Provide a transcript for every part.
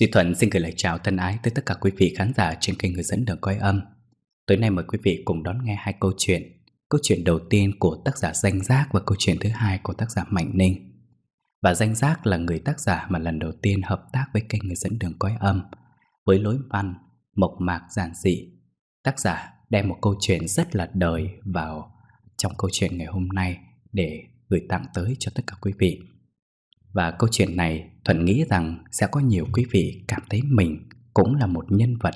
Duy Thuận xin gửi lời chào thân ái tới tất cả quý vị khán giả trên kênh Người dẫn đường coi âm. Tối nay mời quý vị cùng đón nghe hai câu chuyện. Câu chuyện đầu tiên của tác giả Danh Giác và câu chuyện thứ hai của tác giả Mạnh Ninh. Và Danh Giác là người tác giả mà lần đầu tiên hợp tác với kênh Người dẫn đường coi âm, với lối văn, mộc mạc, giản dị. Tác giả đem một câu chuyện rất là đời vào trong câu chuyện ngày hôm nay để gửi tặng tới cho tất cả quý vị. Và câu chuyện này Thuận nghĩ rằng sẽ có nhiều quý vị cảm thấy mình cũng là một nhân vật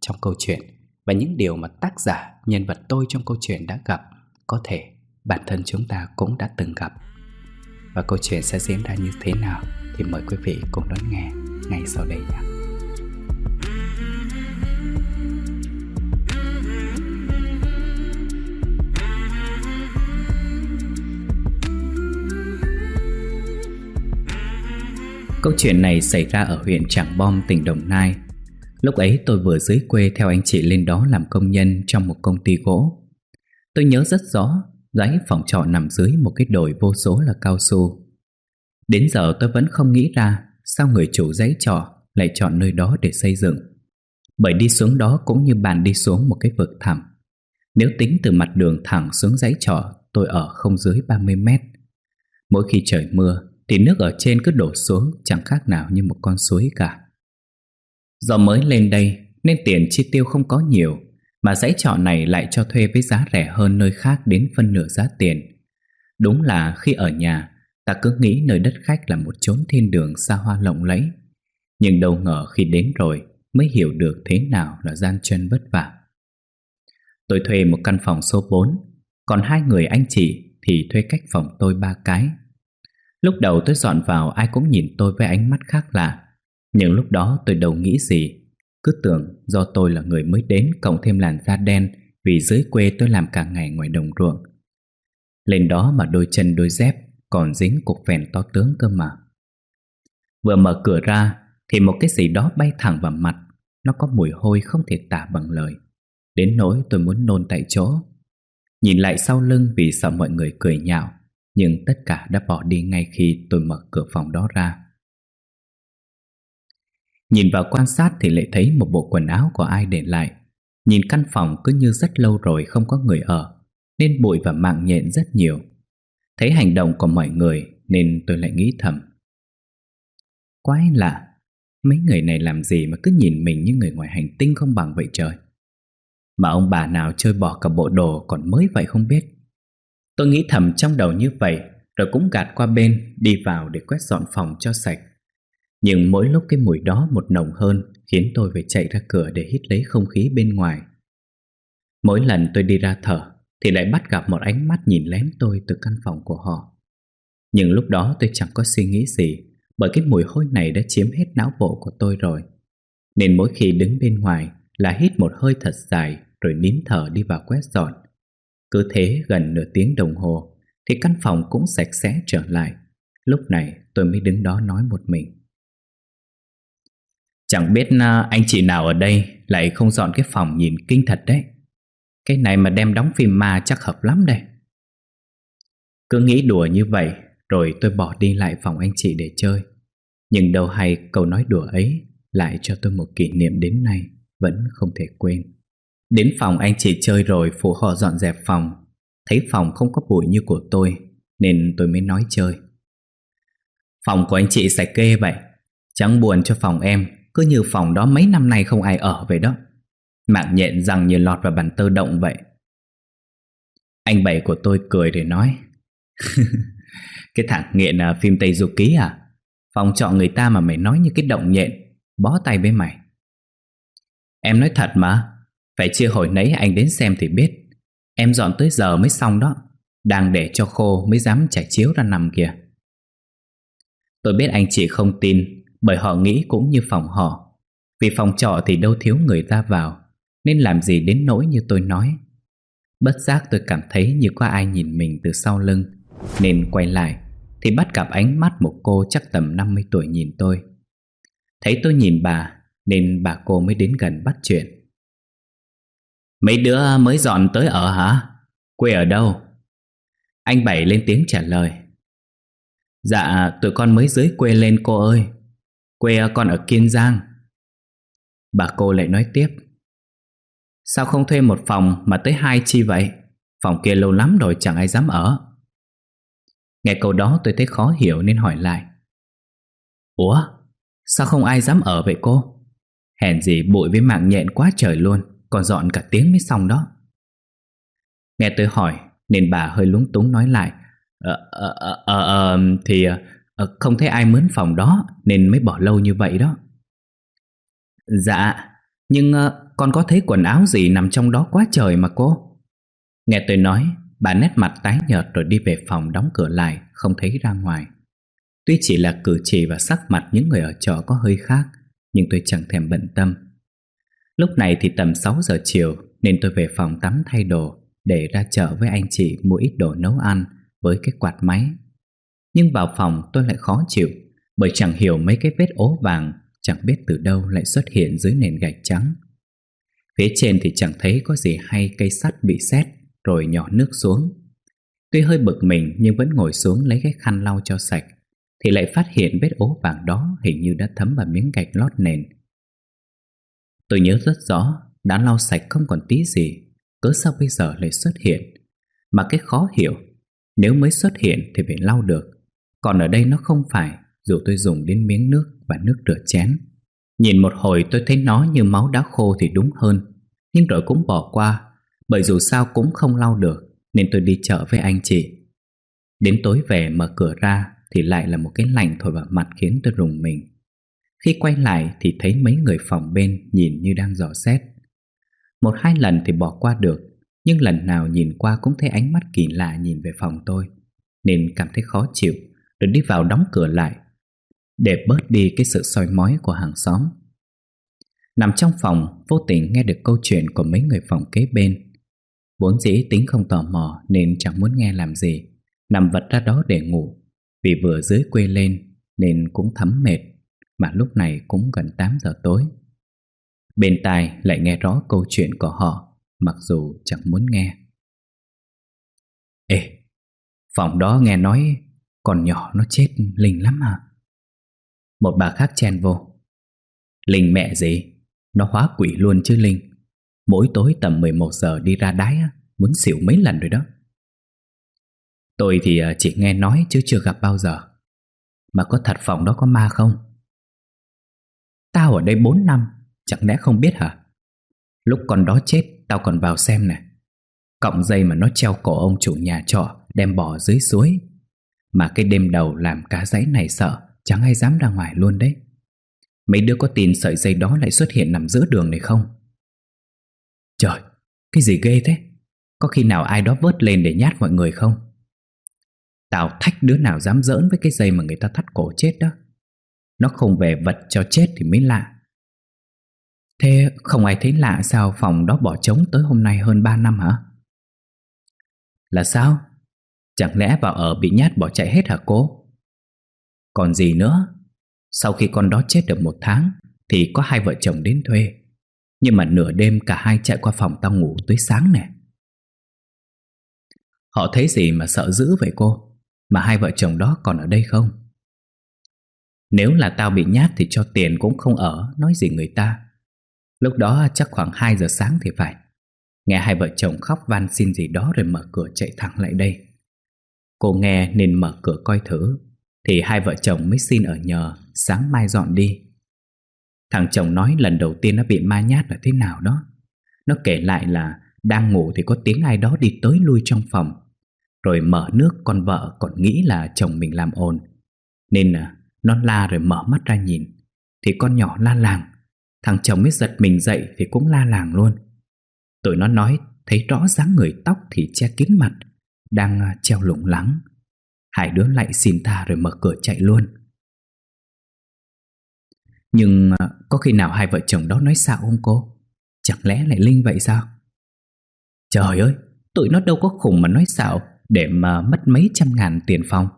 trong câu chuyện và những điều mà tác giả, nhân vật tôi trong câu chuyện đã gặp có thể bản thân chúng ta cũng đã từng gặp. Và câu chuyện sẽ diễn ra như thế nào thì mời quý vị cùng đón nghe ngay sau đây nhé. Câu chuyện này xảy ra ở huyện Trảng Bom, tỉnh Đồng Nai. Lúc ấy tôi vừa dưới quê theo anh chị lên đó làm công nhân trong một công ty gỗ. Tôi nhớ rất rõ, dãy phòng trọ nằm dưới một cái đồi vô số là cao su. Đến giờ tôi vẫn không nghĩ ra sao người chủ dãy trọ lại chọn nơi đó để xây dựng. Bởi đi xuống đó cũng như bạn đi xuống một cái vực thẳm. Nếu tính từ mặt đường thẳng xuống dãy trọ, tôi ở không dưới 30 mét. Mỗi khi trời mưa, thì nước ở trên cứ đổ xuống chẳng khác nào như một con suối cả. Do mới lên đây nên tiền chi tiêu không có nhiều, mà dãy trọ này lại cho thuê với giá rẻ hơn nơi khác đến phân nửa giá tiền. Đúng là khi ở nhà, ta cứ nghĩ nơi đất khách là một chốn thiên đường xa hoa lộng lẫy. Nhưng đâu ngờ khi đến rồi mới hiểu được thế nào là gian chân vất vả. Tôi thuê một căn phòng số 4, còn hai người anh chị thì thuê cách phòng tôi ba cái Lúc đầu tôi dọn vào, ai cũng nhìn tôi với ánh mắt khác lạ. Nhưng lúc đó tôi đâu nghĩ gì. Cứ tưởng do tôi là người mới đến, Cộng thêm làn da đen, Vì dưới quê tôi làm cả ngày ngoài đồng ruộng. Lên đó mà đôi chân đôi dép, Còn dính cục phèn to tướng cơ mà. Vừa mở cửa ra, Thì một cái gì đó bay thẳng vào mặt. Nó có mùi hôi không thể tả bằng lời. Đến nỗi tôi muốn nôn tại chỗ. Nhìn lại sau lưng vì sợ mọi người cười nhạo nhưng tất cả đã bỏ đi ngay khi tôi mở cửa phòng đó ra. Nhìn vào quan sát thì lại thấy một bộ quần áo của ai để lại. Nhìn căn phòng cứ như rất lâu rồi không có người ở, nên bụi và mạng nhện rất nhiều. Thấy hành động của mọi người nên tôi lại nghĩ thầm. Quái lạ, mấy người này làm gì mà cứ nhìn mình như người ngoài hành tinh không bằng vậy trời. Mà ông bà nào chơi bỏ cả bộ đồ còn mới vậy không biết. Tôi nghĩ thầm trong đầu như vậy, Rồi cũng gạt qua bên, Đi vào để quét dọn phòng cho sạch. Nhưng mỗi lúc cái mùi đó một nồng hơn, Khiến tôi phải chạy ra cửa để hít lấy không khí bên ngoài. Mỗi lần tôi đi ra thở Thì lại bắt gặp một ánh mắt nhìn lén tôi từ căn phòng của họ. Nhưng lúc đó tôi chẳng có suy nghĩ gì, Bởi cái mùi hôi này đã chiếm hết não bộ của tôi rồi. Nên mỗi khi đứng bên ngoài Là hít một hơi thật dài, Rồi nín thở đi vào quét dọn cứ thế gần nửa tiếng đồng hồ, Thì căn phòng cũng sạch sẽ trở lại. Lúc này tôi mới đứng đó nói một mình. Chẳng biết à, anh chị nào ở đây Lại không dọn cái phòng nhìn kinh thật đấy. Cái này mà đem đóng phim ma chắc hợp lắm đây. Cứ nghĩ đùa như vậy, Rồi tôi bỏ đi lại phòng anh chị để chơi. Nhưng đâu hay câu nói đùa ấy Lại cho tôi một kỷ niệm đến nay Vẫn không thể quên. Đến phòng anh chị chơi rồi phụ họ dọn dẹp phòng. Thấy phòng không có bụi như của tôi Nên tôi mới nói chơi. Phòng của anh chị sạch kê vậy. Chẳng buồn cho phòng em Cứ như phòng đó mấy năm nay không ai ở vậy đó. Mạng nhện rằng như lọt vào bàn tơ động vậy. Anh bảy của tôi cười để nói Cái thằng nghiện à, phim Tây Du Ký à? Phòng trọ người ta mà mày nói như cái động nhện Bó tay với mày. Em nói thật mà phải chia hồi nấy anh đến xem thì biết. Em dọn tới giờ mới xong đó. Đang để cho khô mới dám trải chiếu ra nằm kìa. Tôi biết anh chị không tin, Bởi họ nghĩ cũng như phòng họ. Vì phòng trọ thì đâu thiếu người ra vào, Nên làm gì đến nỗi như tôi nói. Bất giác tôi cảm thấy như có ai nhìn mình từ sau lưng, Nên quay lại, Thì bắt gặp ánh mắt một cô chắc tầm 50 tuổi nhìn tôi. Thấy tôi nhìn bà, Nên bà cô mới đến gần bắt chuyện. Mấy đứa mới dọn tới ở hả? Quê ở đâu? Anh Bảy lên tiếng trả lời. Dạ tụi con mới dưới quê lên cô ơi. Quê con ở Kiên Giang. Bà cô lại nói tiếp. Sao không thuê một phòng mà tới hai chi vậy? Phòng kia lâu lắm rồi chẳng ai dám ở. Nghe câu đó tôi thấy khó hiểu nên hỏi lại. Ủa, Sao không ai dám ở vậy cô? Hèn gì bụi với mạng nhện quá trời luôn. Còn dọn cả tiếng mới xong đó. Nghe tôi hỏi Nên bà hơi lúng túng nói lại Ờ, ờ, ờ, ờ, ờ thì ờ, không thấy ai mướn phòng đó Nên mới bỏ lâu như vậy đó. Dạ Nhưng ờ, con có thấy quần áo gì nằm trong đó quá trời mà cô? Nghe tôi nói Bà nét mặt tái nhợt rồi đi về phòng đóng cửa lại Không thấy ra ngoài. Tuy chỉ là cử chỉ và sắc mặt những người ở trọ có hơi khác Nhưng tôi chẳng thèm bận tâm. Lúc này thì tầm 6 giờ chiều, Nên tôi về phòng tắm thay đồ, Để ra chợ với anh chị mua ít đồ nấu ăn Với cái quạt máy. Nhưng vào phòng tôi lại khó chịu, Bởi chẳng hiểu mấy cái vết ố vàng, Chẳng biết từ đâu lại xuất hiện dưới nền gạch trắng. Phía trên thì chẳng thấy có gì hay cây sắt bị sét, Rồi nhỏ nước xuống. Tuy hơi bực mình nhưng vẫn ngồi xuống lấy cái khăn lau cho sạch, thì lại phát hiện vết ố vàng đó hình như đã thấm vào miếng gạch lót nền. Tôi nhớ rất rõ, đã lau sạch không còn tí gì, cớ sao bây giờ lại xuất hiện. Mà cái khó hiểu, nếu mới xuất hiện thì phải lau được, còn ở đây nó không phải, dù tôi dùng đến miếng nước và nước rửa chén. Nhìn một hồi tôi thấy nó như máu đã khô thì đúng hơn, nhưng rồi cũng bỏ qua, bởi dù sao cũng không lau được, nên tôi đi chợ với anh chị. Đến tối về mở cửa ra thì lại là một cái lạnh thổi vào mặt khiến tôi rùng mình. Khi quay lại thì thấy mấy người phòng bên nhìn như đang dò xét. Một hai lần thì bỏ qua được, nhưng lần nào nhìn qua cũng thấy ánh mắt kỳ lạ nhìn về phòng tôi, nên cảm thấy khó chịu, rồi đi vào đóng cửa lại, để bớt đi cái sự soi mói của hàng xóm. Nằm trong phòng, vô tình nghe được câu chuyện của mấy người phòng kế bên. Vốn dĩ tính không tò mò nên chẳng muốn nghe làm gì, nằm vật ra đó để ngủ. Vì vừa dưới quê lên nên cũng thấm mệt mà lúc này cũng gần 8 giờ tối. Bên tai lại nghe rõ câu chuyện của họ Mặc dù chẳng muốn nghe. Ê, phòng đó nghe nói Con nhỏ nó chết linh lắm à? Một bà khác chen vô. Linh mẹ gì? Nó hóa quỷ luôn chứ Linh. Mỗi tối tầm 11 giờ đi ra đái Muốn xỉu mấy lần rồi đó. Tôi thì à, chỉ nghe nói chứ chưa gặp bao giờ. Mà có thật phòng đó có ma không? Tao ở đây 4 năm Chẳng lẽ không biết hả? Lúc con đó chết Tao còn vào xem nè Cọng dây mà nó treo cổ ông chủ nhà trọ Đem bỏ dưới suối Mà cái đêm đầu làm cá giấy này sợ Chẳng ai dám ra ngoài luôn đấy Mấy đứa có tin sợi dây đó lại xuất hiện nằm giữa đường này không? Trời, cái gì ghê thế? Có khi nào ai đó vớt lên để nhát mọi người không? Tao thách đứa nào dám giỡn với cái dây mà người ta thắt cổ chết đó nó không về vật cho chết thì mới lạ Thế không ai thấy lạ sao phòng đó bỏ trống tới hôm nay hơn 3 năm hả? Là sao? Chẳng lẽ vào ở bị nhát bỏ chạy hết hả cô? Còn gì nữa? Sau khi con đó chết được một tháng, Thì có hai vợ chồng đến thuê Nhưng mà nửa đêm cả hai chạy qua phòng tao ngủ tới sáng nè Họ thấy gì mà sợ dữ vậy cô? Mà hai vợ chồng đó còn ở đây không nếu là tao bị nhát Thì cho tiền cũng không ở, Nói gì người ta. Lúc đó chắc khoảng 2 giờ sáng thì phải. Nghe hai vợ chồng khóc van xin gì đó Rồi mở cửa chạy thẳng lại đây. Cô nghe nên mở cửa coi thử, Thì hai vợ chồng mới xin ở nhờ, Sáng mai dọn đi. Thằng chồng nói lần đầu tiên nó bị ma nhát là thế nào đó. Nó kể lại là Đang ngủ thì có tiếng ai đó đi tới lui trong phòng. Rồi mở nước con vợ còn nghĩ là chồng mình làm ồn. Nên à, nó la rồi mở mắt ra nhìn. Thì con nhỏ la làng. Thằng chồng biết giật mình dậy thì cũng la làng luôn. Tụi nó nói thấy rõ dáng người tóc thì che kín mặt Đang à, treo lủng lắng Hai đứa lại xin tha rồi mở cửa chạy luôn. Nhưng à, có khi nào hai vợ chồng đó nói xạo không cô? Chẳng lẽ lại Linh vậy sao? Trời ơi, tụi nó đâu có khùng mà nói xạo để mà mất mấy trăm ngàn tiền phòng.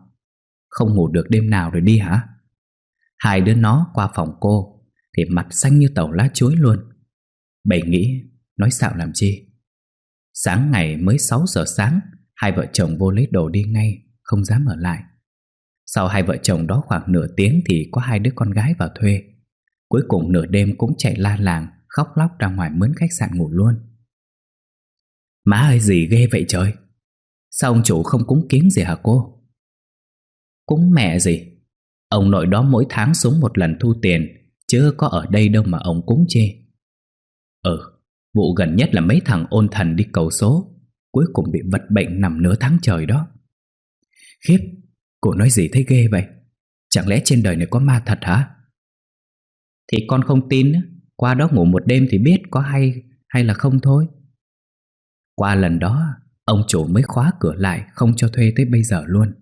Không ngủ được đêm nào rồi đi hả? Hai đứa nó qua phòng cô Thì mặt xanh như tàu lá chuối luôn Bảy nghĩ Nói xạo làm chi Sáng ngày mới 6 giờ sáng Hai vợ chồng vô lấy đồ đi ngay Không dám ở lại Sau hai vợ chồng đó khoảng nửa tiếng thì có hai đứa con gái vào thuê. Cuối cùng nửa đêm cũng chạy la làng, khóc lóc ra ngoài mướn khách sạn ngủ luôn. Má ơi gì ghê vậy trời? Sao ông chủ không cúng kiến gì hả cô? Cúng mẹ gì? Ông nội đó mỗi tháng xuống một lần thu tiền, chứ có ở đây đâu mà ông cúng chê. Ừ, vụ gần nhất là mấy thằng ôn thần đi cầu số, cuối cùng bị vật bệnh nằm nửa tháng trời đó. Khiếp, cô nói gì thấy ghê vậy? Chẳng lẽ trên đời này có ma thật hả? Thì con không tin, qua đó ngủ một đêm thì biết có hay hay là không thôi. Qua lần đó, ông chủ mới khóa cửa lại không cho thuê tới bây giờ luôn.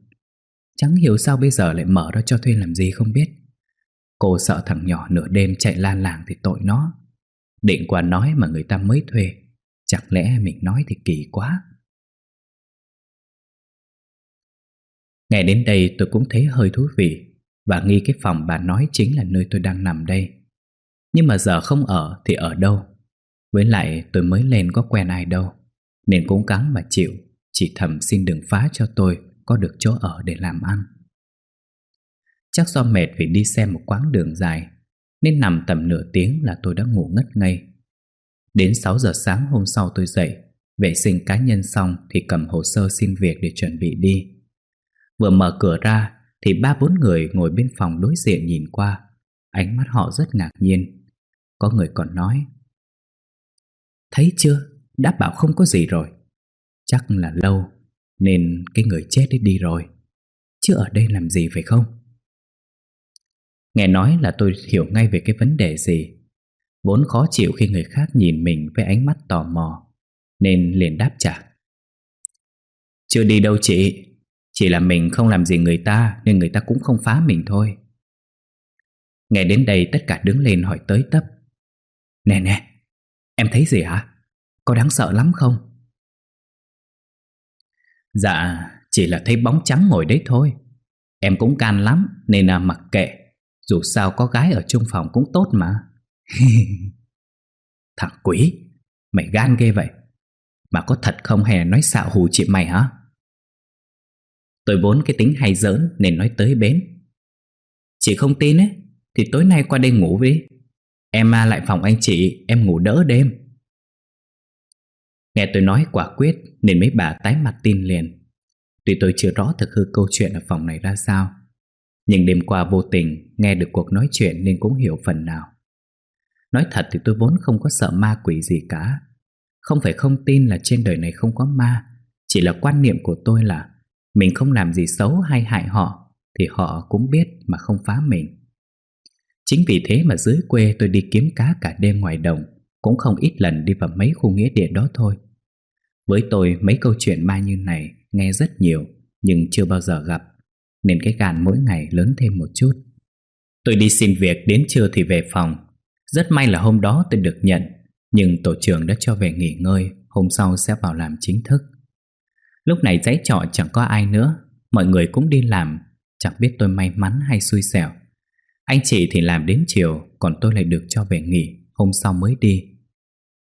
Chẳng hiểu sao bây giờ lại mở ra cho thuê làm gì không biết. Cô sợ thằng nhỏ nửa đêm chạy lan làng thì tội nó. Định qua nói mà người ta mới thuê. Chẳng lẽ mình nói thì kỳ quá. Nghe đến đây tôi cũng thấy hơi thú vị và nghi cái phòng bà nói chính là nơi tôi đang nằm đây. Nhưng mà giờ không ở thì ở đâu? Với lại tôi mới lên có quen ai đâu, Nên cũng cắn mà chịu, Chỉ thầm xin đừng phá cho tôi có được chỗ ở để làm ăn. Chắc do mệt vì đi xem một quãng đường dài Nên nằm tầm nửa tiếng là tôi đã ngủ ngất ngây. Đến 6 giờ sáng hôm sau tôi dậy Vệ sinh cá nhân xong thì cầm hồ sơ xin việc để chuẩn bị đi. Vừa mở cửa ra thì ba bốn người ngồi bên phòng đối diện nhìn qua Ánh mắt họ rất ngạc nhiên. Có người còn nói Thấy chưa, đã bảo không có gì rồi. Chắc là lâu. Nên cái người chết đi đi rồi. Chứ ở đây làm gì phải không? Nghe nói là tôi hiểu ngay về cái vấn đề gì. Vốn khó chịu khi người khác nhìn mình với ánh mắt tò mò, Nên liền đáp trả. Chưa đi đâu chị, Chỉ là mình không làm gì người ta Nên người ta cũng không phá mình thôi. Nghe đến đây tất cả đứng lên hỏi tới tấp. Nè nè, Em thấy gì hả? Có đáng sợ lắm không? Dạ, chỉ là thấy bóng trắng ngồi đấy thôi. Em cũng can lắm nên là mặc kệ. Dù sao có gái ở chung phòng cũng tốt mà. Thằng quỷ, mày gan ghê vậy. Mà có thật không hề nói xạo hù chị mày hả? Tôi vốn cái tính hay giỡn nên nói tới bến. Chị không tin ấy, thì tối nay qua đây ngủ với. Em à, lại phòng anh chị, em ngủ đỡ đêm. Nghe tôi nói quả quyết nên mấy bà tái mặt tin liền. Tuy tôi chưa rõ thực hư câu chuyện ở phòng này ra sao, nhưng đêm qua vô tình nghe được cuộc nói chuyện nên cũng hiểu phần nào. Nói thật thì tôi vốn không có sợ ma quỷ gì cả. Không phải không tin là trên đời này không có ma, chỉ là quan niệm của tôi là mình không làm gì xấu hay hại họ thì họ cũng biết mà không phá mình. Chính vì thế mà dưới quê tôi đi kiếm cá cả đêm ngoài đồng cũng không ít lần đi vào mấy khu nghĩa địa đó thôi. Với tôi, mấy câu chuyện ma như này nghe rất nhiều, Nhưng chưa bao giờ gặp, Nên cái gàn mỗi ngày lớn thêm một chút. Tôi đi xin việc đến trưa thì về phòng. Rất may là hôm đó tôi được nhận, Nhưng tổ trưởng đã cho về nghỉ ngơi, Hôm sau sẽ vào làm chính thức. Lúc này giấy trọ chẳng có ai nữa, Mọi người cũng đi làm, Chẳng biết tôi may mắn hay xui xẻo. Anh chị thì làm đến chiều, Còn tôi lại được cho về nghỉ, Hôm sau mới đi.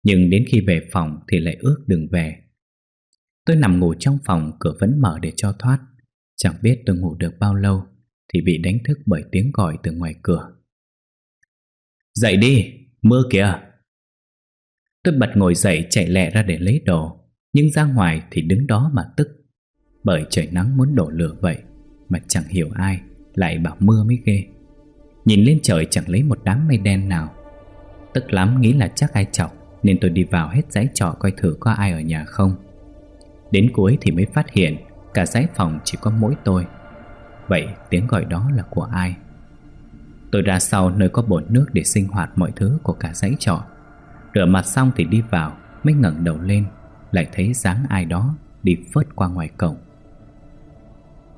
Nhưng đến khi về phòng thì lại ước đừng về. Tôi nằm ngủ trong phòng Cửa vẫn mở để cho thoát. Chẳng biết tôi ngủ được bao lâu Thì bị đánh thức bởi tiếng gọi từ ngoài cửa. Dậy đi, mưa kìa. Tôi bật ngồi dậy chạy lẹ ra để lấy đồ Nhưng ra ngoài thì đứng đó mà tức. Bởi trời nắng muốn đổ lửa vậy Mà chẳng hiểu ai Lại bảo mưa mới ghê. Nhìn lên trời chẳng lấy một đám mây đen nào. Tức lắm nghĩ là chắc ai chọc. Nên tôi đi vào hết dãy trọ coi thử có ai ở nhà không. Đến cuối thì mới phát hiện Cả dãy phòng chỉ có mỗi tôi. Vậy tiếng gọi đó là của ai? Tôi ra sau nơi có bồn nước để sinh hoạt mọi thứ của cả dãy trọ. Rửa mặt xong thì đi vào, Mới ngẩng đầu lên, Lại thấy dáng ai đó đi phớt qua ngoài cổng.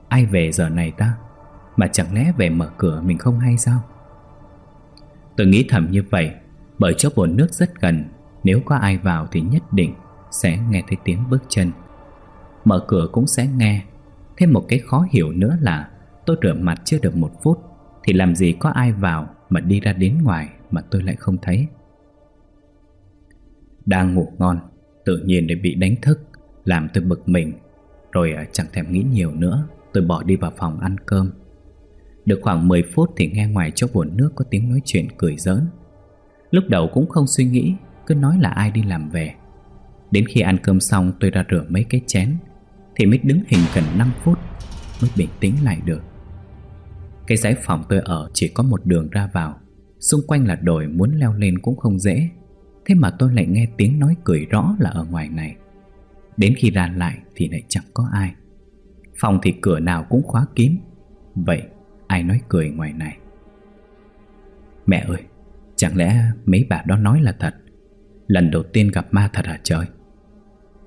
Ai về giờ này ta? Mà chẳng lẽ về mở cửa mình không hay sao? Tôi nghĩ thầm như vậy, Bởi chỗ bồn nước rất gần nếu có ai vào thì nhất định Sẽ nghe thấy tiếng bước chân. Mở cửa cũng sẽ nghe. Thêm một cái khó hiểu nữa là Tôi rửa mặt chưa được một phút Thì làm gì có ai vào Mà đi ra đến ngoài Mà tôi lại không thấy. Đang ngủ ngon, Tự nhiên để bị đánh thức, Làm tôi bực mình. Rồi à, chẳng thèm nghĩ nhiều nữa, Tôi bỏ đi vào phòng ăn cơm. Được khoảng 10 phút thì nghe ngoài chỗ bồn nước có tiếng nói chuyện cười giỡn. Lúc đầu cũng không suy nghĩ cứ nói là ai đi làm về. Đến khi ăn cơm xong, tôi ra rửa mấy cái chén, Thì mới đứng hình gần 5 phút Mới bình tĩnh lại được. Cái dãy phòng tôi ở chỉ có một đường ra vào, Xung quanh là đồi muốn leo lên cũng không dễ. Thế mà tôi lại nghe tiếng nói cười rõ là ở ngoài này. Đến khi ra lại thì lại chẳng có ai. Phòng thì cửa nào cũng khóa kín. Vậy ai nói cười ngoài này? Mẹ ơi, Chẳng lẽ mấy bà đó nói là thật? Lần đầu tiên gặp ma thật hả trời.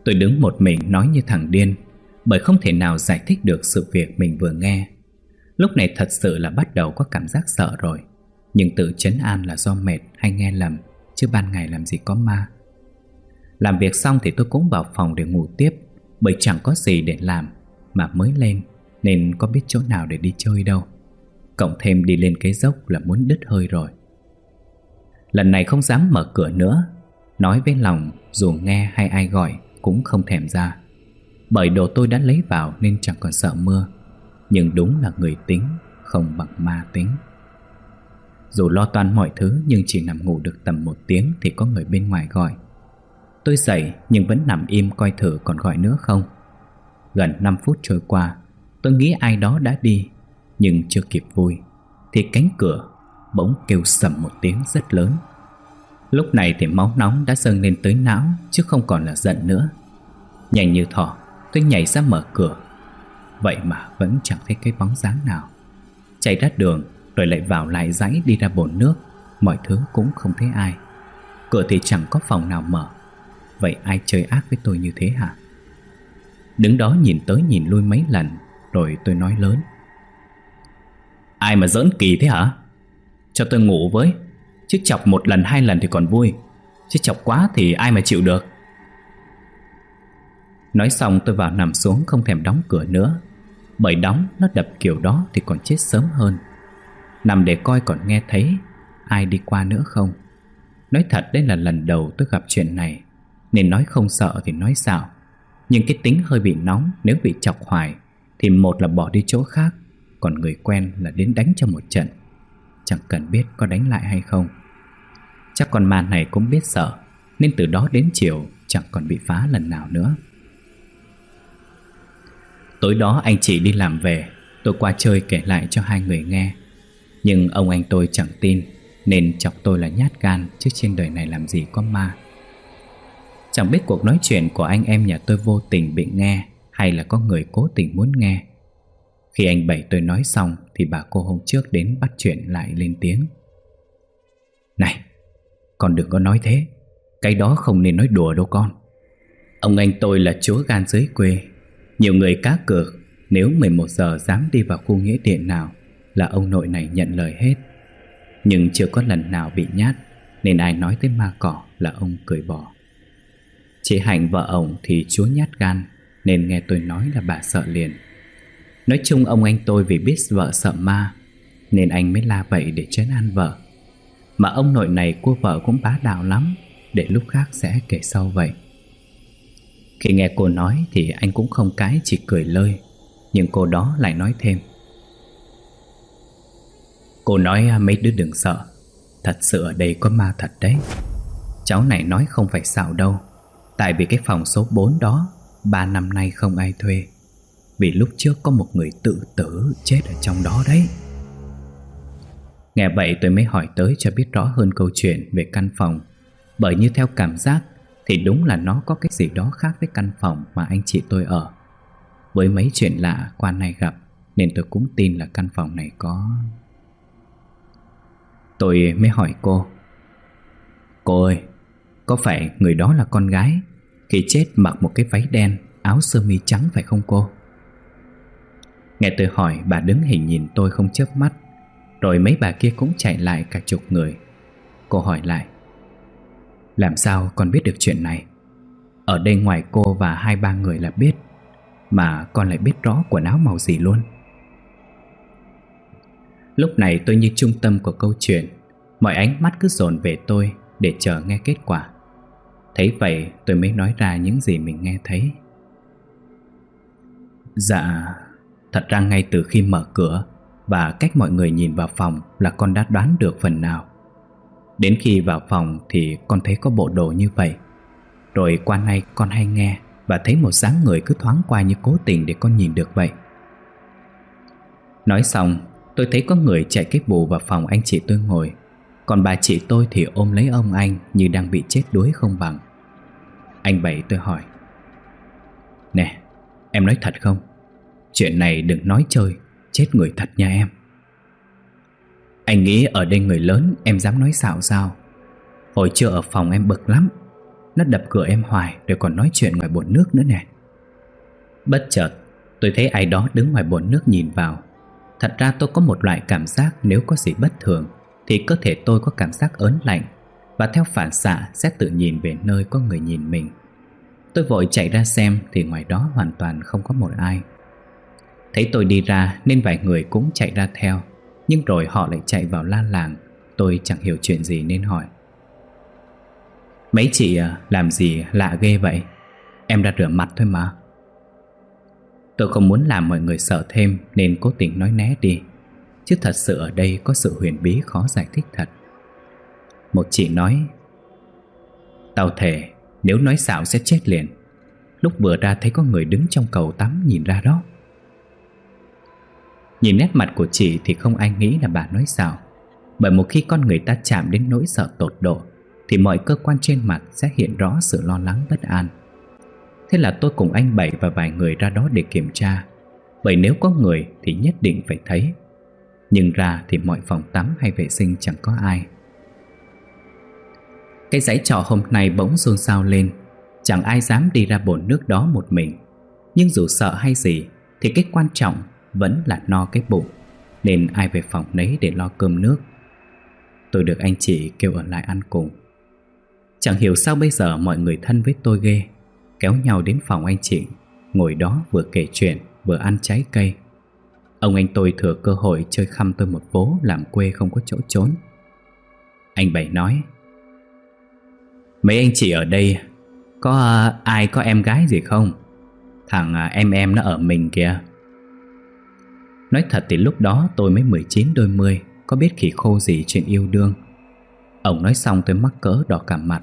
Tôi đứng một mình nói như thằng điên, Bởi không thể nào giải thích được sự việc mình vừa nghe. Lúc này thật sự là bắt đầu có cảm giác sợ rồi, Nhưng tự chấn an là do mệt hay nghe lầm, Chứ ban ngày làm gì có ma. Làm việc xong thì tôi cũng vào phòng để ngủ tiếp, Bởi chẳng có gì để làm Mà mới lên, Nên có biết chỗ nào để đi chơi đâu. Cộng thêm đi lên cái dốc là muốn đứt hơi rồi. Lần này không dám mở cửa nữa Nói với lòng, dù nghe hay ai gọi, Cũng không thèm ra. Bởi đồ tôi đã lấy vào nên chẳng còn sợ mưa. Nhưng đúng là người tính, Không bằng ma tính. Dù lo toan mọi thứ, Nhưng chỉ nằm ngủ được tầm một tiếng Thì có người bên ngoài gọi. Tôi dậy, nhưng vẫn nằm im coi thử còn gọi nữa không. Gần 5 phút trôi qua, Tôi nghĩ ai đó đã đi, Nhưng chưa kịp vui, Thì cánh cửa bỗng kêu sầm một tiếng rất lớn. Lúc này thì máu nóng đã dâng lên tới não, Chứ không còn là giận nữa. Nhanh như thỏ, Tôi nhảy ra mở cửa. Vậy mà vẫn chẳng thấy cái bóng dáng nào. Chạy ra đường, Rồi lại vào lại dãy đi ra bồn nước. Mọi thứ cũng không thấy ai. Cửa thì chẳng có phòng nào mở. Vậy ai chơi ác với tôi như thế hả? Đứng đó nhìn tới nhìn lui mấy lần, Rồi tôi nói lớn. Ai mà giỡn kỳ thế hả? Cho tôi ngủ với. Chứ chọc một lần, hai lần thì còn vui. Chứ chọc quá thì ai mà chịu được? Nói xong tôi vào nằm xuống không thèm đóng cửa nữa. Bởi đóng nó đập kiểu đó thì còn chết sớm hơn. Nằm để coi còn nghe thấy Ai đi qua nữa không. Nói thật đây là lần đầu tôi gặp chuyện này. Nên nói không sợ thì nói sao Nhưng cái tính hơi bị nóng, Nếu bị chọc hoài Thì một là bỏ đi chỗ khác, Còn người quen là đến đánh cho một trận. Chẳng cần biết có đánh lại hay không. Chắc con ma này cũng biết sợ, Nên từ đó đến chiều Chẳng còn bị phá lần nào nữa. Tối đó anh chị đi làm về, Tôi qua chơi kể lại cho hai người nghe. Nhưng ông anh tôi chẳng tin, Nên chọc tôi là nhát gan Chứ trên đời này làm gì có ma. Chẳng biết cuộc nói chuyện của anh em nhà tôi vô tình bị nghe, Hay là có người cố tình muốn nghe. Khi anh Bảy tôi nói xong Thì bà cô hôm trước đến bắt chuyện lại lên tiếng. Này, Con đừng có nói thế. Cái đó không nên nói đùa đâu con. Ông anh tôi là chúa gan dưới quê. Nhiều người cá cược. Nếu 11 giờ dám đi vào khu nghĩa điện nào Là ông nội này nhận lời hết. Nhưng chưa có lần nào bị nhát, Nên ai nói tới ma cỏ là ông cười bỏ. Chị Hạnh vợ ông thì chúa nhát gan, Nên nghe tôi nói là bà sợ liền. Nói chung ông anh tôi vì biết vợ sợ ma, Nên anh mới la vậy để chấn an vợ. Mà ông nội này của vợ cũng bá đạo lắm, Để lúc khác sẽ kể sau vậy. Khi nghe cô nói thì anh cũng không cái chỉ cười lơi, Nhưng cô đó lại nói thêm. Cô nói à, mấy đứa đừng sợ, Thật sự ở đây có ma thật đấy. Cháu này nói không phải xạo đâu, Tại vì cái phòng số 4 đó, Ba năm nay không ai thuê. Vì lúc trước có một người tự tử chết ở trong đó đấy. Nghe vậy tôi mới hỏi tới cho biết rõ hơn câu chuyện về căn phòng. Bởi như theo cảm giác, Thì đúng là nó có cái gì đó khác với căn phòng mà anh chị tôi ở. Với mấy chuyện lạ qua này gặp, Nên tôi cũng tin là căn phòng này có. Tôi mới hỏi cô Cô ơi, có phải người đó là con gái Khi chết mặc một cái váy đen, Áo sơ mi trắng phải không cô? Nghe tôi hỏi, bà đứng hình nhìn tôi không chớp mắt. Rồi mấy bà kia cũng chạy lại cả chục người. Cô hỏi lại, Làm sao con biết được chuyện này? Ở đây ngoài cô và hai ba người là biết, Mà con lại biết rõ quần áo màu gì luôn. Lúc này tôi như trung tâm của câu chuyện. Mọi ánh mắt cứ dồn về tôi Để chờ nghe kết quả. Thấy vậy, tôi mới nói ra những gì mình nghe thấy. Dạ Thật ra ngay từ khi mở cửa Và cách mọi người nhìn vào phòng là con đã đoán được phần nào. Đến khi vào phòng thì con thấy có bộ đồ như vậy. Rồi qua nay con hay nghe Và thấy một dáng người cứ thoáng qua như cố tình để con nhìn được vậy. Nói xong tôi thấy có người chạy cái bù vào phòng anh chị tôi ngồi. Còn bà chị tôi thì ôm lấy ông anh như đang bị chết đuối không bằng. Anh Bảy tôi hỏi Nè, em nói thật không? Chuyện này đừng nói chơi, chết người thật nha em. Anh nghĩ ở đây người lớn em dám nói xạo sao? Hồi trưa ở phòng em bực lắm Nó đập cửa em hoài rồi còn nói chuyện ngoài bồn nước nữa nè. Bất chợt tôi thấy ai đó đứng ngoài bồn nước nhìn vào. Thật ra tôi có một loại cảm giác nếu có gì bất thường Thì cơ thể tôi có cảm giác ớn lạnh Và theo phản xạ sẽ tự nhìn về nơi có người nhìn mình. Tôi vội chạy ra xem thì ngoài đó hoàn toàn không có một ai. Thấy tôi đi ra nên vài người cũng chạy ra theo. Nhưng rồi họ lại chạy vào la làng. Tôi chẳng hiểu chuyện gì nên hỏi. Mấy chị à, làm gì lạ ghê vậy? Em ra rửa mặt thôi mà. Tôi không muốn làm mọi người sợ thêm Nên cố tình nói né đi. Chứ thật sự ở đây có sự huyền bí khó giải thích thật. Một chị nói, Tao thể nếu nói xạo sẽ chết liền. Lúc vừa ra thấy có người đứng trong cầu tắm nhìn ra đó. Nhìn nét mặt của chị thì không ai nghĩ là bà nói xạo. Bởi một khi con người ta chạm đến nỗi sợ tột độ, Thì mọi cơ quan trên mặt sẽ hiện rõ sự lo lắng bất an. Thế là tôi cùng anh Bảy và vài người ra đó để kiểm tra. Bởi nếu có người thì nhất định phải thấy. Nhưng ra thì mọi phòng tắm hay vệ sinh chẳng có ai. Cái dãy trọ hôm nay bỗng xôn xao lên. Chẳng ai dám đi ra bồn nước đó một mình. Nhưng dù sợ hay gì, Thì cái quan trọng vẫn là no cái bụng Nên ai về phòng nấy để lo cơm nước. Tôi được anh chị kêu ở lại ăn cùng. Chẳng hiểu sao bây giờ mọi người thân với tôi ghê Kéo nhau đến phòng anh chị Ngồi đó vừa kể chuyện Vừa ăn trái cây. Ông anh tôi thừa cơ hội chơi khăm tôi một vố Làm quê không có chỗ trốn. Anh Bảy nói Mấy anh chị ở đây Có uh, ai có em gái gì không? Thằng uh, em em nó ở mình kìa. Nói thật thì lúc đó tôi mới 19 đôi mươi Có biết khỉ khô gì chuyện yêu đương. Ông nói xong tôi mắc cỡ đỏ cả mặt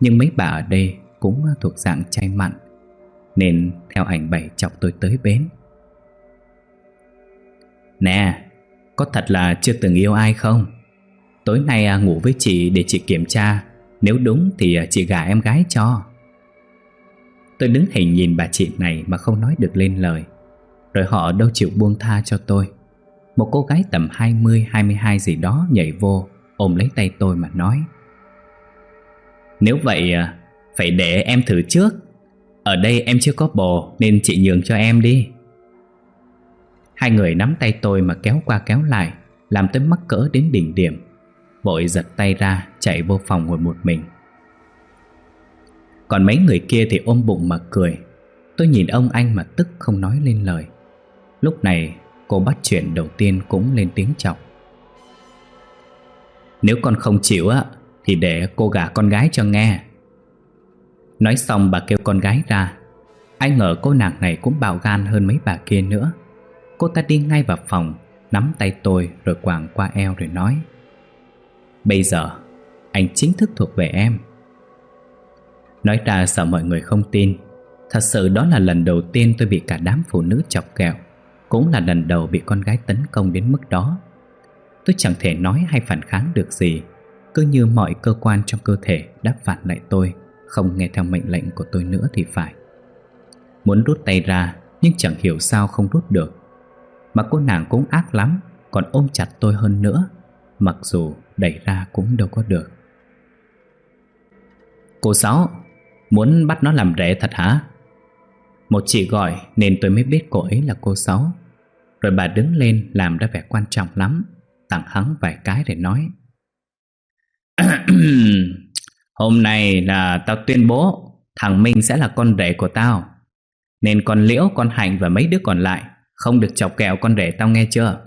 Nhưng mấy bà ở đây cũng thuộc dạng chay mặn Nên theo ảnh bảy chọc tôi tới bến. Nè, có thật là chưa từng yêu ai không? Tối nay à, ngủ với chị để chị kiểm tra Nếu đúng thì à, chị gả em gái cho. Tôi đứng hình nhìn bà chị này mà không nói được lên lời. Rồi họ đâu chịu buông tha cho tôi. Một cô gái tầm 20-22 gì đó nhảy vô, Ôm lấy tay tôi mà nói. Nếu vậy à, phải để em thử trước. Ở đây em chưa có bồ, Nên chị nhường cho em đi. Hai người nắm tay tôi mà kéo qua kéo lại, Làm tới mắc cỡ đến đỉnh điểm. Vội giật tay ra, Chạy vô phòng ngồi một mình. Còn mấy người kia thì ôm bụng mà cười. Tôi nhìn ông anh mà tức không nói lên lời. Lúc này, cô bắt chuyện đầu tiên cũng lên tiếng chọc. Nếu con không chịu á, Thì để cô gả con gái cho nghe. Nói xong bà kêu con gái ra. Ai ngờ cô nàng này cũng bạo gan hơn mấy bà kia nữa. Cô ta đi ngay vào phòng, Nắm tay tôi rồi quàng qua eo rồi nói. Bây giờ, anh chính thức thuộc về em. Nói ra sợ mọi người không tin. Thật sự đó là lần đầu tiên tôi bị cả đám phụ nữ chọc kẹo. Cũng là lần đầu bị con gái tấn công đến mức đó. Tôi chẳng thể nói hay phản kháng được gì, Cứ như mọi cơ quan trong cơ thể đáp phản lại tôi, không nghe theo mệnh lệnh của tôi nữa thì phải. Muốn rút tay ra, Nhưng chẳng hiểu sao không rút được. Mà cô nàng cũng ác lắm, Còn ôm chặt tôi hơn nữa, Mặc dù đẩy ra cũng đâu có được. Cô Sáu, Muốn bắt nó làm rể thật hả? Một chị gọi nên tôi mới biết cô ấy là cô Sáu. Rồi bà đứng lên làm ra vẻ quan trọng lắm Tặng hắn vài cái để nói. Hôm nay là tao tuyên bố Thằng Minh sẽ là con rể của tao. Nên con Liễu, con Hạnh và mấy đứa còn lại Không được chọc kẹo con rể tao nghe chưa?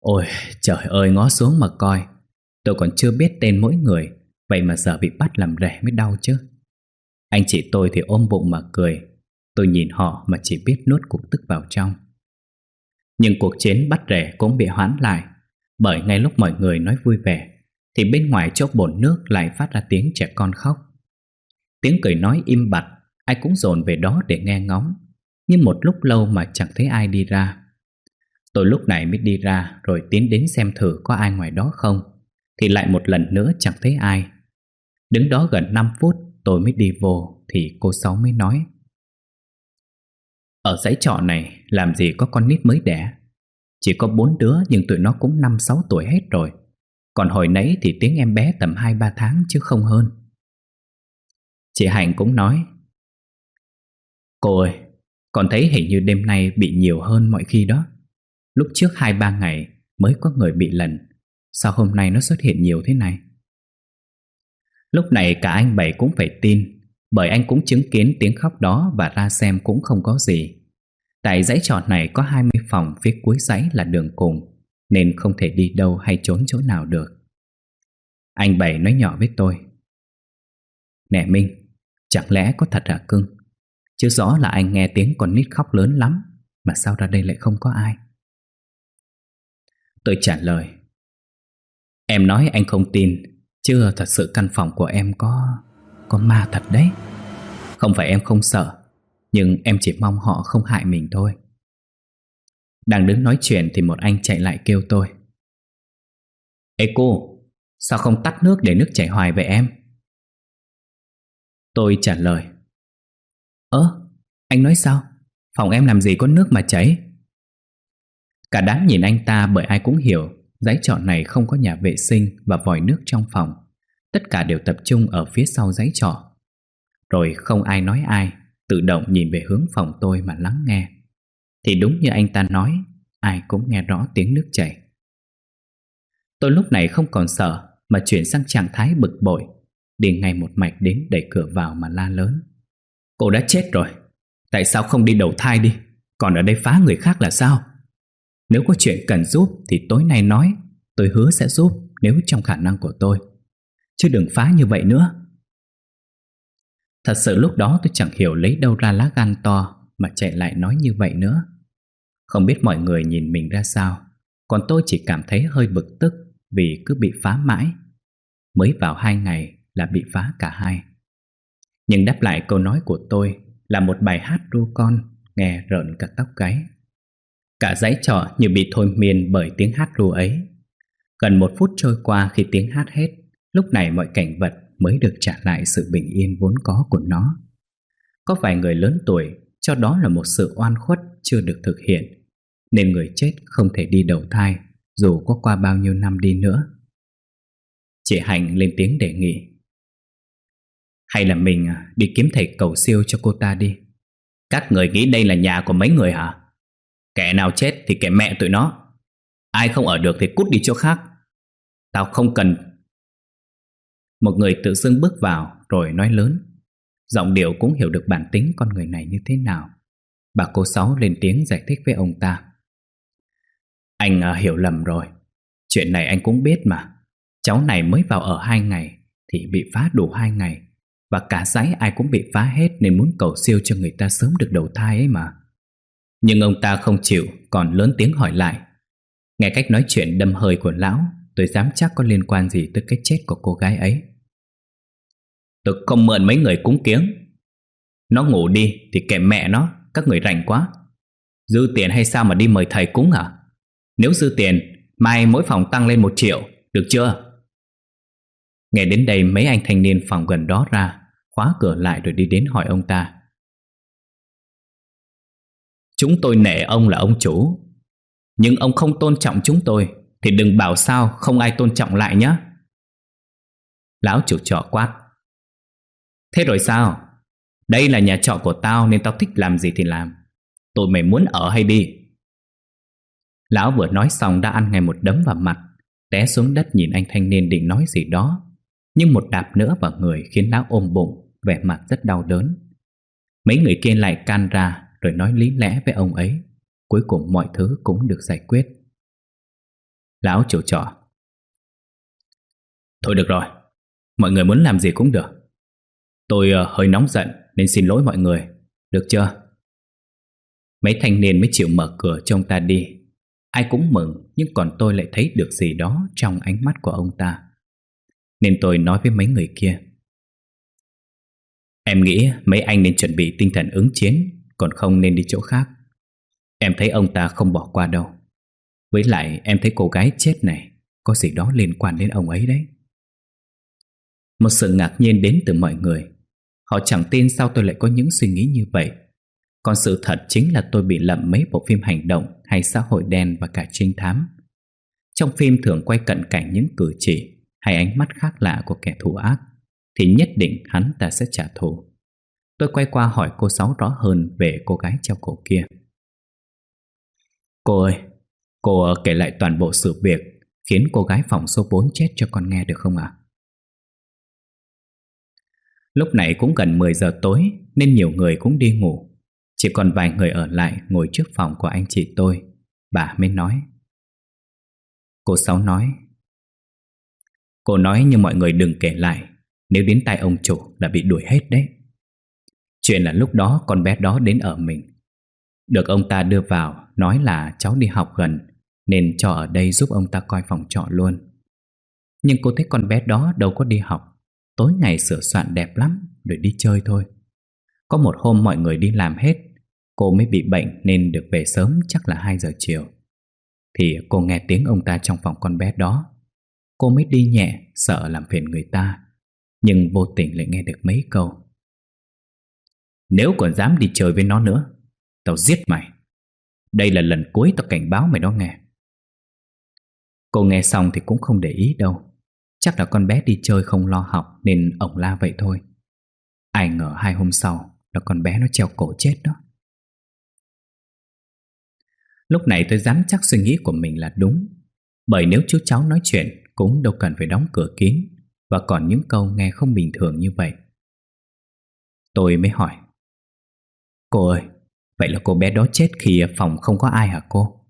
Ôi trời ơi ngó xuống mà coi. Tôi còn chưa biết tên mỗi người Vậy mà giờ bị bắt làm rể mới đau chứ. Anh chị tôi thì ôm bụng mà cười. Tôi nhìn họ mà chỉ biết nuốt cục tức vào trong. Nhưng cuộc chiến bắt rẻ cũng bị hoãn lại, Bởi ngay lúc mọi người nói vui vẻ, Thì bên ngoài chỗ bồn nước lại phát ra tiếng trẻ con khóc. Tiếng cười nói im bặt, Ai cũng dồn về đó để nghe ngóng, Nhưng một lúc lâu mà chẳng thấy ai đi ra. Tôi lúc này mới đi ra Rồi tiến đến xem thử có ai ngoài đó không, Thì lại một lần nữa chẳng thấy ai. Đứng đó gần 5 phút, tôi mới đi vô, Thì cô Sáu mới nói ở dãy trọ này làm gì có con nít mới đẻ. Chỉ có bốn đứa nhưng tụi nó cũng 5-6 tuổi hết rồi. Còn hồi nãy thì tiếng em bé tầm 2-3 tháng chứ không hơn. Chị Hạnh cũng nói Cô ơi, con thấy hình như đêm nay bị nhiều hơn mọi khi đó. Lúc trước 2-3 ngày mới có người bị lần Sao hôm nay nó xuất hiện nhiều thế này? Lúc này cả anh Bảy cũng phải tin Bởi anh cũng chứng kiến tiếng khóc đó Và ra xem cũng không có gì. Tại dãy trọ này có 20 phòng, Phía cuối dãy là đường cùng, Nên không thể đi đâu hay trốn chỗ nào được. Anh Bảy nói nhỏ với tôi. Nè Minh, Chẳng lẽ có thật hả cưng? Chứ rõ là anh nghe tiếng con nít khóc lớn lắm, Mà sao ra đây lại không có ai? Tôi trả lời. Em nói anh không tin Chứ thật sự căn phòng của em có Có ma thật đấy. Không phải em không sợ nhưng em chỉ mong họ không hại mình thôi. Đang đứng nói chuyện Thì một anh chạy lại kêu tôi. Ê cô, Sao không tắt nước để nước chảy hoài vậy em? Tôi trả lời. Ơ, anh nói sao? Phòng em làm gì có nước mà chảy? Cả đám nhìn anh ta bởi ai cũng hiểu, Dãy trọ này không có nhà vệ sinh Và vòi nước trong phòng. Tất cả đều tập trung ở phía sau dãy trọ. Rồi không ai nói ai. Tự động nhìn về hướng phòng tôi mà lắng nghe. Thì đúng như anh ta nói, Ai cũng nghe rõ tiếng nước chảy. Tôi lúc này không còn sợ, Mà chuyển sang trạng thái bực bội, Đi ngay một mạch đến đẩy cửa vào mà la lớn. Cô đã chết rồi, Tại sao không đi đầu thai đi? Còn ở đây phá người khác là sao? Nếu có chuyện cần giúp Thì tối nay nói, Tôi hứa sẽ giúp, nếu trong khả năng của tôi. Chứ đừng phá như vậy nữa. Thật sự lúc đó tôi chẳng hiểu lấy đâu ra lá gan to Mà chạy lại nói như vậy nữa. Không biết mọi người nhìn mình ra sao, Còn tôi chỉ cảm thấy hơi bực tức Vì cứ bị phá mãi. Mới vào hai ngày là bị phá cả hai. Nhưng đáp lại câu nói của tôi Là một bài hát ru con, Nghe rợn cả tóc gáy. Cả dãy trọ như bị thôi miên bởi tiếng hát ru ấy. Gần một phút trôi qua khi tiếng hát hết, Lúc này mọi cảnh vật mới được trả lại sự bình yên vốn có của nó. Có vài người lớn tuổi, cho đó là một sự oan khuất chưa được thực hiện, Nên người chết không thể đi đầu thai, Dù có qua bao nhiêu năm đi nữa. Chị Hạnh lên tiếng đề nghị, hay là mình à, đi kiếm thầy cầu siêu cho cô ta đi. Các người nghĩ đây là nhà của mấy người hả? Kẻ nào chết thì kẻ mẹ tụi nó. Ai không ở được thì cút đi chỗ khác. Tao không cần một người tự xưng bước vào Rồi nói lớn. Giọng điệu cũng hiểu được bản tính con người này như thế nào. Bà cô Sáu lên tiếng giải thích với ông ta. Anh à, hiểu lầm rồi. Chuyện này anh cũng biết mà. Cháu này mới vào ở hai ngày Thì bị phá đủ hai ngày. Và cả dãy ai cũng bị phá hết Nên muốn cầu siêu cho người ta sớm được đầu thai ấy mà. Nhưng ông ta không chịu Còn lớn tiếng hỏi lại. Nghe cách nói chuyện đâm hơi của lão Tôi dám chắc có liên quan gì tới cái chết của cô gái ấy. Tôi không mượn mấy người cúng kiếng. Nó ngủ đi thì kệ mẹ nó, Các người rảnh quá. Dư tiền hay sao mà đi mời thầy cúng hả? Nếu dư tiền, Mai mỗi phòng tăng lên một triệu, Được chưa? Nghe đến đây mấy anh thanh niên phòng gần đó ra, Khóa cửa lại rồi đi đến hỏi ông ta. Chúng tôi nể ông là ông chủ, Nhưng ông không tôn trọng chúng tôi. Thì đừng bảo sao, không ai tôn trọng lại nhé Lão chủ trọ quát. Thế rồi sao? Đây là nhà trọ của tao, Nên tao thích làm gì thì làm. Tụi mày muốn ở hay đi? Lão vừa nói xong đã ăn ngay một đấm vào mặt, Té xuống đất nhìn anh thanh niên định nói gì đó. Nhưng một đạp nữa vào người khiến lão ôm bụng, Vẻ mặt rất đau đớn. Mấy người kia lại can ra, Rồi nói lý lẽ với ông ấy. Cuối cùng mọi thứ cũng được giải quyết. Lão chủ trọ. Thôi được rồi Mọi người muốn làm gì cũng được. Tôi uh, hơi nóng giận Nên xin lỗi mọi người Được chưa? Mấy thanh niên mới chịu mở cửa cho ông ta đi. Ai cũng mừng Nhưng còn tôi lại thấy được gì đó Trong ánh mắt của ông ta. Nên tôi nói với mấy người kia. Em nghĩ mấy anh nên chuẩn bị tinh thần ứng chiến Còn không nên đi chỗ khác. Em thấy ông ta không bỏ qua đâu. Với lại em thấy cô gái chết này Có gì đó liên quan đến ông ấy đấy. Một sự ngạc nhiên đến từ mọi người. Họ chẳng tin sao tôi lại có những suy nghĩ như vậy. Còn sự thật chính là tôi bị lậm mấy bộ phim hành động Hay xã hội đen và cả trinh thám. Trong phim thường quay cận cảnh những cử chỉ Hay ánh mắt khác lạ của kẻ thù ác Thì nhất định hắn ta sẽ trả thù. Tôi quay qua hỏi cô Sáu rõ hơn về cô gái treo cổ kia. Cô ơi, cô kể lại toàn bộ sự việc, khiến cô gái phòng số 4 chết cho con nghe được không ạ? Lúc này cũng gần 10 giờ tối, nên nhiều người cũng đi ngủ. Chỉ còn vài người ở lại ngồi trước phòng của anh chị tôi. Bà mới nói. Cô Sáu nói. Cô nói nhưng mọi người đừng kể lại. Nếu đến tay ông chủ đã bị đuổi hết đấy. Chuyện là lúc đó con bé đó đến ở mình. Được ông ta đưa vào nói là cháu đi học gần, nên cho ở đây giúp ông ta coi phòng trọ luôn. Nhưng cô thấy con bé đó đâu có đi học, Tối ngày sửa soạn đẹp lắm, Rồi đi chơi thôi. Có một hôm mọi người đi làm hết, Cô mới bị bệnh nên được về sớm, Chắc là 2 giờ chiều. Thì cô nghe tiếng ông ta trong phòng con bé đó. Cô mới đi nhẹ, Sợ làm phiền người ta, Nhưng vô tình lại nghe được mấy câu. Nếu còn dám đi chơi với nó nữa, Tao giết mày. Đây là lần cuối tao cảnh báo mày đó nghe. Cô nghe xong thì cũng không để ý đâu. Chắc là con bé đi chơi không lo học Nên ổng la vậy thôi. Ai ngờ hai hôm sau Là con bé nó treo cổ chết đó. Lúc này tôi dám chắc suy nghĩ của mình là đúng. Bởi nếu chú cháu nói chuyện Cũng đâu cần phải đóng cửa kín Và còn những câu nghe không bình thường như vậy. Tôi mới hỏi, Cô ơi Vậy là cô bé đó chết khi phòng không có ai hả cô?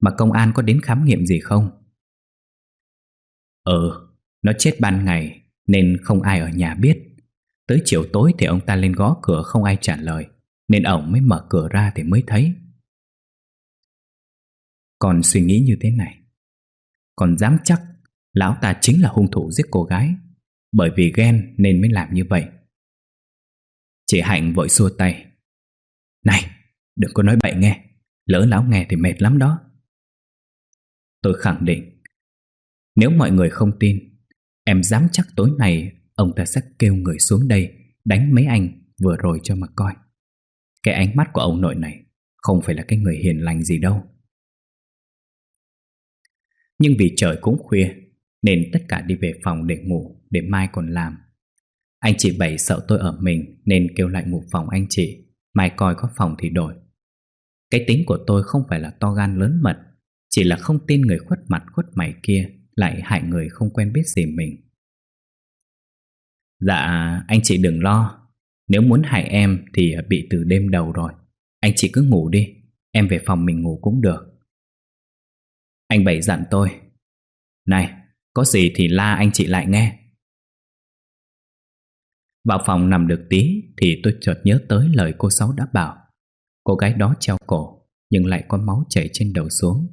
Mà công an có đến khám nghiệm gì không? Ừ nó chết ban ngày nên không ai ở nhà biết. Tới chiều tối thì ông ta lên gõ cửa không ai trả lời, nên ổng mới mở cửa ra thì mới thấy. Còn suy nghĩ như thế này, còn dám chắc lão ta chính là hung thủ giết cô gái, bởi vì ghen nên mới làm như vậy. Chị Hạnh vội xua tay. Này, đừng có nói bậy nghe, lỡ lão nghe thì mệt lắm đó. Tôi khẳng định, nếu mọi người không tin Em dám chắc tối nay Ông ta sẽ kêu người xuống đây Đánh mấy anh vừa rồi cho mà coi. Cái ánh mắt của ông nội này Không phải là cái người hiền lành gì đâu. Nhưng vì trời cũng khuya Nên tất cả đi về phòng để ngủ Để mai còn làm. Anh chị Bảy sợ tôi ở mình Nên kêu lại ngủ phòng anh chị. Mai coi có phòng thì đổi. Cái tính của tôi không phải là to gan lớn mật Chỉ là không tin người khuất mặt khuất mày kia lại hại người không quen biết gì mình. Dạ, anh chị đừng lo. Nếu muốn hại em thì bị từ đêm đầu rồi. Anh chị cứ ngủ đi, em về phòng mình ngủ cũng được. Anh Bảy dặn tôi. Này, có gì thì la anh chị lại nghe. Vào phòng nằm được tí thì tôi chợt nhớ tới lời cô Sáu đã bảo. Cô gái đó treo cổ, nhưng lại có máu chảy trên đầu xuống.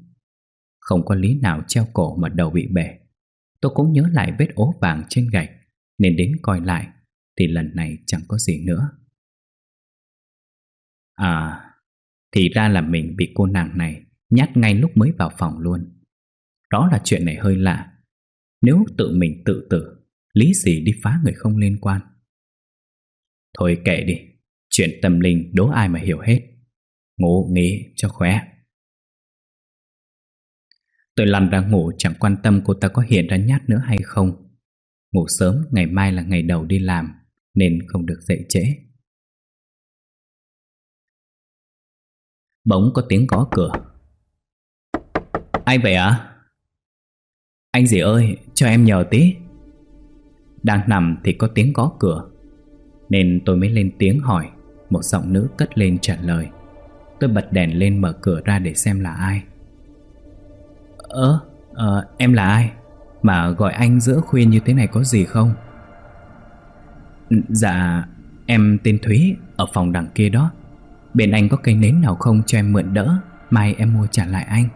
Không có lý nào treo cổ mà đầu bị bể. Tôi cũng nhớ lại vết ố vàng trên gạch, Nên đến coi lại, Thì lần này chẳng có gì nữa. À Thì ra là mình bị cô nàng này Nhát ngay lúc mới vào phòng luôn. Đó là chuyện này hơi lạ. Nếu tự mình tự tử, Lý gì đi phá người không liên quan? Thôi kệ đi, Chuyện tâm linh đố ai mà hiểu hết. Ngủ nghỉ cho khỏe. Tôi lăn ra ngủ chẳng quan tâm cô ta có hiện ra nhát nữa hay không. Ngủ sớm ngày mai là ngày đầu đi làm Nên không được dậy trễ. Bỗng có tiếng gõ cửa. Ai vậy ạ? À? Anh gì ơi, cho em nhờ tí. Đang nằm thì có tiếng gõ cửa Nên tôi mới lên tiếng hỏi Một giọng nữ cất lên trả lời. Tôi bật đèn lên mở cửa ra để xem là ai. Ơ, ờ, em là ai? Mà gọi anh giữa khuya như thế này có gì không? Ừ, dạ, em tên Thúy, ở phòng đằng kia đó. Bên anh có cây nến nào không cho em mượn đỡ? Mai em mua trả lại anh.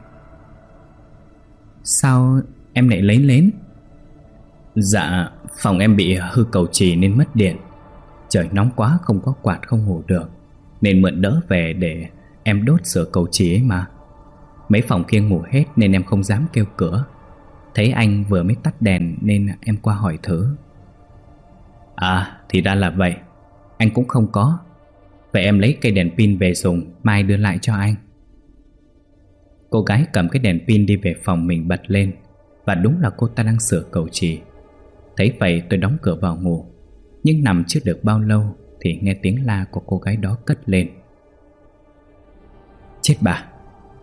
Sao em lại lấy lến Dạ Phòng em bị hư cầu trì nên mất điện. Trời nóng quá không có quạt không ngủ được. Nên mượn đỡ về để em đốt sửa cầu trì ấy mà. Mấy phòng kia ngủ hết nên em không dám kêu cửa. Thấy anh vừa mới tắt đèn nên em qua hỏi thử. À thì ra là vậy. Anh cũng không có. Vậy em lấy cây đèn pin về dùng, Mai đưa lại cho anh. Cô gái cầm cái đèn pin đi về phòng mình bật lên. Và đúng là cô ta đang sửa cầu trì Thấy vậy tôi đóng cửa vào ngủ. Nhưng nằm chưa được bao lâu Thì nghe tiếng la của cô gái đó cất lên. Chết bà.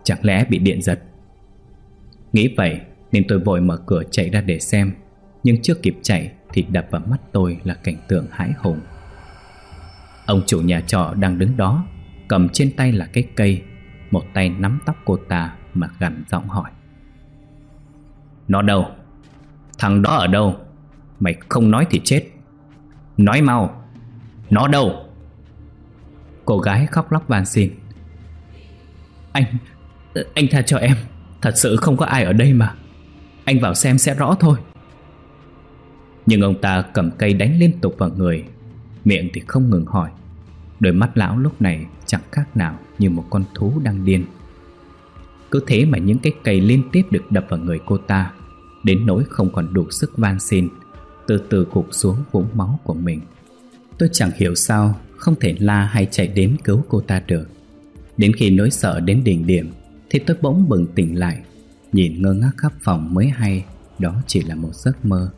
Chẳng lẽ bị điện giật? Nghĩ vậy nên tôi vội mở cửa chạy ra để xem, Nhưng chưa kịp chạy Thì đập vào mắt tôi là cảnh tượng hãi hùng. Ông chủ nhà trọ đang đứng đó, Cầm trên tay là cái cây, Một tay nắm tóc cô ta Mà gằn giọng hỏi. Nó đâu? Thằng đó ở đâu? Mày không nói thì chết. Nói mau, Nó đâu? Cô gái khóc lóc van xin. Anh ờ, Anh tha cho em. Thật sự không có ai ở đây mà. Anh vào xem sẽ rõ thôi. Nhưng ông ta cầm cây đánh liên tục vào người. Miệng thì không ngừng hỏi. Đôi mắt lão lúc này chẳng khác nào Như một con thú đang điên. Cứ thế mà những cái cây liên tiếp được đập vào người cô ta, Đến nỗi không còn đủ sức van xin, Từ từ gục xuống vũng máu của mình. Tôi chẳng hiểu sao Không thể la hay chạy đến cứu cô ta được. Đến khi nỗi sợ đến đỉnh điểm, Thì tôi bỗng bừng tỉnh lại. Nhìn ngơ ngác khắp phòng mới hay, Đó chỉ là một giấc mơ.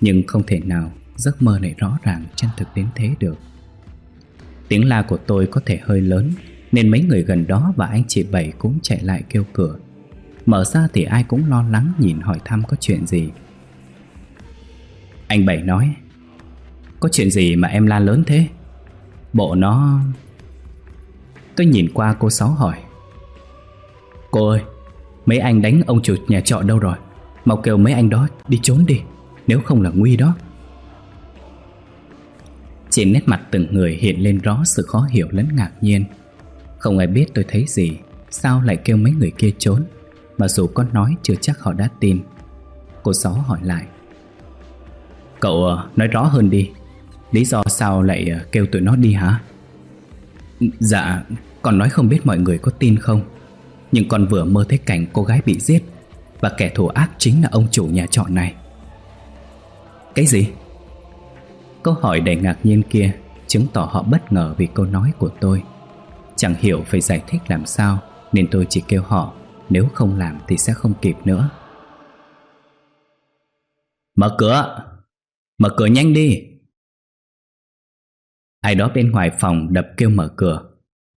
Nhưng không thể nào, Giấc mơ này rõ ràng chân thực đến thế được. Tiếng la của tôi có thể hơi lớn, Nên mấy người gần đó và anh chị Bảy cũng chạy lại kêu cửa. Mở ra thì ai cũng lo lắng nhìn hỏi thăm có chuyện gì. Anh Bảy nói, Có chuyện gì mà em la lớn thế? Bộ nó Tôi nhìn qua cô Sáu hỏi. Cô ơi, Mấy anh đánh ông chủ nhà trọ đâu rồi? Mau kêu mấy anh đó đi trốn đi, Nếu không là nguy đó. Trên nét mặt từng người hiện lên rõ sự khó hiểu lẫn ngạc nhiên. Không ai biết tôi thấy gì, Sao lại kêu mấy người kia trốn, Mà dù có nói chưa chắc họ đã tin. Cô Sáu hỏi lại. Cậu ờ, nói rõ hơn đi, Lý do sao lại ờ, kêu tụi nó đi hả? Dạ con nói không biết mọi người có tin không. Nhưng con vừa mơ thấy cảnh cô gái bị giết Và kẻ thù ác chính là ông chủ nhà trọ này. Cái gì? Câu hỏi đầy ngạc nhiên kia Chứng tỏ họ bất ngờ vì câu nói của tôi. Chẳng hiểu phải giải thích làm sao Nên tôi chỉ kêu họ, Nếu không làm thì sẽ không kịp nữa. Mở cửa Mở cửa nhanh đi. Ai đó bên ngoài phòng đập kêu mở cửa.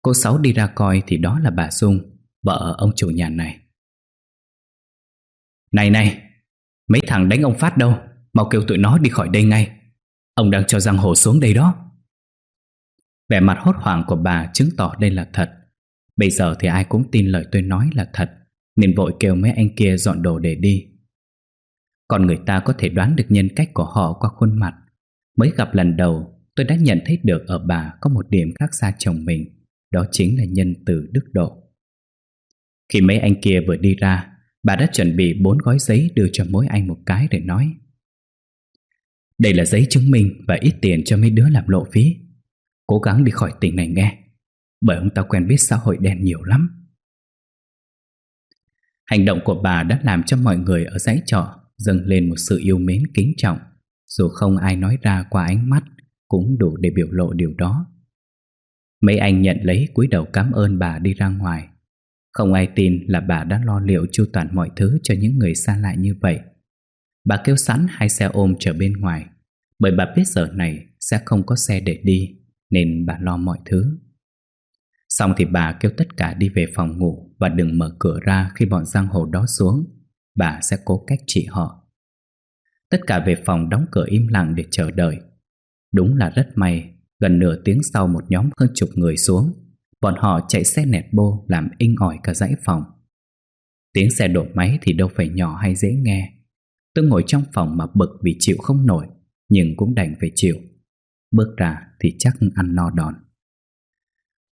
Cô Sáu đi ra coi thì đó là bà Dung, Vợ ông chủ nhà này. Này này, Mấy thằng đánh ông Phát đâu? Mau kêu tụi nó đi khỏi đây ngay. Ông đang cho giang hồ xuống đây đó. Vẻ mặt hốt hoảng của bà chứng tỏ đây là thật. Bây giờ thì ai cũng tin lời tôi nói là thật, Nên vội kêu mấy anh kia dọn đồ để đi. Còn người ta có thể đoán được nhân cách của họ qua khuôn mặt. Mới gặp lần đầu, Tôi đã nhận thấy được ở bà có một điểm khác xa chồng mình. Đó chính là nhân từ đức độ Khi mấy anh kia vừa đi ra Bà đã chuẩn bị bốn gói giấy đưa cho mỗi anh một cái để nói đây là giấy chứng minh và ít tiền cho mấy đứa làm lộ phí. Cố gắng đi khỏi tỉnh này nghe, bởi ông ta quen biết xã hội đen nhiều lắm. Hành động của bà đã làm cho mọi người ở dãy trọ dâng lên một sự yêu mến kính trọng, dù không ai nói ra qua ánh mắt cũng đủ để biểu lộ điều đó. Mấy anh nhận lấy cúi đầu cảm ơn bà đi ra ngoài. Không ai tin là bà đã lo liệu chu toàn mọi thứ cho những người xa lạ như vậy. Bà kêu sẵn hai xe ôm chờ bên ngoài. Bởi bà biết giờ này sẽ không có xe để đi, Nên bà lo mọi thứ. Xong thì bà kêu tất cả đi về phòng ngủ Và đừng mở cửa ra khi bọn giang hồ đó xuống. Bà sẽ cố cách trị họ. Tất cả về phòng đóng cửa im lặng để chờ đợi. Đúng là rất may Gần nửa tiếng sau một nhóm hơn chục người xuống, Bọn họ chạy xe nẹt bô Làm inh ỏi cả dãy phòng. Tiếng xe đổ máy thì đâu phải nhỏ hay dễ nghe. Tôi ngồi trong phòng mà bực vì chịu không nổi, Nhưng cũng đành phải chịu. Bước ra thì chắc ăn no đòn.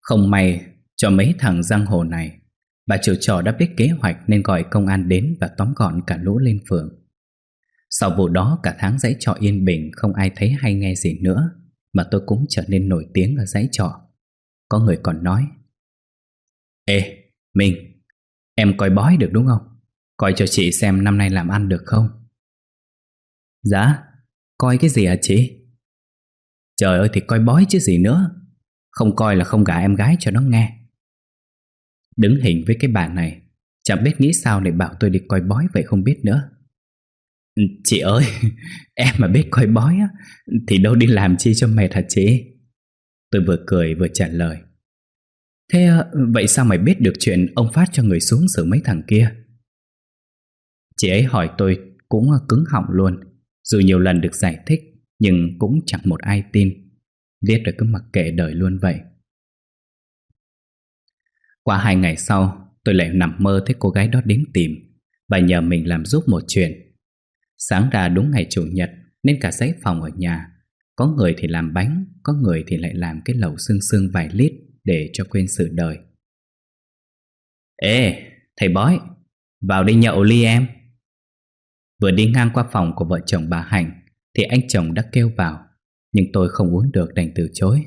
Không may, cho mấy thằng giang hồ này, Bà chủ trò đã biết kế hoạch nên gọi công an đến và tóm gọn cả lũ lên phường. Sau vụ đó cả tháng dãy trọ yên bình, không ai thấy hay nghe gì nữa mà tôi cũng trở nên nổi tiếng ở dãy trọ. Có người còn nói Ê, mình, em coi bói được đúng không? Coi cho chị xem năm nay làm ăn được không? Dạ, coi cái gì hả chị? Trời ơi thì coi bói chứ gì nữa Không coi là không gả em gái cho nó nghe Đứng hình với cái bà này Chẳng biết nghĩ sao để bảo tôi đi coi bói vậy không biết nữa Chị ơi, em mà biết coi bói á Thì đâu đi làm chi cho mệt hả chị? Tôi vừa cười vừa trả lời. Thế ờ, vậy sao mày biết được chuyện ông Phát cho người xuống xử mấy thằng kia? Chị ấy hỏi tôi cũng ờ, cứng họng luôn. Dù nhiều lần được giải thích Nhưng cũng chẳng một ai tin. Viết rồi cứ mặc kệ đời luôn vậy. Qua hai ngày sau Tôi lại nằm mơ thấy cô gái đó đến tìm. Và nhờ mình làm giúp một chuyện. Sáng ra đúng ngày Chủ nhật Nên cả giấy phòng ở nhà. Có người thì làm bánh Có người thì lại làm cái lẩu xương xương vài lít Để cho quên sự đời. Ê, thầy bói Vào đi nhậu ly em. Vừa đi ngang qua phòng của vợ chồng bà Hạnh Thì anh chồng đã kêu vào Nhưng tôi không uống được đành từ chối.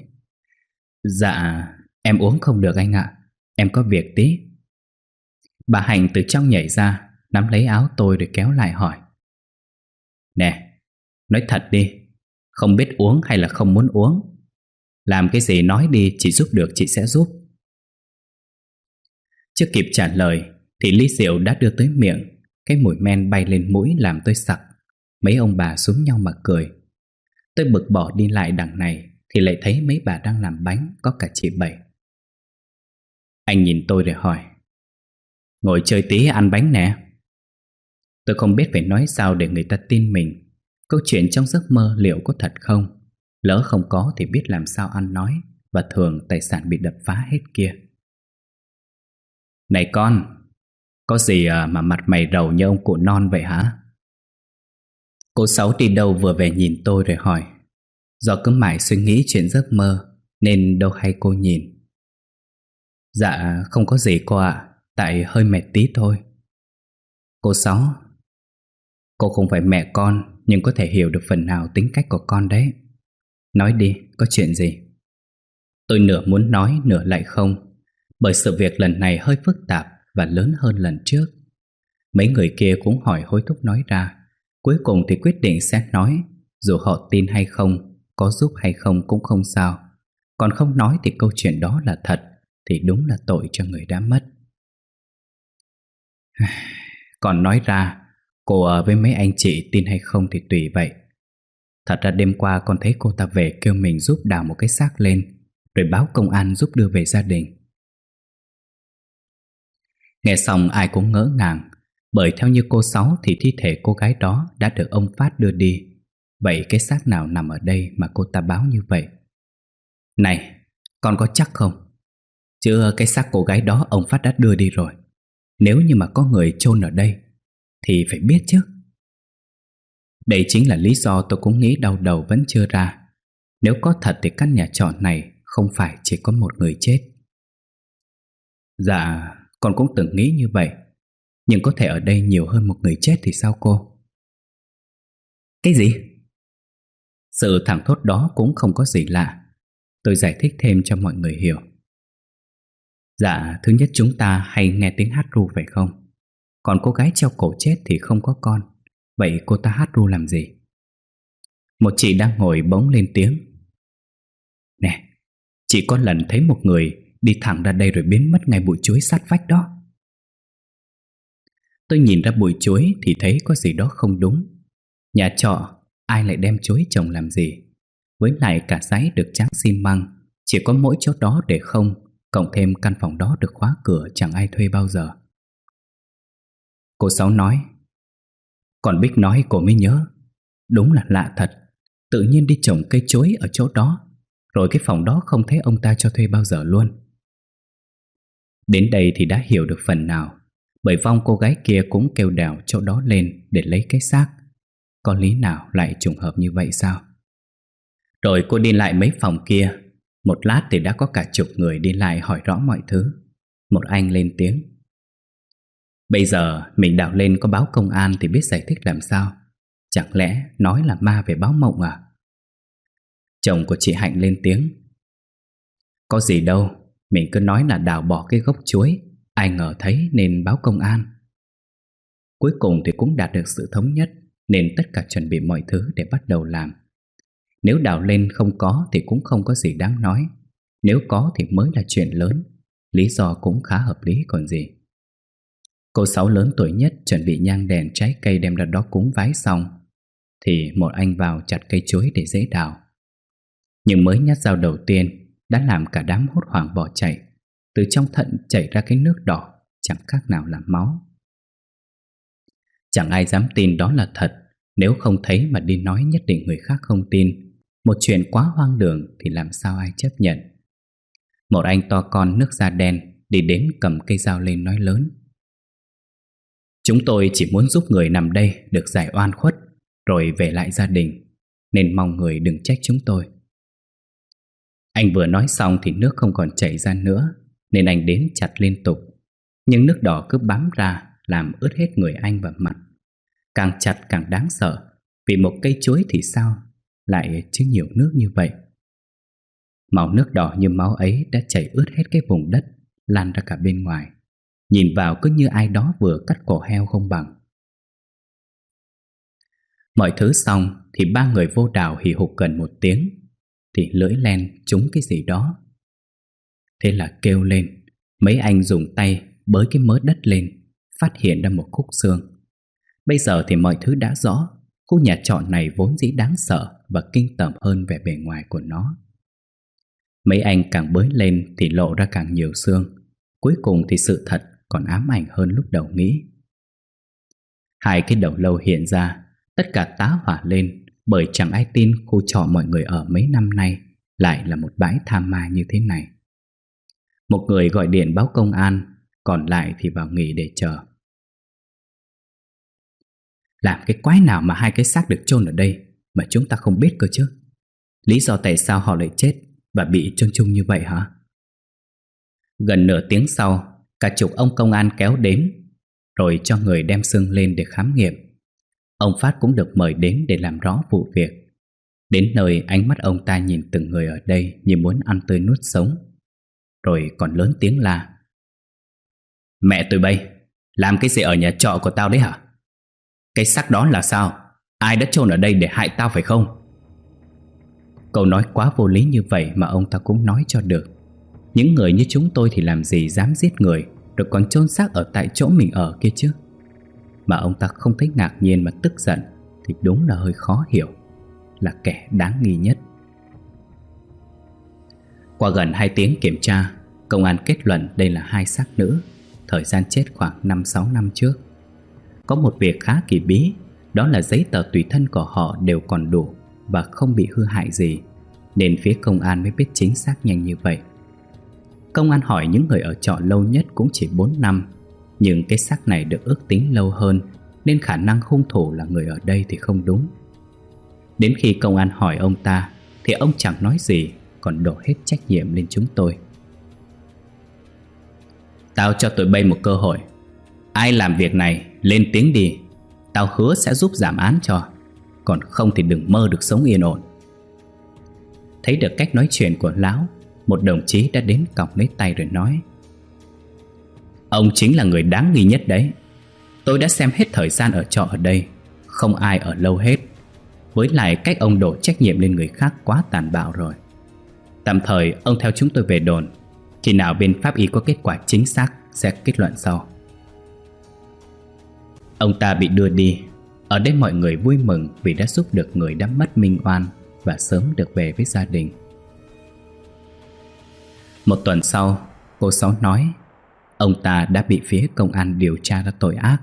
Dạ Em uống không được anh ạ Em có việc tí. Bà Hạnh từ trong nhảy ra Nắm lấy áo tôi rồi kéo lại hỏi. Nè, Nói thật đi, Không biết uống hay là không muốn uống. Làm cái gì nói đi Chị giúp được, chị sẽ giúp. Chưa kịp trả lời, Thì ly rượu đã đưa tới miệng, cái mùi men bay lên mũi làm tôi sặc. Mấy ông bà xuống nhau mà cười. Tôi bực bỏ đi lại đằng này, Thì lại thấy mấy bà đang làm bánh, Có cả chị Bảy. Anh nhìn tôi rồi hỏi, Ngồi chơi tí ăn bánh nè. Tôi không biết phải nói sao để người ta tin mình. Câu chuyện trong giấc mơ liệu có thật không? Lỡ không có thì biết làm sao ăn nói Và thường tài sản bị đập phá hết kia. Này con, có gì à, mà mặt mày rầu như ông cụ non vậy hả? Cô Sáu đi đâu vừa về nhìn tôi rồi hỏi. Do cứ mãi suy nghĩ chuyện giấc mơ Nên đâu hay cô nhìn. Dạ không có gì cô ạ. Tại hơi mệt tí thôi. Cô Sáu Cô không phải mẹ con Nhưng có thể hiểu được phần nào tính cách của con đấy Nói đi, có chuyện gì? Tôi nửa muốn nói, nửa lại không Bởi sự việc lần này hơi phức tạp và lớn hơn lần trước. Mấy người kia cũng hỏi hối thúc nói ra, cuối cùng thì quyết định sẽ nói, dù họ tin hay không, có giúp hay không cũng không sao. Còn không nói thì câu chuyện đó là thật, thì đúng là tội cho người đã mất. Còn nói ra, cô ở với mấy anh chị tin hay không thì tùy vậy. Thật ra đêm qua con thấy cô ta về kêu mình giúp đào một cái xác lên, rồi báo công an giúp đưa về gia đình. Nghe xong ai cũng ngỡ ngàng Bởi theo như cô Sáu thì thi thể cô gái đó đã được ông Phát đưa đi Vậy cái xác nào nằm ở đây mà cô ta báo như vậy? Này, con có chắc không? Chứ cái xác cô gái đó ông Phát đã đưa đi rồi Nếu như mà có người chôn ở đây thì phải biết chứ Đây chính là lý do tôi cũng nghĩ đau đầu vẫn chưa ra Nếu có thật thì căn nhà trọ này Không phải chỉ có một người chết Dạ con cũng từng nghĩ như vậy Nhưng có thể ở đây nhiều hơn một người chết thì sao cô? Cái gì? Sự thẳng thốt đó cũng không có gì lạ Tôi giải thích thêm cho mọi người hiểu Dạ, thứ nhất chúng ta hay nghe tiếng hát ru phải không? Còn cô gái treo cổ chết thì không có con. Vậy cô ta hát ru làm gì? Một chị đang ngồi bỗng lên tiếng. Nè, chị có lần thấy một người Đi thẳng ra đây rồi biến mất ngay bụi chuối sát vách đó. Tôi nhìn ra bụi chuối thì thấy có gì đó không đúng. Nhà trọ ai lại đem chuối trồng làm gì? Với lại cả giấy được tráng xi măng Chỉ có mỗi chỗ đó để không Cộng thêm căn phòng đó được khóa cửa chẳng ai thuê bao giờ. Cô Sáu nói Còn Bích nói cô mới nhớ. Đúng là lạ thật. Tự nhiên đi trồng cây chuối ở chỗ đó, Rồi cái phòng đó không thấy ông ta cho thuê bao giờ luôn. Đến đây thì đã hiểu được phần nào, Bởi vong cô gái kia cũng kêu đèo chỗ đó lên để lấy cái xác. Có lý nào lại trùng hợp như vậy sao? Rồi cô đi lại mấy phòng kia. Một lát thì đã có cả chục người đi lại hỏi rõ mọi thứ. Một anh lên tiếng Bây giờ mình đào lên có báo công an thì biết giải thích làm sao. Chẳng lẽ nói là ma về báo mộng à? Chồng của chị Hạnh lên tiếng. Có gì đâu, Mình cứ nói là đào bỏ cái gốc chuối, Ai ngờ thấy nên báo công an. Cuối cùng thì cũng đạt được sự thống nhất, Nên tất cả chuẩn bị mọi thứ để bắt đầu làm. Nếu đào lên không có thì cũng không có gì đáng nói. Nếu có thì mới là chuyện lớn, Lý do cũng khá hợp lý còn gì. Cô Sáu lớn tuổi nhất chuẩn bị nhang đèn trái cây đem ra đó cúng vái xong, Thì một anh vào chặt cây chuối để dễ đào. Nhưng mới nhát dao đầu tiên, Đã làm cả đám hốt hoảng bỏ chạy, Từ trong thận chảy ra cái nước đỏ, Chẳng khác nào là máu. Chẳng ai dám tin đó là thật, Nếu không thấy mà đi nói nhất định người khác không tin. Một chuyện quá hoang đường thì làm sao ai chấp nhận? Một anh to con nước da đen Đi đến cầm cây dao lên nói lớn. Chúng tôi chỉ muốn giúp người nằm đây được giải oan khuất, Rồi về lại gia đình, Nên mong người đừng trách chúng tôi. Anh vừa nói xong thì nước không còn chảy ra nữa, Nên anh đến chặt liên tục. Nhưng nước đỏ cứ bám ra, Làm ướt hết người anh và mặt. Càng chặt càng đáng sợ, Vì một cây chuối thì sao Lại chứ nhiều nước như vậy? Màu nước đỏ như máu ấy Đã chảy ướt hết cái vùng đất, Lan ra cả bên ngoài. Nhìn vào cứ như ai đó vừa cắt cổ heo không bằng. Mọi thứ xong Thì ba người vô đào hì hục gần một tiếng, Thì lưỡi len trúng cái gì đó. Thế là kêu lên, Mấy anh dùng tay bới cái mớ đất lên, Phát hiện ra một khúc xương. Bây giờ thì mọi thứ đã rõ, Khu nhà trọ này vốn dĩ đáng sợ Và kinh tởm hơn về bề ngoài của nó. Mấy anh càng bới lên Thì lộ ra càng nhiều xương, Cuối cùng thì sự thật còn ám ảnh hơn lúc đầu nghĩ. Hai cái đầu lâu hiện ra, tất cả tá hỏa lên bởi chẳng ai tin khu trọ mọi người ở mấy năm nay lại là một bãi tham ma như thế này. Một người gọi điện báo công an, còn lại thì vào nghỉ để chờ. Làm cái quái nào mà hai cái xác được chôn ở đây mà chúng ta không biết cơ chứ? Lý do tại sao họ lại chết và bị chôn chung như vậy hả? Gần nửa tiếng sau, Cả chục ông công an kéo đến, Rồi cho người đem xương lên để khám nghiệm. Ông Phát cũng được mời đến để làm rõ vụ việc. Đến nơi, ánh mắt ông ta nhìn từng người ở đây Như muốn ăn tươi nuốt sống. Rồi còn lớn tiếng là: Mẹ tụi bay, Làm cái gì ở nhà trọ của tao đấy hả? Cái xác đó là sao? Ai đã chôn ở đây để hại tao phải không? Câu nói quá vô lý như vậy Mà ông ta cũng nói cho được những người như chúng tôi thì làm gì dám giết người, Rồi còn chôn xác ở tại chỗ mình ở kia chứ? Mà ông ta không thấy ngạc nhiên mà tức giận, Thì đúng là hơi khó hiểu, Là kẻ đáng nghi nhất. Qua gần 2 tiếng kiểm tra, Công an kết luận đây là hai xác nữ, Thời gian chết khoảng 5-6 năm trước. Có một việc khá kỳ bí, Đó là giấy tờ tùy thân của họ đều còn đủ Và không bị hư hại gì, Nên phía công an mới biết chính xác nhanh như vậy. Công an hỏi những người ở trọ lâu nhất cũng chỉ 4 năm. Nhưng cái xác này được ước tính lâu hơn, Nên khả năng hung thủ là người ở đây thì không đúng. Đến khi công an hỏi ông ta, Thì ông chẳng nói gì, Còn đổ hết trách nhiệm lên chúng tôi. Tao cho tụi bay một cơ hội. Ai làm việc này, lên tiếng đi. Tao hứa sẽ giúp giảm án cho. Còn không thì đừng mơ được sống yên ổn. Thấy được cách nói chuyện của lão một đồng chí đã đến cọc lấy tay rồi nói, Ông chính là người đáng nghi nhất đấy. Tôi đã xem hết thời gian ở trọ ở đây, Không ai ở lâu hết. Với lại cách ông đổ trách nhiệm lên người khác quá tàn bạo rồi. Tạm thời, ông theo chúng tôi về đồn. Khi nào bên pháp y có kết quả chính xác Sẽ kết luận sau. Ông ta bị đưa đi. Ở đây mọi người vui mừng Vì đã giúp được người đã mất minh oan Và sớm được về với gia đình một tuần sau, cô Sáu nói ông ta đã bị phía công an điều tra ra tội ác,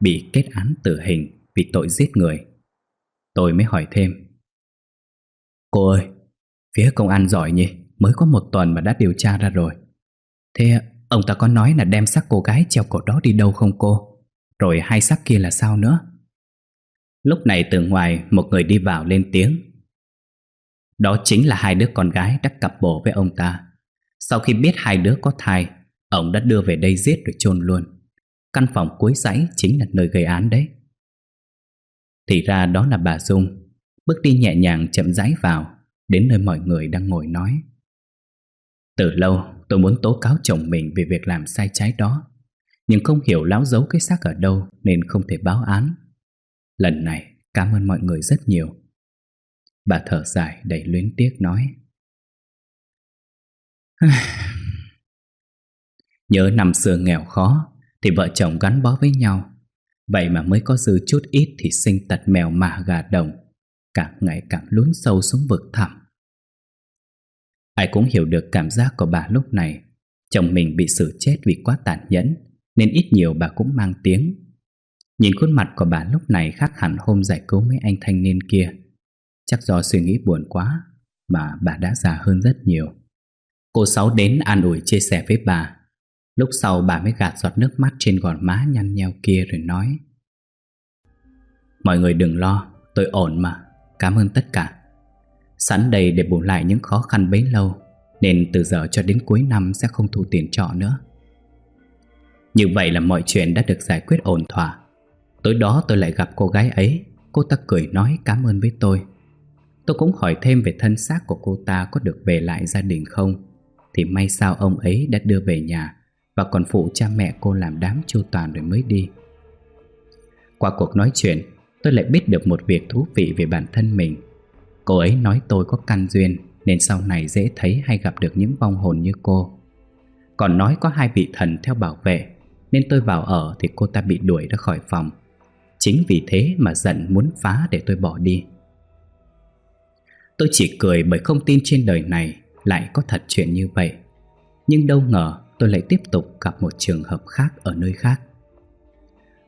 bị kết án tử hình vì tội giết người. Tôi mới hỏi thêm. Cô ơi, phía công an giỏi nhỉ, mới có một tuần mà đã điều tra ra rồi. Thế ông ta có nói là đem xác cô gái treo cổ đó đi đâu không cô? Rồi hai xác kia là sao nữa? Lúc này từ ngoài một người đi vào lên tiếng. Đó chính là hai đứa con gái đã cặp bồ với ông ta. Sau khi biết hai đứa có thai, Ông đã đưa về đây giết rồi chôn luôn. Căn phòng cuối dãy chính là nơi gây án đấy. Thì ra đó là bà Dung. Bước đi nhẹ nhàng chậm rãi vào, Đến nơi mọi người đang ngồi nói. Từ lâu, tôi muốn tố cáo chồng mình Về việc làm sai trái đó. Nhưng không hiểu láo giấu cái xác ở đâu Nên không thể báo án. Lần này, cảm ơn mọi người rất nhiều. Bà thở dài đầy luyến tiếc nói. Nhớ năm xưa nghèo khó, Thì vợ chồng gắn bó với nhau. Vậy mà mới có dư chút ít Thì sinh tật mèo mả gà đồng, Càng ngày càng lún sâu xuống vực thẳm. Ai cũng hiểu được cảm giác của bà lúc này. Chồng mình bị xử chết vì quá tàn nhẫn, Nên ít nhiều bà cũng mang tiếng. Nhìn khuôn mặt của bà lúc này khác hẳn hôm giải cứu mấy anh thanh niên kia. Chắc do suy nghĩ buồn quá Mà bà đã già hơn rất nhiều. Cô Sáu đến an ủi chia sẻ với bà. Lúc sau bà mới gạt giọt nước mắt trên gòn má nhăn nheo kia rồi nói Mọi người đừng lo, tôi ổn mà, cảm ơn tất cả. Sẵn đây để bù lại những khó khăn bấy lâu Nên từ giờ cho đến cuối năm sẽ không thu tiền trọ nữa. Như vậy là mọi chuyện đã được giải quyết ổn thỏa. Tối đó tôi lại gặp cô gái ấy. Cô ta cười nói cảm ơn với tôi. Tôi cũng hỏi thêm về thân xác của cô ta có được về lại gia đình không? Thì may sao ông ấy đã đưa về nhà Và còn phụ cha mẹ cô làm đám chu toàn rồi mới đi. Qua cuộc nói chuyện, Tôi lại biết được một việc thú vị về bản thân mình. Cô ấy nói tôi có căn duyên Nên sau này dễ thấy hay gặp được những vong hồn như cô. Còn nói có hai vị thần theo bảo vệ, Nên tôi vào ở thì cô ta bị đuổi ra khỏi phòng. Chính vì thế mà giận muốn phá để tôi bỏ đi. Tôi chỉ cười bởi không tin trên đời này lại có thật chuyện như vậy. Nhưng đâu ngờ tôi lại tiếp tục gặp một trường hợp khác ở nơi khác.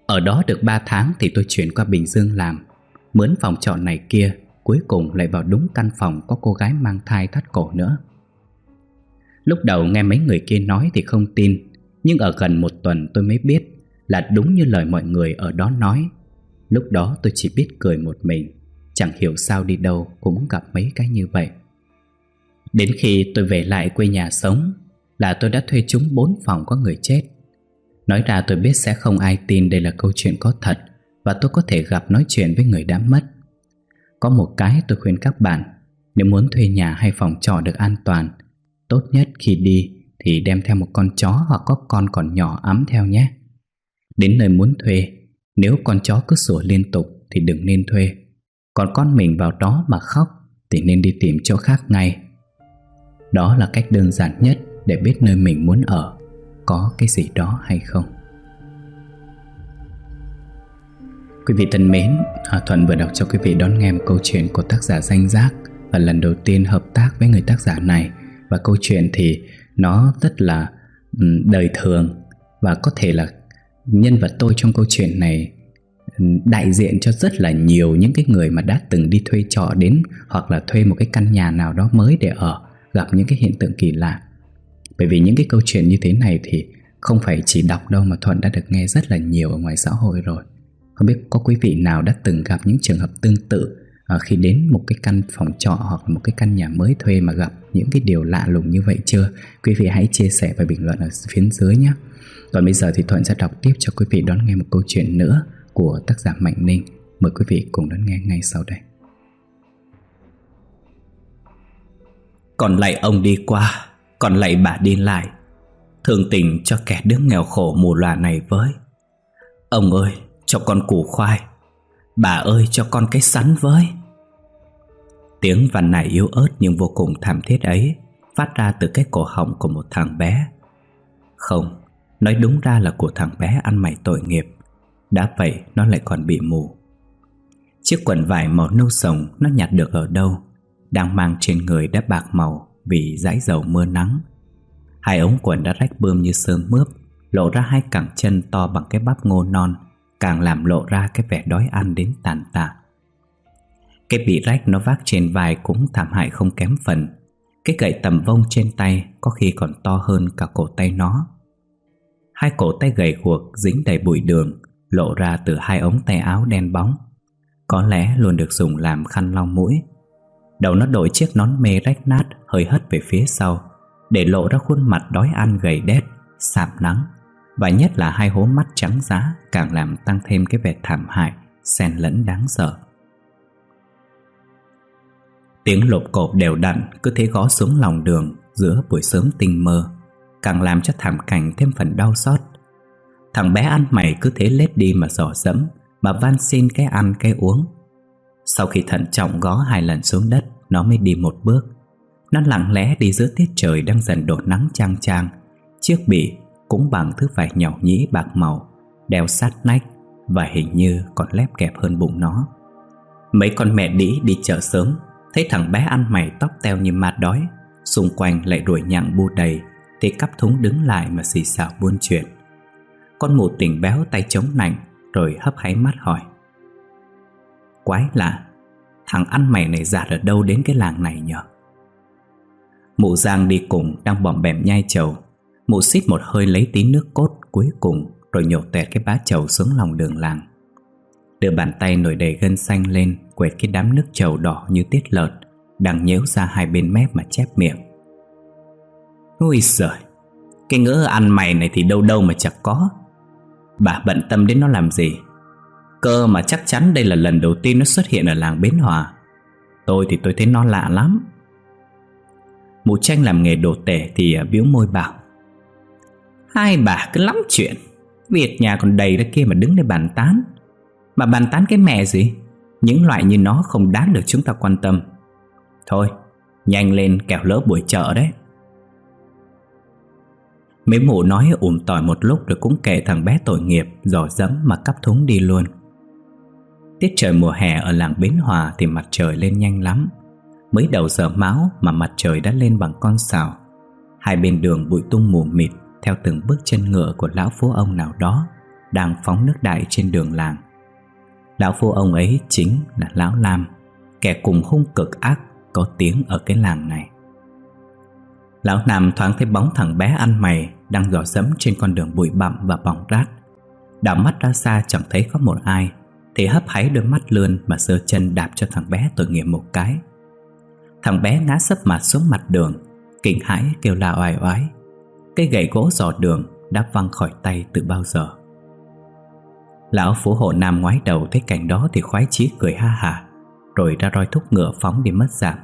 Ở đó được 3 tháng thì tôi chuyển qua Bình Dương làm, Mướn phòng trọ này kia, Cuối cùng lại vào đúng căn phòng có cô gái mang thai thắt cổ nữa. Lúc đầu nghe mấy người kia nói thì không tin, Nhưng ở gần một tuần tôi mới biết Là đúng như lời mọi người ở đó nói. Lúc đó tôi chỉ biết cười một mình, Chẳng hiểu sao đi đâu cũng gặp mấy cái như vậy. Đến khi tôi về lại quê nhà sống, Là tôi đã thuê chúng bốn phòng có người chết. Nói ra tôi biết sẽ không ai tin đây là câu chuyện có thật Và tôi có thể gặp nói chuyện với người đã mất. Có một cái tôi khuyên các bạn, Nếu muốn thuê nhà hay phòng trọ được an toàn, Tốt nhất khi đi thì đem theo một con chó hoặc có con còn nhỏ ấm theo nhé. Đến nơi muốn thuê, Nếu con chó cứ sủa liên tục thì đừng nên thuê. Còn con mình vào đó mà khóc Thì nên đi tìm chỗ khác ngay. Đó là cách đơn giản nhất Để biết nơi mình muốn ở. Có cái gì đó hay không? Quý vị thân mến Hà Thuận vừa đọc cho quý vị đón nghe một câu chuyện của tác giả Danh Giác Và lần đầu tiên hợp tác với người tác giả này. Và câu chuyện thì nó rất là ừ, đời thường Và có thể là nhân vật tôi trong câu chuyện này ừ, đại diện cho rất là nhiều những cái người mà đã từng đi thuê trọ đến hoặc là thuê một cái căn nhà nào đó mới để ở gặp những cái hiện tượng kỳ lạ. Bởi vì những cái câu chuyện như thế này thì không phải chỉ đọc đâu mà Thuận đã được nghe rất là nhiều ở ngoài xã hội rồi. Không biết có quý vị nào đã từng gặp những trường hợp tương tự à, khi đến một cái căn phòng trọ hoặc một cái căn nhà mới thuê mà gặp những cái điều lạ lùng như vậy chưa? Quý vị hãy chia sẻ và bình luận ở phía dưới nhé. Còn bây giờ thì Thuận sẽ đọc tiếp cho quý vị đón nghe một câu chuyện nữa của tác giả Mạnh Ninh. Mời quý vị cùng đón nghe ngay sau đây. Còn lại ông đi qua, còn lại bà đi lại. Thương tình cho kẻ đứa nghèo khổ mù loà này với. Ông ơi, cho con củ khoai. Bà ơi, cho con cái sắn với. Tiếng văn này yếu ớt nhưng vô cùng thảm thiết ấy phát ra từ cái cổ họng của một thằng bé. Không, nói đúng ra là của thằng bé ăn mày tội nghiệp. Đã vậy nó lại còn bị mù Chiếc quần vải màu nâu sồng Nó nhặt được ở đâu đang mang trên người đã bạc màu Vì dãi dầu mưa nắng. Hai ống quần đã rách bươm như sương mướp, Lộ ra hai cẳng chân to bằng cái bắp ngô non, Càng làm lộ ra cái vẻ đói ăn đến tàn tạ. Cái bị rách nó vác trên vai cũng thảm hại không kém phần. Cái gậy tầm vông trên tay Có khi còn to hơn cả cổ tay nó. Hai cổ tay gầy guộc dính đầy bụi đường, lộ ra từ hai ống tay áo đen bóng. Có lẽ luôn được dùng làm khăn lau mũi. Đầu nó đội chiếc nón mê rách nát hơi hất về phía sau Để lộ ra khuôn mặt đói ăn gầy đét, sạm nắng Và nhất là hai hố mắt trắng giá Càng làm tăng thêm cái vẻ thảm hại Xen lẫn đáng sợ. Tiếng lộp cộp đều đặn Cứ thế gõ xuống lòng đường Giữa buổi sớm tinh mơ Càng làm cho thảm cảnh thêm phần đau xót. Thằng bé ăn mày cứ thế lết đi mà dò dẫm Mà van xin cái ăn cái uống sau khi thận trọng gõ hai lần xuống đất, Nó mới đi một bước. Nó lặng lẽ đi giữa tiết trời đang dần đổ nắng trang trang Chiếc bị cũng bằng thứ vải nhỏ nhĩ bạc màu, Đeo sát nách Và hình như còn lép kẹp hơn bụng nó. Mấy con mẹ đĩ đi chợ sớm, Thấy thằng bé ăn mày tóc teo như ma đói, Xung quanh lại đuổi nhặng bu đầy, Thì cắp thúng đứng lại mà xì xào buôn chuyện. Con mụ tỉnh béo tay chống nạnh, Rồi hấp háy mắt hỏi. Quái lạ, Thằng ăn mày này giả ở đâu đến cái làng này nhở? Mụ Giang đi cùng đang bòm bèm nhai chầu. Mụ xít một hơi lấy tí nước cốt cuối cùng Rồi nhổ tẹt cái bá chầu xuống lòng đường làng. Đưa bàn tay nổi đầy gân xanh lên Quệt cái đám nước chầu đỏ như tiết lợn Đang nhếu ra hai bên mép mà chép miệng. Ui giời, Cái ngỡ ăn mày này thì đâu đâu mà chẳng có. Bà bận tâm đến nó làm gì? Cơ mà chắc chắn đây là lần đầu tiên nó xuất hiện ở làng Bến Hòa. Tôi thì tôi thấy nó lạ lắm. Mụ tranh làm nghề đồ tể thì à, biếu môi bảo, Hai bà cứ lắm chuyện, Việc nhà còn đầy ra kia mà đứng để bàn tán. Mà bàn tán cái mẹ gì? Những loại như nó không đáng được chúng ta quan tâm. Thôi, Nhanh lên kẻo lỡ buổi chợ đấy. Mấy mụ nói ủm tỏi một lúc Rồi cũng kể thằng bé tội nghiệp Giỏ dẫm mà cắp thúng đi luôn. Tiết trời mùa hè ở làng Bến Hòa Thì mặt trời lên nhanh lắm. Mới đầu giờ máu mà mặt trời đã lên bằng con sào. Hai bên đường bụi tung mù mịt Theo từng bước chân ngựa của lão phố ông nào đó Đang phóng nước đại trên đường làng. Lão phố ông ấy chính là Lão Lam, Kẻ cùng hung cực ác có tiếng ở cái làng này. Lão Nam thoáng thấy bóng thằng bé ăn mày Đang dò dẫm trên con đường bụi bặm và bỏng rát. Đảo mắt ra xa chẳng thấy có một ai. Thì hấp háy đôi mắt lươn Mà giơ chân đạp cho thằng bé tội nghiệp một cái. Thằng bé ngã sấp mặt xuống mặt đường, Kinh hãi kêu la oai oái. Cây gậy gỗ dò đường Đã văng khỏi tay từ bao giờ? Lão phú hộ nam ngoái đầu Thấy cảnh đó thì khoái chí cười ha hả Rồi ra roi thúc ngựa phóng đi mất dạng.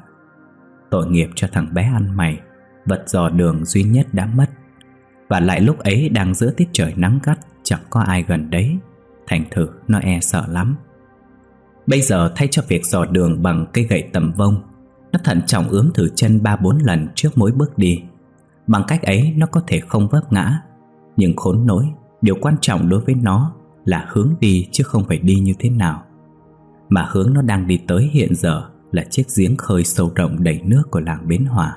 Tội nghiệp cho thằng bé ăn mày Vật dò đường duy nhất đã mất. Và lại lúc ấy đang giữa tiết trời nắng gắt, Chẳng có ai gần đấy. Thành thử nó e sợ lắm. Bây giờ thay cho việc dò đường bằng cây gậy tầm vông, Nó thận trọng ướm thử chân ba bốn lần trước mỗi bước đi. Bằng cách ấy, nó có thể không vấp ngã, Nhưng khốn nỗi, Điều quan trọng đối với nó là hướng đi chứ không phải đi như thế nào. Mà hướng nó đang đi tới hiện giờ là chiếc giếng khơi sâu rộng đầy nước của làng Bến Hòa.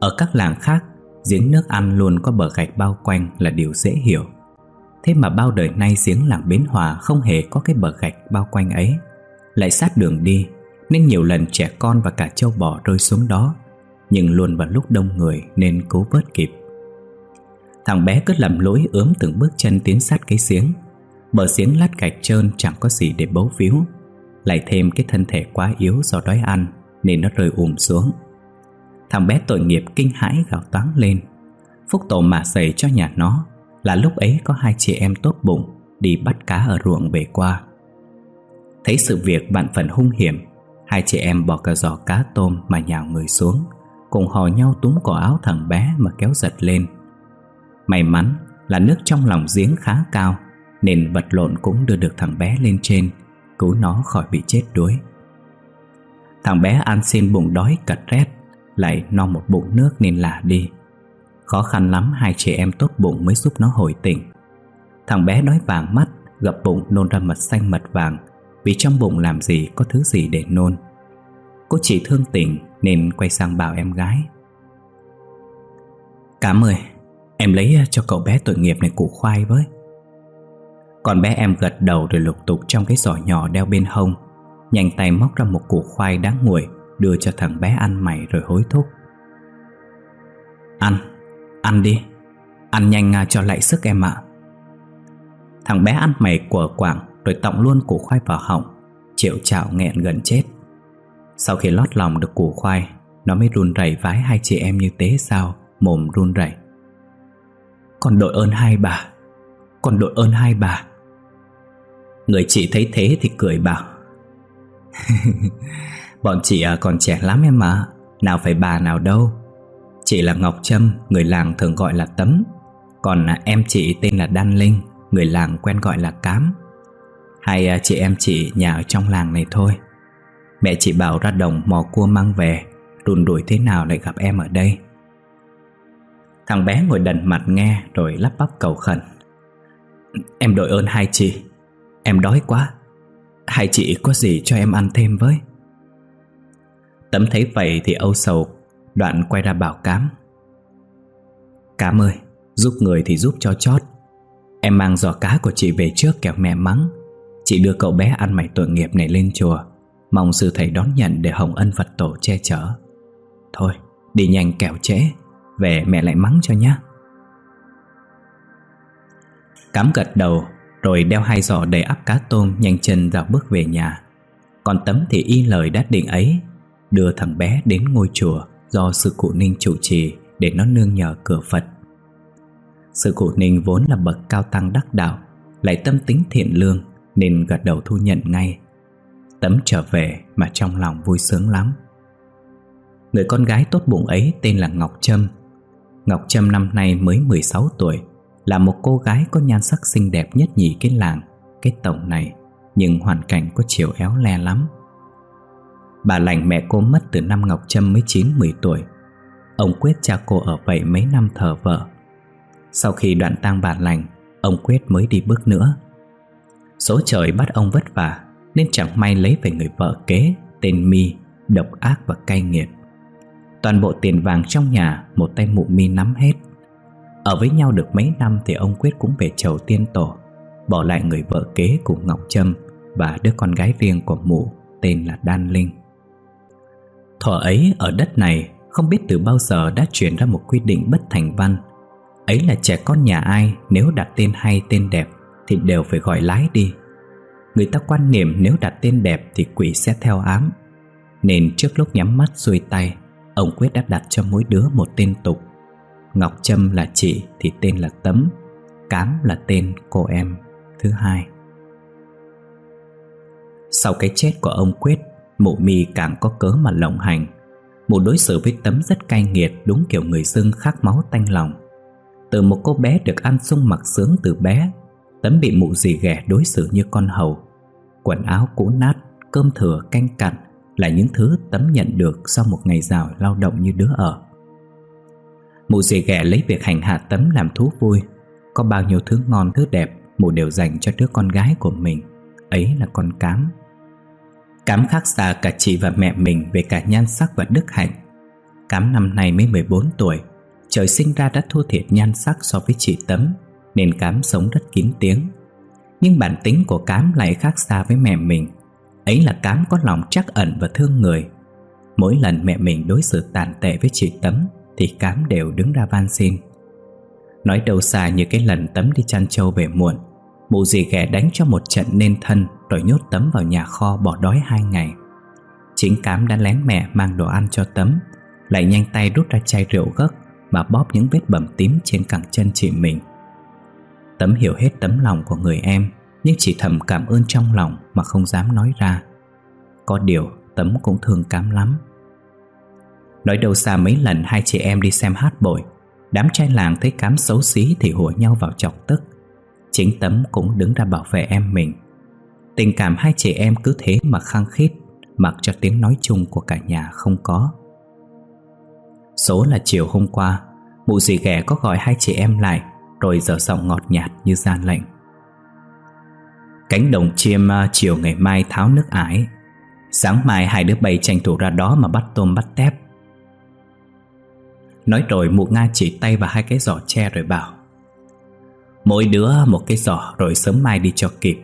Ở các làng khác, Giếng nước ăn luôn có bờ gạch bao quanh là điều dễ hiểu. Thế mà bao đời nay giếng làng Bến Hòa không hề có cái bờ gạch bao quanh ấy. Lại sát đường đi, Nên nhiều lần trẻ con và cả châu bò rơi xuống đó, Nhưng luôn vào lúc đông người nên cố vớt kịp. Thằng bé cứ lầm lỗi ướm từng bước chân tiến sát cái giếng. Bờ giếng lát gạch trơn chẳng có gì để bấu víu, Lại thêm cái thân thể quá yếu do đói ăn Nên nó rơi ùm xuống. Thằng bé tội nghiệp kinh hãi gào toáng lên. Phúc tổ mà dày cho nhà nó là lúc ấy có hai chị em tốt bụng Đi bắt cá ở ruộng về qua. Thấy sự việc bạn phần hung hiểm, Hai chị em bỏ cả giò cá tôm mà nhào người xuống, Cùng hò nhau túm cổ áo thằng bé mà kéo giật lên. May mắn là nước trong lòng giếng khá cao, Nên vật lộn cũng đưa được thằng bé lên trên, Cứu nó khỏi bị chết đuối. Thằng bé ăn xin bụng đói cật rét, lại no một bụng nước nên lả đi. Khó khăn lắm hai chị em tốt bụng mới giúp nó hồi tỉnh. Thằng bé đói vàng mắt Gập bụng nôn ra mật xanh mật vàng Vì trong bụng làm gì có thứ gì để nôn. Cô chỉ thương tình Nên quay sang bảo em gái. Cám ơi Em lấy cho cậu bé tội nghiệp này củ khoai với. Còn bé em gật đầu rồi lục tục trong cái giỏ nhỏ đeo bên hông Nhanh tay móc ra một củ khoai đáng nguội Đưa cho thằng bé ăn mày rồi hối thúc. Ăn, ăn đi. Ăn nhanh à, cho lại sức em ạ. Thằng bé ăn mày của quảng Rồi tọng luôn củ khoai vào họng Triệu chảo nghẹn gần chết. Sau khi lót lòng được củ khoai Nó mới run rẩy vái hai chị em như tế sao Mồm run rẩy. Con đội ơn hai bà Con đội ơn hai bà. Người chị thấy thế thì cười bảo. Bọn chị à, còn trẻ lắm em ạ, Nào phải bà nào đâu. Chị là Ngọc Trâm, Người làng thường gọi là Tấm. Còn à, em chị tên là Đan Linh, Người làng quen gọi là Cám. Hai à, chị em chị nhà ở trong làng này thôi. Mẹ chị bảo ra đồng mò cua mang về, Đùn đuổi thế nào lại gặp em ở đây. Thằng bé ngồi đần mặt nghe Rồi lắp bắp cầu khẩn. Em đội ơn hai chị. Em đói quá. Hai chị có gì cho em ăn thêm với? Tấm thấy vậy thì âu sầu Đoạn quay ra bảo Cám. Cám ơi, Giúp người thì giúp cho chót. Em mang giò cá của chị về trước kẻo mẹ mắng. Chị đưa cậu bé ăn mày tội nghiệp này lên chùa. Mong sư thầy đón nhận để hồng ân Phật tổ che chở. Thôi, đi nhanh kẻo trễ, Về mẹ lại mắng cho nhá. Cám gật đầu, Rồi đeo hai giỏ đầy ắp cá tôm Nhanh chân dạo bước về nhà. Còn Tấm thì y lời đã định ấy, Đưa thằng bé đến ngôi chùa. Do sư cụ Ninh chủ trì Để nó nương nhờ cửa Phật. Sư cụ Ninh vốn là bậc cao tăng đắc đạo, Lại tâm tính thiện lương Nên gật đầu thu nhận ngay. Tấm trở về mà trong lòng vui sướng lắm. Người con gái tốt bụng ấy tên là Ngọc Trâm. Ngọc Trâm năm nay mới 16 tuổi, Là một cô gái có nhan sắc xinh đẹp nhất nhì cái làng, Cái tổng này, Nhưng hoàn cảnh có chiều éo le lắm. Bà lành mẹ cô mất từ năm Ngọc Trâm mới 9-10 tuổi. Ông Quyết cha cô ở vậy mấy năm thờ vợ. Sau khi đoạn tang bà lành, Ông Quyết mới đi bước nữa. Số trời bắt ông vất vả, Nên chẳng may lấy về người vợ kế Tên Mi, Độc ác và cay nghiệt. Toàn bộ tiền vàng trong nhà, Một tay mụ Mi nắm hết. Ở với nhau được mấy năm Thì ông Quyết cũng về chầu tiên tổ, Bỏ lại người vợ kế của Ngọc Trâm Và đứa con gái riêng của mụ Tên là Đan Linh. Thuở ấy ở đất này Không biết từ bao giờ đã truyền ra một quy định bất thành văn. Ấy là trẻ con nhà ai, Nếu đặt tên hay tên đẹp Thì đều phải gọi lái đi. Người ta quan niệm nếu đặt tên đẹp Thì quỷ sẽ theo ám. Nên trước lúc nhắm mắt xuôi tay, Ông Quyết đã đặt cho mỗi đứa một tên tục. Ngọc Trâm là chị Thì tên là Tấm, Cám là tên cô em. Thứ hai. Sau cái chết của ông Quyết Mụ mi càng có cớ mà lộng hành. Mụ đối xử với Tấm rất cay nghiệt, Đúng kiểu người dưng khát máu tanh lòng. Từ một cô bé được ăn sung mặc sướng từ bé, Tấm bị mụ dì ghẻ đối xử như con hầu. Quần áo cũ nát, Cơm thừa, canh cặn Là những thứ Tấm nhận được Sau một ngày rào lao động như đứa ở. Mụ dì ghẻ lấy việc hành hạ Tấm làm thú vui. Có bao nhiêu thứ ngon, thứ đẹp Mụ đều dành cho đứa con gái của mình. Ấy là con cám. Cám khác xa cả chị và mẹ mình về cả nhan sắc và đức hạnh. Cám năm nay mới 14 tuổi, Trời sinh ra đã thua thiệt nhan sắc so với chị Tấm, Nên Cám sống rất kín tiếng. Nhưng bản tính của Cám lại khác xa với mẹ mình. Ấy là Cám có lòng trắc ẩn và thương người. Mỗi lần mẹ mình đối xử tàn tệ với chị Tấm, Thì Cám đều đứng ra van xin. Nói đầu xa như cái lần Tấm đi chăn trâu về muộn, Mụ dì ghẻ đánh cho một trận nên thân. Rồi nhốt Tấm vào nhà kho bỏ đói hai ngày. Chính Cám đã lén mẹ mang đồ ăn cho Tấm, Lại nhanh tay rút ra chai rượu gấc Mà bóp những vết bầm tím trên cẳng chân chị mình. Tấm hiểu hết tấm lòng của người em, Nhưng chỉ thầm cảm ơn trong lòng Mà không dám nói ra. Có điều, Tấm cũng thương Cám lắm. Nói đâu xa mấy lần hai chị em đi xem hát bội, Đám trai làng thấy Cám xấu xí Thì hùa nhau vào chọc tức. Chính Tấm cũng đứng ra bảo vệ em mình. Tình cảm hai chị em cứ thế mà khăng khít, Mặc cho tiếng nói chung của cả nhà không có. Số là chiều hôm qua, Mụ dì ghẻ có gọi hai chị em lại, Rồi dở giọng ngọt nhạt như gian lệnh. Cánh đồng chiêm à, chiều ngày mai tháo nước ải. Sáng mai hai đứa bay tranh thủ ra đó mà bắt tôm bắt tép. Nói rồi mụ Nga chỉ tay vào hai cái giỏ tre rồi bảo, Mỗi đứa một cái giỏ rồi sớm mai đi cho kịp.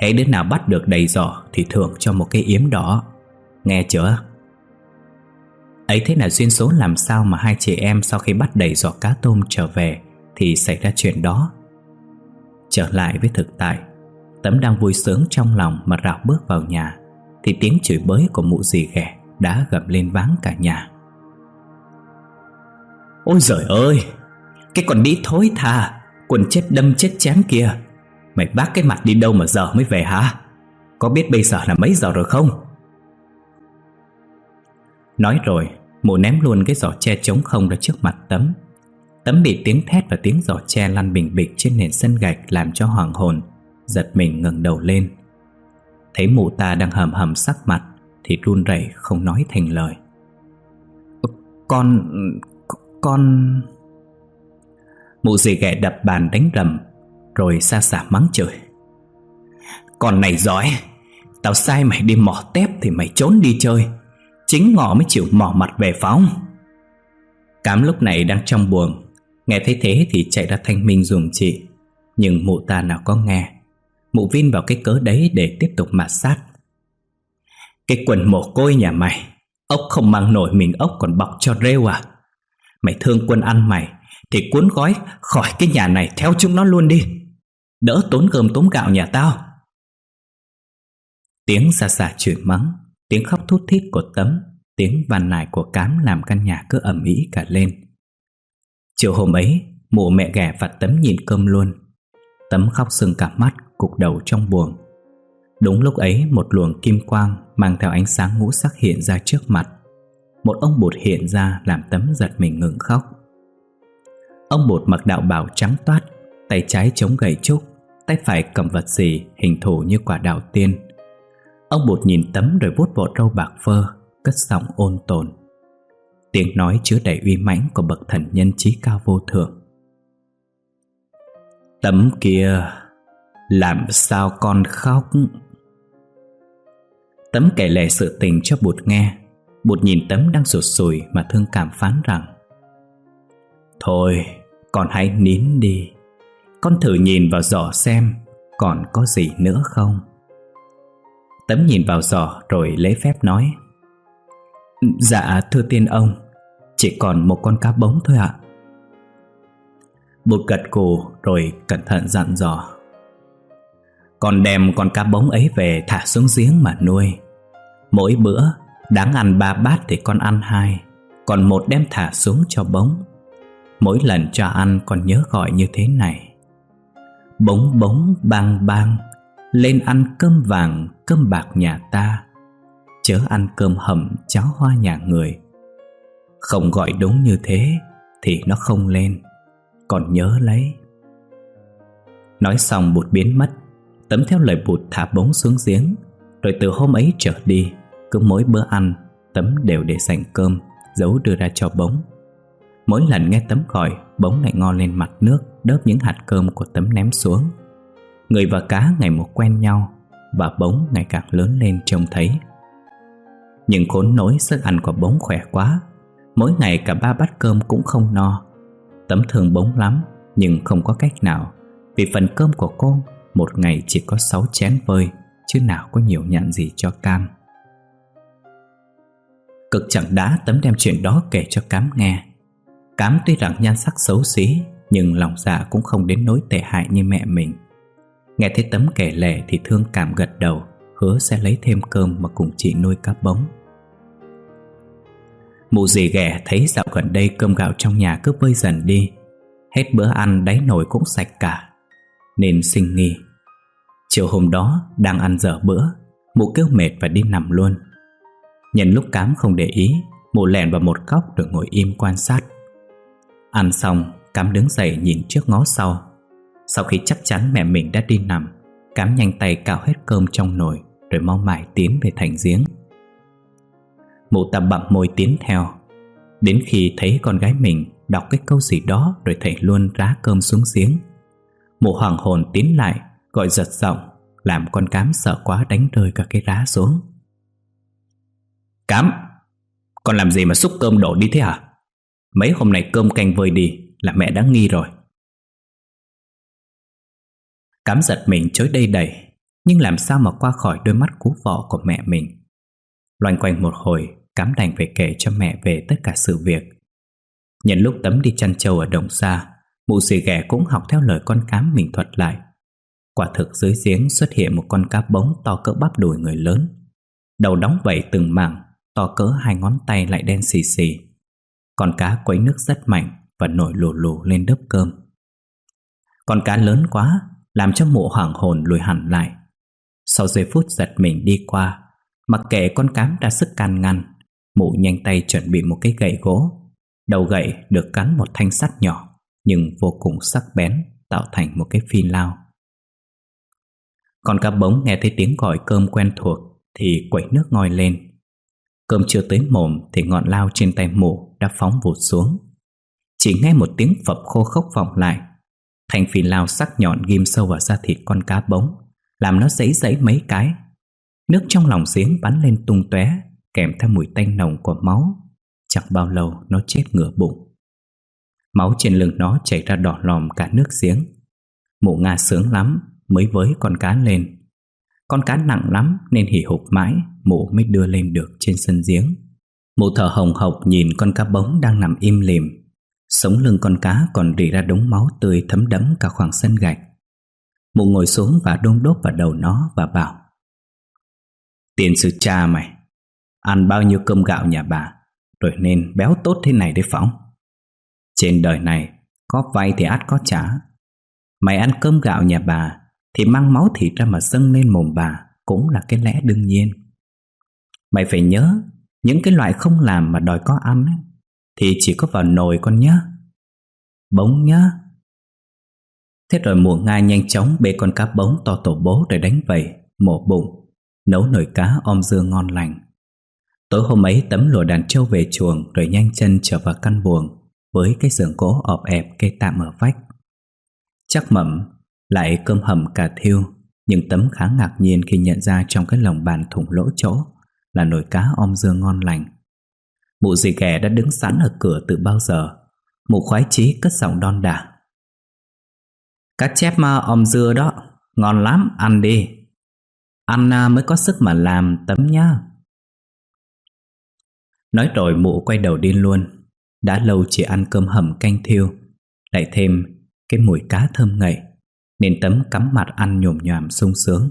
Hãy đứa nào bắt được đầy giỏ Thì thưởng cho một cái yếm đỏ. Nghe chưa? Ấy thế là duyên số làm sao mà hai chị em Sau khi bắt đầy giỏ cá tôm trở về Thì xảy ra chuyện đó. Trở lại với thực tại, Tấm đang vui sướng trong lòng Mà rảo bước vào nhà Thì tiếng chửi bới của mụ dì ghẻ Đã gầm lên váng cả nhà. Ôi giời ơi, Cái con đĩ thối tha, Quần chết đâm chết chém kia. Mày bác cái mặt đi đâu mà giờ mới về hả? Có biết bây giờ là mấy giờ rồi không? Nói rồi Mụ ném luôn cái giỏ tre trống không ra trước mặt tấm. Tấm bị tiếng thét và tiếng giỏ tre lăn bình bịch trên nền sân gạch làm cho hoàng hồn Giật mình ngẩng đầu lên. Thấy mụ ta đang hầm hầm sắc mặt Thì run rẩy không nói thành lời. Con... con... Mụ dì ghẻ đập bàn đánh rầm rồi xa xả mắng trời Con này giỏi, Tao sai mày đi mò tép Thì mày trốn đi chơi, Chính ngọ mới chịu mò mặt về phóng Cám lúc này đang trong buồng, Nghe thấy thế thì chạy ra thanh minh dùng chị. Nhưng mụ ta nào có nghe, Mụ vin vào cái cớ đấy để tiếp tục mạt sát. Cái quần mồ côi nhà mày, Ốc không mang nổi mình ốc còn bọc cho rêu à. Mày thương quân ăn mày Thì cuốn gói khỏi cái nhà này theo chúng nó luôn đi. Đỡ tốn cơm tốn gạo nhà tao. Tiếng xa xả chửi mắng, Tiếng khóc thút thít của tấm, Tiếng van nài của cám làm căn nhà cứ ẩm ĩ cả lên. Chiều hôm ấy, Mụ mẹ ghẻ và tấm nhìn cơm luôn. Tấm khóc sưng cả mắt, Cục đầu trong buồng. Đúng lúc ấy, một luồng kim quang Mang theo ánh sáng ngũ sắc hiện ra trước mặt. Một ông bụt hiện ra Làm tấm giật mình ngừng khóc. Ông bụt mặc đạo bào trắng toát, Tay trái chống gậy trúc Tay phải cầm vật gì hình thù như quả đào tiên. Ông bột nhìn tấm rồi vuốt bộ râu bạc phơ, Cất giọng ôn tồn. Tiếng nói chứa đầy uy mãnh của bậc thần nhân trí cao vô thượng. Tấm kia, Làm sao con khóc? Tấm kể lệ sự tình cho bụt nghe. Bụt nhìn tấm đang sụt sùi Mà thương cảm phán rằng, Thôi, con hãy nín đi. Con thử nhìn vào giỏ xem Còn có gì nữa không? Tấm nhìn vào giỏ rồi lấy phép nói Dạ thưa tiên ông, Chỉ còn một con cá bống thôi ạ. Bụt gật cù rồi cẩn thận dặn dò, Con đem con cá bống ấy về thả xuống giếng mà nuôi. Mỗi bữa đáng ăn ba bát thì con ăn hai, Còn một đem thả xuống cho bống. Mỗi lần cho ăn con nhớ gọi như thế này. Bóng bóng bang bang, Lên ăn cơm vàng, cơm bạc nhà ta, chớ ăn cơm hầm cháo hoa nhà người. Không gọi đúng như thế Thì nó không lên, Còn nhớ lấy. Nói xong bụt biến mất, Tấm theo lời bụt thả bóng xuống giếng, Rồi từ hôm ấy trở đi, Cứ mỗi bữa ăn, Tấm đều để dành cơm, Giấu đưa ra cho bóng Mỗi lần nghe tấm gọi Bóng lại ngon lên mặt nước. Đớp những hạt cơm của tấm ném xuống. Người và cá ngày một quen nhau Và bóng ngày càng lớn lên trông thấy. Nhưng khốn nỗi sức ăn của bóng khỏe quá, Mỗi ngày cả ba bát cơm cũng không no. Tấm thương bóng lắm, Nhưng không có cách nào, Vì phần cơm của cô Một ngày chỉ có sáu chén vơi, Chứ nào có nhiều nhận gì cho cam. Cực chẳng đã tấm đem chuyện đó kể cho cám nghe. Cám tuy rằng nhan sắc xấu xí nhưng lòng dạ cũng không đến nỗi tệ hại như mẹ mình. Nghe thấy tấm kể lệ thì thương cảm gật đầu, Hứa sẽ lấy thêm cơm mà cùng chị nuôi cá bóng Mụ dì ghẻ thấy dạo gần đây cơm gạo trong nhà cứ vơi dần đi, Hết bữa ăn đáy nồi cũng sạch cả, Nên sinh nghi. Chiều hôm đó, đang ăn dở bữa, Mụ kêu mệt và đi nằm luôn. Nhân lúc cám không để ý, Mụ lèn vào một góc rồi ngồi im quan sát. Ăn xong Cám đứng dậy nhìn trước ngó sau. Sau khi chắc chắn mẹ mình đã đi nằm, Cám nhanh tay cào hết cơm trong nồi, Rồi mau mải tiến về thành giếng. Mụ ta bặm môi tiến theo. Đến khi thấy con gái mình Đọc cái câu gì đó Rồi thầy luôn rá cơm xuống giếng. Mụ hoàng hồn tiến lại, Gọi giật giọng, Làm con cám sợ quá đánh rơi cả cái rá xuống. Cám, Con làm gì mà xúc cơm đổ đi thế hả? Mấy hôm nay cơm canh vơi đi là mẹ đã nghi rồi. Cám giật mình chối đây đầy, Nhưng làm sao mà qua khỏi đôi mắt cú vọ của mẹ mình? Loanh quanh một hồi, Cám đành phải kể cho mẹ về tất cả sự việc. Nhận lúc tấm đi chăn trâu ở đồng xa Mụ xì ghẻ cũng học theo lời con cám mình thuật lại. Quả thực dưới giếng xuất hiện một con cá bống to cỡ bắp đùi người lớn. Đầu đóng vẩy từng mảng, To cỡ hai ngón tay lại đen xì xì. Con cá quấy nước rất mạnh và nổi lù lù lên đớp cơm. Con cá lớn quá, làm cho mụ hoảng hồn lùi hẳn lại. Sau giây phút giật mình đi qua, mặc kệ con cám đã sức can ngăn, mụ nhanh tay chuẩn bị một cái gậy gỗ. Đầu gậy được cắn một thanh sắt nhỏ, nhưng vô cùng sắc bén, tạo thành một cái phi lao. Con cá bống nghe thấy tiếng gọi cơm quen thuộc thì quẩy nước ngoi lên. Cơm chưa tới mồm thì ngọn lao trên tay mụ đã phóng vụt xuống. Chỉ nghe một tiếng phập khô khốc vọng lại. Thành phi lao sắc nhọn ghim sâu vào da thịt con cá bống, làm nó giấy giấy mấy cái. Nước trong lòng giếng bắn lên tung tóe, kèm theo mùi tanh nồng của máu. Chẳng bao lâu nó chết ngửa bụng. Máu trên lưng nó chảy ra đỏ lòm cả nước giếng. Mụ Nga sướng lắm mới với con cá lên. Con cá nặng lắm nên hỉ hục mãi mụ mới đưa lên được trên sân giếng. Mụ thở hồng hộc nhìn con cá bống đang nằm im lìm. Sống lưng con cá còn rỉ ra đống máu tươi thấm đẫm cả khoảng sân gạch. Mụ ngồi xuống và đôn đốt vào đầu nó và bảo Tiền sư cha mày Ăn bao nhiêu cơm gạo nhà bà Rồi nên béo tốt thế này đấy phóng. Trên đời này Có vay thì át có trả. Mày ăn cơm gạo nhà bà Thì mang máu thịt ra mà dâng lên mồm bà Cũng là cái lẽ đương nhiên. Mày phải nhớ Những cái loại không làm mà đòi có ăn ấy, thì chỉ có vào nồi con nhá Bống nhá Thế rồi mùa Nga nhanh chóng bê con cá bống to tổ bố để đánh vẩy mổ bụng, nấu nồi cá om dưa ngon lành. Tối hôm ấy tấm lụa đàn trâu về chuồng rồi nhanh chân trở vào căn buồng với cái giường gỗ ọp ẹp cây tạm ở vách. Chắc mẩm lại cơm hầm cà thiêu nhưng tấm khá ngạc nhiên khi nhận ra trong cái lồng bàn thủng lỗ chỗ là nồi cá om dưa ngon lành. Mụ dì ghẻ đã đứng sẵn ở cửa từ bao giờ. Mụ khoái chí cất giọng đon đả. Cá chép ma om dưa đó, ngon lắm, ăn đi. Ăn à, mới có sức mà làm tấm nhá. Nói rồi mụ quay đầu đi luôn. Đã lâu chỉ ăn cơm hầm canh thiêu, lại thêm cái mùi cá thơm ngậy, nên tấm cắm mặt ăn nhồm nhòm sung sướng.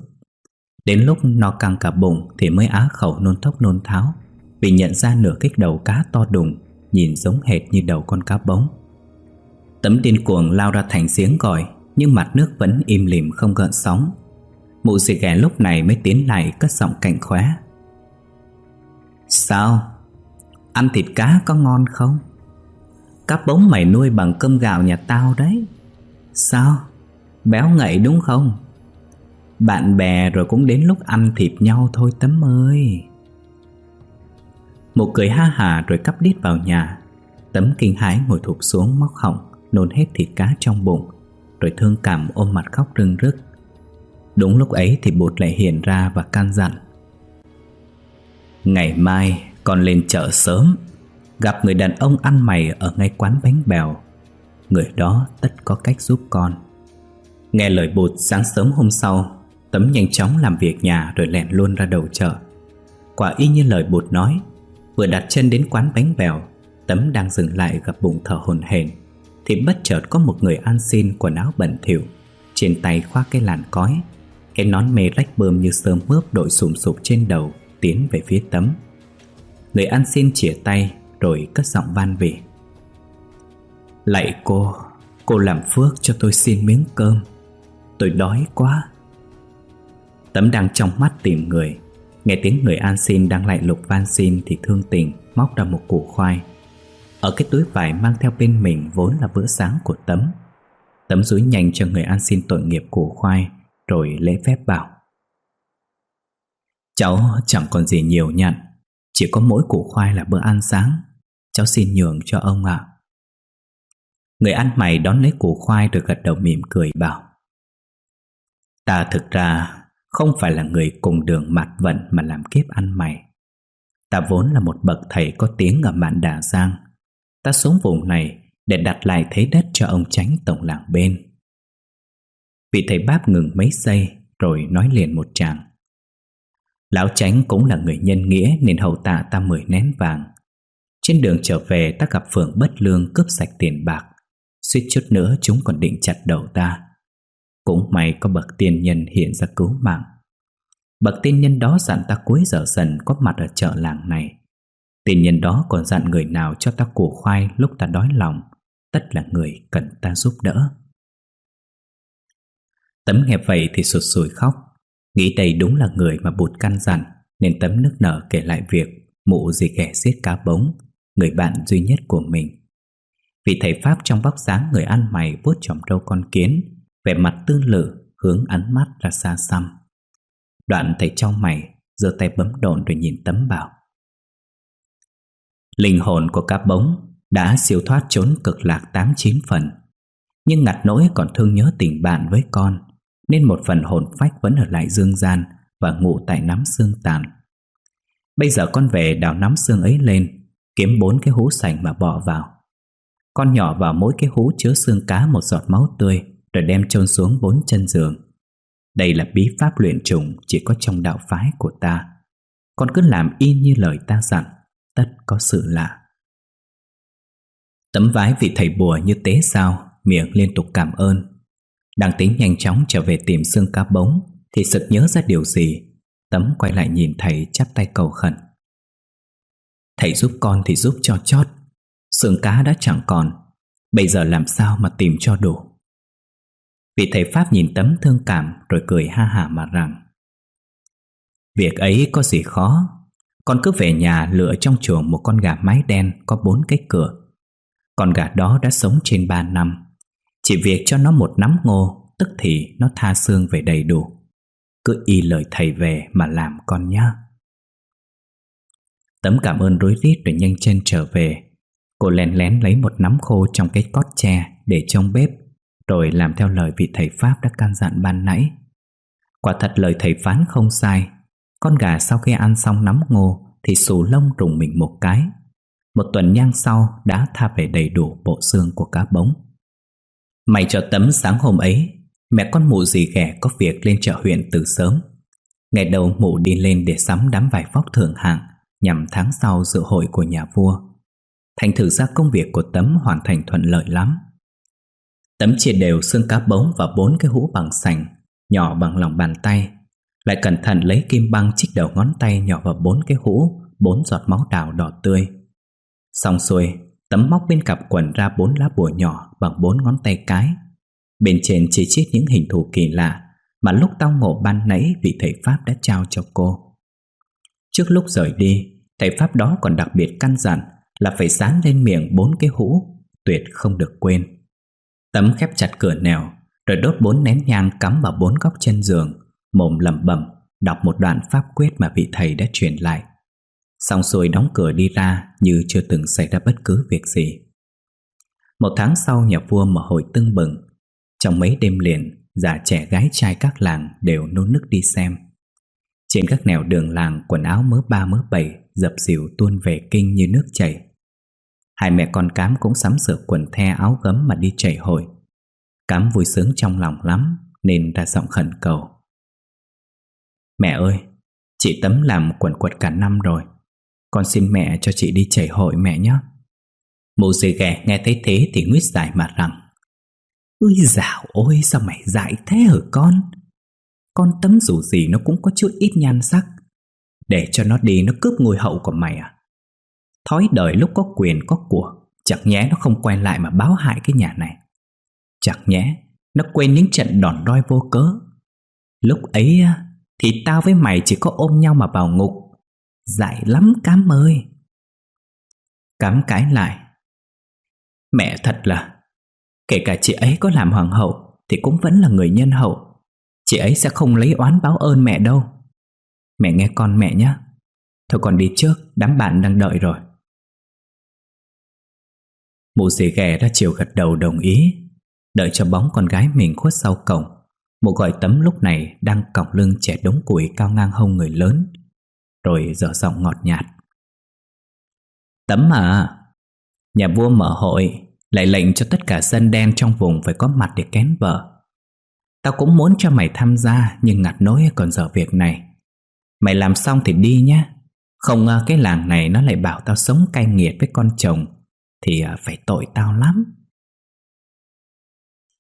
Đến lúc no căng cả bụng thì mới á khẩu nôn thốc nôn tháo, vì nhận ra nửa cái đầu cá to đùng, nhìn giống hệt như đầu con cá bống. Tấm điên cuồng lao ra thành giếng gọi nhưng mặt nước vẫn im lìm không gợn sóng Mụ dì ghẻ lúc này mới tiến lại cất giọng cạnh khóe Sao? Ăn thịt cá có ngon không? Cá bống mày nuôi bằng cơm gạo nhà tao đấy Sao? Béo ngậy đúng không? Bạn bè rồi cũng đến lúc ăn thịt nhau thôi tấm ơi một cười ha hà rồi cắp đít vào nhà. Tấm kinh hãi ngồi thụp xuống móc họng, Nôn hết thịt cá trong bụng, rồi thương cảm ôm mặt khóc rưng rức. Đúng lúc ấy thì bụt lại hiện ra và can dặn. Ngày mai con lên chợ sớm, Gặp người đàn ông ăn mày ở ngay quán bánh bèo. Người đó tất có cách giúp con. Nghe lời bụt sáng sớm hôm sau, Tấm nhanh chóng làm việc nhà rồi lẹn luôn ra đầu chợ. Quả y như lời bụt nói Vừa đặt chân đến quán bánh bèo, Tấm đang dừng lại gặp bụng thở hồn hển, thì bất chợt có một người ăn xin quần áo bẩn thỉu, Trên tay khoác cái làn cói, Cái nón mê rách bơm như sơm mướp đội sùm sụp trên đầu Tiến về phía tấm. Người ăn xin chỉa tay Rồi cất giọng van vỉ: Lạy cô Cô làm phước cho tôi xin miếng cơm, Tôi đói quá. Tấm đang trong mắt tìm người Nghe tiếng người an xin đang lại lục van xin Thì thương tình móc ra một củ khoai. Ở cái túi vải mang theo bên mình vốn là bữa sáng của Tấm. Tấm dúi nhanh cho người an xin tội nghiệp củ khoai, Rồi lễ phép bảo. Cháu chẳng còn gì nhiều nhận Chỉ có mỗi củ khoai là bữa ăn sáng. Cháu xin nhường cho ông ạ. Người ăn mày đón lấy củ khoai rồi gật đầu mỉm cười bảo. Ta thực ra không phải là người cùng đường mặt vận mà làm kiếp ăn mày Ta vốn là một bậc thầy có tiếng ở mạn Đà Giang Ta xuống vùng này để đặt lại thế đất cho ông tránh tổng làng bên. Vị thầy Báp ngừng mấy giây rồi nói liền một tràng. Lão tránh cũng là người nhân nghĩa nên hầu tạ ta mười nén vàng. Trên đường trở về ta gặp phường bất lương cướp sạch tiền bạc. Suýt chút nữa chúng còn định chặt đầu ta. Cũng may có bậc tiên nhân hiện ra cứu mạng. Bậc tiên nhân đó dặn ta cuối giờ dần có mặt ở chợ làng này Tiền nhân đó còn dặn người nào cho ta củ khoai lúc ta đói lòng tất là người cần ta giúp đỡ. Tấm nghe vậy thì sụt sùi khóc, nghĩ đây đúng là người mà bụt căn dặn, nên tấm nước nở kể lại việc mụ gì ghẻ giết cá bống, người bạn duy nhất của mình. Vị thầy Pháp trong vóc dáng người ăn mày vuốt chòm râu con kiến, vẻ mặt tư lự, hướng ánh mắt ra xa xăm. Đoạn thầy trong mày, giơ tay bấm đồn rồi nhìn tấm bảo. Linh hồn của cá bống đã siêu thoát trốn cực lạc tám chín phần, nhưng ngặt nỗi còn thương nhớ tình bạn với con, nên một phần hồn phách vẫn ở lại dương gian và ngủ tại nắm xương tàn. Bây giờ con về đào nắm xương ấy lên, kiếm bốn cái hú sành mà bỏ vào. Con nhỏ vào mỗi cái hú chứa xương cá một giọt máu tươi rồi đem chôn xuống bốn chân giường. Đây là bí pháp luyện trùng chỉ có trong đạo phái của ta. Con cứ làm y như lời ta dặn, tất có sự lạ. Tấm vái vị thầy bùa như tế sao, miệng liên tục cảm ơn. Đang tính nhanh chóng trở về tìm xương cá bống, thì sực nhớ ra điều gì. Tấm quay lại nhìn thầy chắp tay cầu khẩn. Thầy giúp con thì giúp cho chót, xương cá đã chẳng còn, bây giờ làm sao mà tìm cho đủ. Vị thầy Pháp nhìn tấm thương cảm rồi cười ha hả mà rằng, Việc ấy có gì khó? Con cứ về nhà lựa trong chuồng một con gà mái đen có bốn cái cửa. Con gà đó đã sống trên ba năm. Chỉ việc cho nó một nắm ngô, Tức thì nó tha xương về đầy đủ. Cứ y lời thầy về mà làm con nhá. Tấm cảm ơn rối rít rồi nhanh chân trở về. Cô lén lén lấy một nắm khô trong cái cót tre để trong bếp rồi làm theo lời vị thầy Pháp đã can dặn ban nãy. Quả thật lời thầy phán không sai, con gà sau khi ăn xong nắm ngô thì xù lông rùng mình một cái. Một tuần nhang sau đã tha về đầy đủ bộ xương của cá bống. Mày cho tấm sáng hôm ấy, mẹ con mụ dì ghẻ có việc lên chợ huyện từ sớm. Ngày đầu mụ đi lên để sắm đám vải vóc thượng hạng nhằm tháng sau dự hội của nhà vua. Thành thử ra công việc của Tấm hoàn thành thuận lợi lắm. Tấm chia đều xương cá bống và bốn cái hũ bằng sành, Nhỏ bằng lòng bàn tay. Lại cẩn thận lấy kim băng chích đầu ngón tay nhỏ vào bốn cái hũ, Bốn giọt máu đào đỏ tươi. Xong xuôi, Tấm móc bên cặp quần ra bốn lá bùa nhỏ Bằng bốn ngón tay cái. Bên trên chỉ chít những hình thù kỳ lạ Mà lúc tao ngộ ban nãy Vị thầy Pháp đã trao cho cô. Trước lúc rời đi, Thầy Pháp đó còn đặc biệt căn dặn Là phải dán lên miệng bốn cái hũ, Tuyệt không được quên. Tấm khép chặt cửa nèo Rồi đốt bốn nén nhang cắm vào bốn góc chân giường, Mồm lẩm bẩm, Đọc một đoạn pháp quyết mà vị thầy đã truyền lại. Xong xuôi đóng cửa đi ra Như chưa từng xảy ra bất cứ việc gì. Một tháng sau nhà vua mở hội tưng bừng. Trong mấy đêm liền, Già trẻ gái trai các làng Đều nôn nức đi xem. Trên các nẻo đường làng Quần áo mớ ba mớ bảy Dập dìu tuôn về kinh như nước chảy. Hai mẹ con Cám cũng sắm sửa quần the áo gấm mà đi chảy hội. Cám vui sướng trong lòng lắm, Nên ra giọng khẩn cầu. Mẹ ơi, Chị Tấm làm quần quật cả năm rồi. Con xin mẹ cho chị đi chảy hội mẹ nhé. Mụ dì ghẻ nghe thấy thế thì nguyết dài mà rằng, Ôi dạo ôi, sao mày dại thế hả con? Con Tấm dù gì nó cũng có chút ít nhan sắc. Để cho nó đi, nó cướp ngôi hậu của mày à? Thói đời lúc có quyền, có của. Chẳng nhé nó không quay lại mà báo hại cái nhà này. Chẳng nhé Nó quên những trận đòn roi vô cớ. Lúc ấy Thì tao với mày chỉ có ôm nhau mà vào ngục. Dại lắm, cám ơi. Cám cái lại. Mẹ thật là, Kể cả chị ấy có làm hoàng hậu Thì cũng vẫn là người nhân hậu. Chị ấy sẽ không lấy oán báo ơn mẹ đâu. Mẹ nghe con mẹ nhé Thôi con đi trước, Đám bạn đang đợi rồi. Mụ dì ghẻ ra chiều gật đầu đồng ý. Đợi cho bóng con gái mình khuất sau cổng, Mụ gọi tấm lúc này Đang còng lưng trẻ đống củi cao ngang hông người lớn, Rồi dở giọng ngọt nhạt. Tấm à Nhà vua mở hội, Lại lệnh cho tất cả dân đen trong vùng Phải có mặt để kén vợ. Tao cũng muốn cho mày tham gia, Nhưng ngặt nỗi còn dở việc này. Mày làm xong thì đi nhé. Không ngờ cái làng này nó lại bảo tao sống cay nghiệt với con chồng thì à, phải tội tao lắm.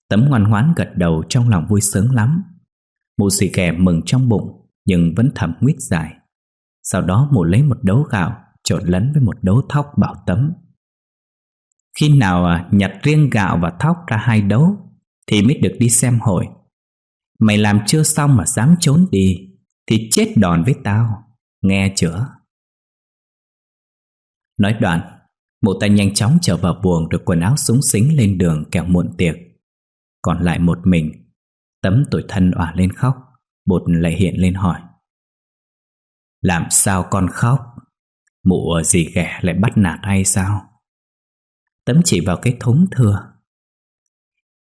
Tấm ngoan ngoãn gật đầu trong lòng vui sướng lắm. Mụ xì ghẻ mừng trong bụng, Nhưng vẫn thầm nguyết dài. Sau đó mụ lấy một đấu gạo, Trộn lẫn với một đấu thóc bảo tấm. Khi nào à, nhặt riêng gạo và thóc ra hai đấu Thì mới được đi xem hội. Mày làm chưa xong mà dám trốn đi, Thì chết đòn với tao. Nghe chưa? Nói đoạn Mụ ta nhanh chóng trở vào buồng Được quần áo súng xính lên đường kẻo muộn tiệc. Còn lại một mình Tấm tuổi thân òa lên khóc Bột lại hiện lên hỏi. Làm sao con khóc? Mụ ở gì ghẻ lại bắt nạt hay sao? Tấm chỉ vào cái thúng thừa.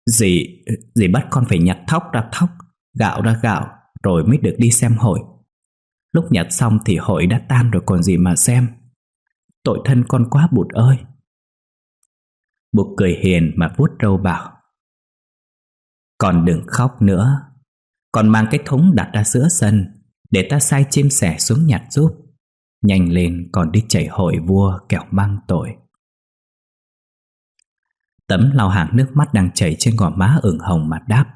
Dì, dì bắt con phải nhặt thóc ra thóc Gạo ra gạo Rồi mới được đi xem hội. Lúc nhặt xong thì hội đã tan rồi còn gì mà xem. Tội thân con quá bụt ơi. Bụt cười hiền mà vuốt râu bảo. Con đừng khóc nữa. Con mang cái thúng đặt ra giữa sân, Để ta sai chim sẻ xuống nhặt giúp. Nhanh lên còn đi chảy hội vua kẻo mang tội. Tấm lau hàng nước mắt đang chảy trên gò má ửng hồng mà đáp.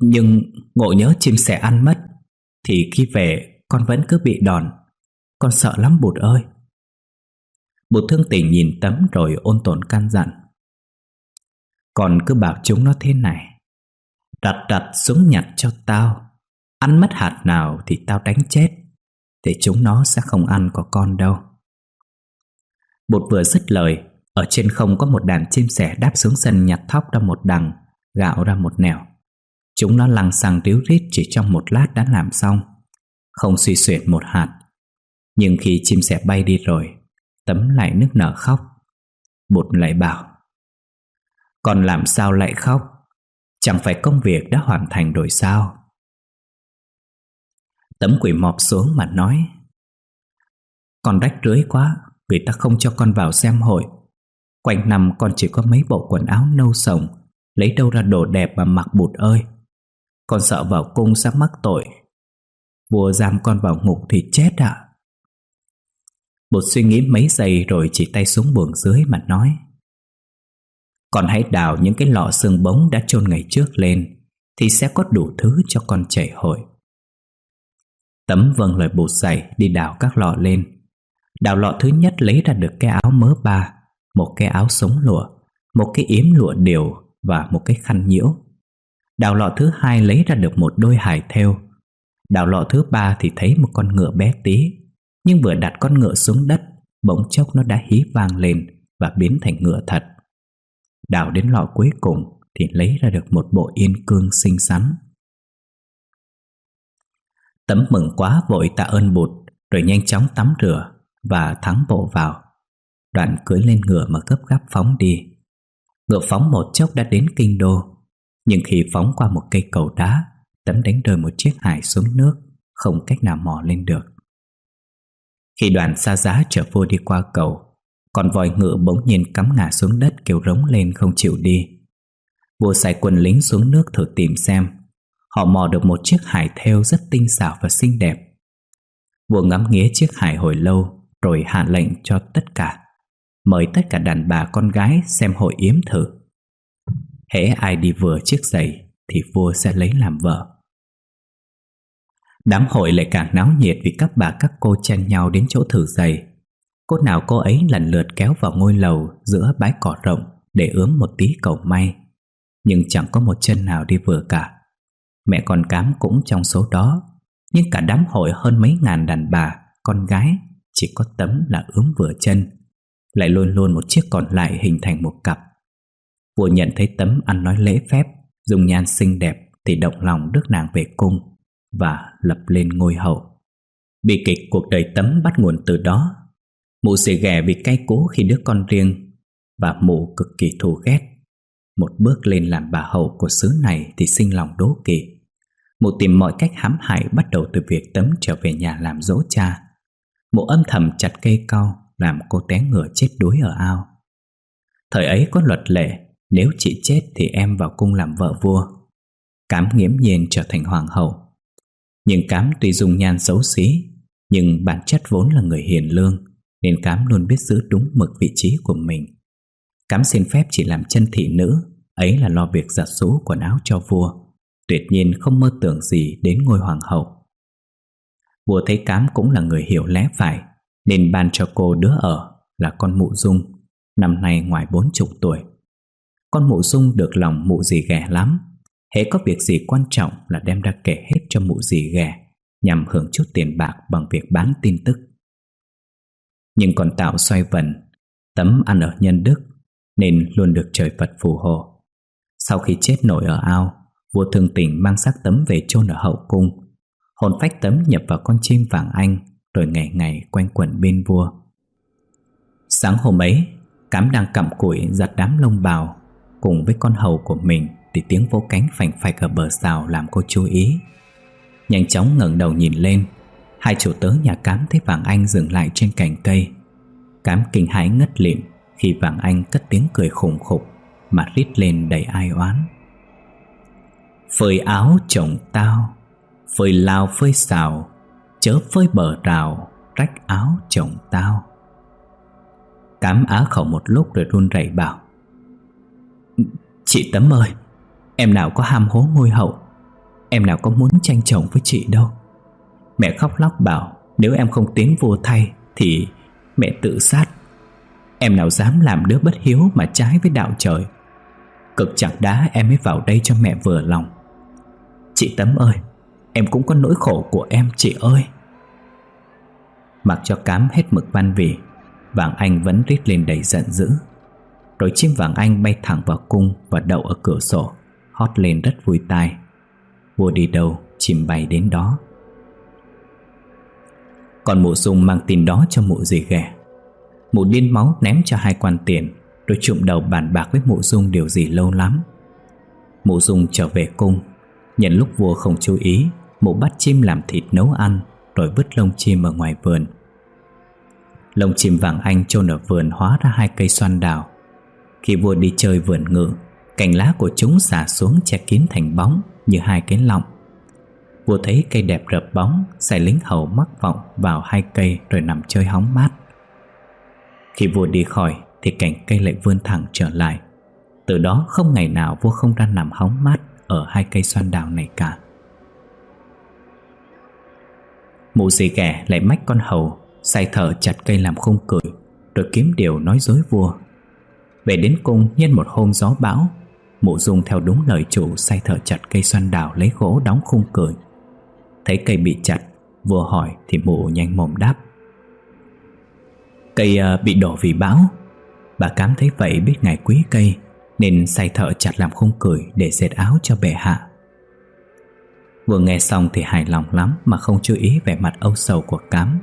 Nhưng ngộ nhớ chim sẻ ăn mất, Thì khi về con vẫn cứ bị đòn. Con sợ lắm bụt ơi. Bụt thương tình nhìn tấm rồi ôn tồn căn dặn. Con cứ bảo chúng nó thế này. Đặt đặt xuống nhặt cho tao. Ăn mất hạt nào thì tao đánh chết. Thì chúng nó sẽ không ăn có con đâu. Bụt vừa dứt lời, Ở trên không có một đàn chim sẻ đáp xuống sân nhặt thóc ra một đằng, Gạo ra một nẻo. Chúng nó lăng xăng ríu rít chỉ trong một lát đã làm xong. Không suy xuyệt một hạt nhưng khi chim sẻ bay đi rồi, Tấm lại nức nở khóc. Bụt lại bảo, Còn làm sao lại khóc? Chẳng phải công việc đã hoàn thành rồi sao? Tấm quỷ mọp xuống mà nói, Con rách rưới quá Người ta không cho con vào xem hội. Quanh năm con chỉ có mấy bộ quần áo nâu sồng, Lấy đâu ra đồ đẹp mà mặc bụt ơi. Con sợ vào cung sẽ mắc tội. Vua giam con vào ngục thì chết ạ. à? Bột suy nghĩ mấy giây rồi chỉ tay xuống buồng dưới mà nói. Con hãy đào những cái lọ xương bóng đã chôn ngày trước lên, Thì sẽ có đủ thứ cho con chảy hội. Tấm vâng lời bột dạy đi đào các lọ lên. Đào lọ thứ nhất lấy ra được cái áo mớ ba, Một cái áo sống lụa, Một cái yếm lụa điều Và một cái khăn nhiễu. Đào lọ thứ hai lấy ra được một đôi hải theo Đào lọ thứ ba thì thấy một con ngựa bé tí. Nhưng vừa đặt con ngựa xuống đất, Bỗng chốc nó đã hí vang lên Và biến thành ngựa thật. Đào đến lọ cuối cùng Thì lấy ra được một bộ yên cương xinh xắn. Tấm mừng quá vội tạ ơn bụt, Rồi nhanh chóng tắm rửa Và thắng bộ vào. Đoạn cưỡi lên ngựa mà gấp gáp phóng đi. Ngựa phóng một chốc đã đến kinh đô, Nhưng khi phóng qua một cây cầu đá, Tấm đánh rơi một chiếc hải xuống nước, Không cách nào mò lên được. Khi đoàn xa giá chở vua đi qua cầu Còn vòi ngựa bỗng nhiên cắm ngả xuống đất Kêu rống lên không chịu đi. Vua sai quân lính xuống nước thử tìm xem. Họ mò được một chiếc hải theo rất tinh xảo và xinh đẹp. Vua ngắm nghía chiếc hải hồi lâu, Rồi hạ lệnh cho tất cả, Mời tất cả đàn bà con gái xem hội yếm thử. Hễ ai đi vừa chiếc giày, Thì vua sẽ lấy làm vợ. Đám hội lại càng náo nhiệt Vì các bà các cô chen nhau đến chỗ thử giày. Cô nào cô ấy lần lượt kéo vào ngôi lầu Giữa bãi cỏ rộng Để ướm một tí cầu may. Nhưng chẳng có một chân nào đi vừa cả. Mẹ con cám cũng trong số đó, Nhưng cả đám hội hơn mấy ngàn đàn bà, Con gái Chỉ có tấm là ướm vừa chân, Lại luôn luôn một chiếc còn lại hình thành một cặp. Vua nhận thấy tấm ăn nói lễ phép, Dùng nhan xinh đẹp Thì động lòng đức nàng về cung. Và lập lên ngôi hậu. Bi kịch cuộc đời tấm bắt nguồn từ đó. Mụ xì ghẻ vì cay cú khi đứa con riêng Và mụ cực kỳ thù ghét. Một bước lên làm bà hậu của xứ này Thì sinh lòng đố kỵ. Mụ tìm mọi cách hãm hại bắt đầu từ việc tấm trở về nhà làm dỗ cha. Mụ âm thầm chặt cây cau Làm cô té ngửa chết đuối ở ao. Thời ấy có luật lệ, Nếu chị chết thì em vào cung làm vợ vua. Cám nghiễm nhiên trở thành hoàng hậu. Nhưng Cám tuy dùng nhan xấu xí, Nhưng bản chất vốn là người hiền lương, Nên Cám luôn biết giữ đúng mực vị trí của mình. Cám xin phép chỉ làm chân thị nữ, Ấy là lo việc giặt rũ quần áo cho vua. Tuyệt nhiên không mơ tưởng gì đến ngôi hoàng hậu. Vua thấy Cám cũng là người hiểu lẽ phải, Nên ban cho cô đứa ở là con mụ dung, Năm nay ngoài bốn chục tuổi. Con mụ dung được lòng mụ gì ghẻ lắm Hễ có việc gì quan trọng là đem ra kể hết cho mụ dì ghẻ, Nhằm hưởng chút tiền bạc bằng việc bán tin tức. Nhưng còn tạo xoay vần, Tấm ăn ở nhân đức, Nên luôn được trời Phật phù hộ. Sau khi chết nổi ở ao, Vua thương tình mang xác tấm về chôn ở hậu cung. Hồn phách tấm nhập vào con chim vàng anh, Rồi ngày ngày quanh quẩn bên vua. Sáng hôm ấy, Cám đang cặm cụi giặt đám lông bào Cùng với con hầu của mình. Thì tiếng vỗ cánh phành phạch ở bờ xào Làm cô chú ý. Nhanh chóng ngẩng đầu nhìn lên, Hai chủ tớ nhà cám thấy vàng anh dừng lại trên cành cây. Cám kinh hãi ngất lịm Khi vàng anh cất tiếng cười khủng khục Mà rít lên đầy ai oán. Phơi áo chồng tao, Phơi lao phơi xào, Chớ phơi bờ rào, Rách áo chồng tao. Cám á khẩu một lúc rồi run rẩy bảo, Chị Tấm ơi Em nào có ham hố ngôi hậu, Em nào có muốn tranh chồng với chị đâu. Mẹ khóc lóc bảo, Nếu em không tiến vua thay Thì mẹ tự sát. Em nào dám làm đứa bất hiếu Mà trái với đạo trời. Cực chẳng đá em mới vào đây cho mẹ vừa lòng. Chị Tấm ơi, Em cũng có nỗi khổ của em, chị ơi. Mặc cho cám hết mực văn vì Vàng Anh vẫn rít lên đầy giận dữ. Rồi chim vàng Anh bay thẳng vào cung Và đậu ở cửa sổ. Hót lên rất vui tai. Vua đi đâu chim bay đến đó. Còn mụ dung mang tin đó cho mụ dì ghẻ. Mụ điên máu ném cho hai quan tiền, Rồi trụm đầu bàn bạc với mụ dung điều gì lâu lắm. Mụ dung trở về cung. Nhận lúc vua không chú ý, Mụ bắt chim làm thịt nấu ăn, Rồi vứt lông chim ở ngoài vườn. Lông chim vàng anh trôn ở vườn hóa ra hai cây xoan đào. Khi vua đi chơi vườn ngự Cành lá của chúng xả xuống che kín thành bóng Như hai cái lọng. Vua thấy cây đẹp rợp bóng Sai lính hầu mắc vọng vào hai cây Rồi nằm chơi hóng mát. Khi vua đi khỏi Thì cành cây lại vươn thẳng trở lại. Từ đó không ngày nào vua không ra nằm hóng mát Ở hai cây xoan đào này cả. Mụ dì ghẻ lại mách con hầu Xài thở chặt cây làm khung cười Rồi kiếm điều nói dối vua. Về đến cung, nhân một hôm gió bão Mụ dung theo đúng lời chủ say thở chặt cây xoan đào lấy gỗ đóng khung cười Thấy cây bị chặt vừa hỏi thì mụ nhanh mồm đáp. Cây uh, bị đổ vì bão. Bà cám thấy vậy biết ngài quý cây Nên say thợ chặt làm khung cười Để dệt áo cho bệ hạ. Vừa nghe xong thì hài lòng lắm Mà không chú ý về mặt âu sầu của cám.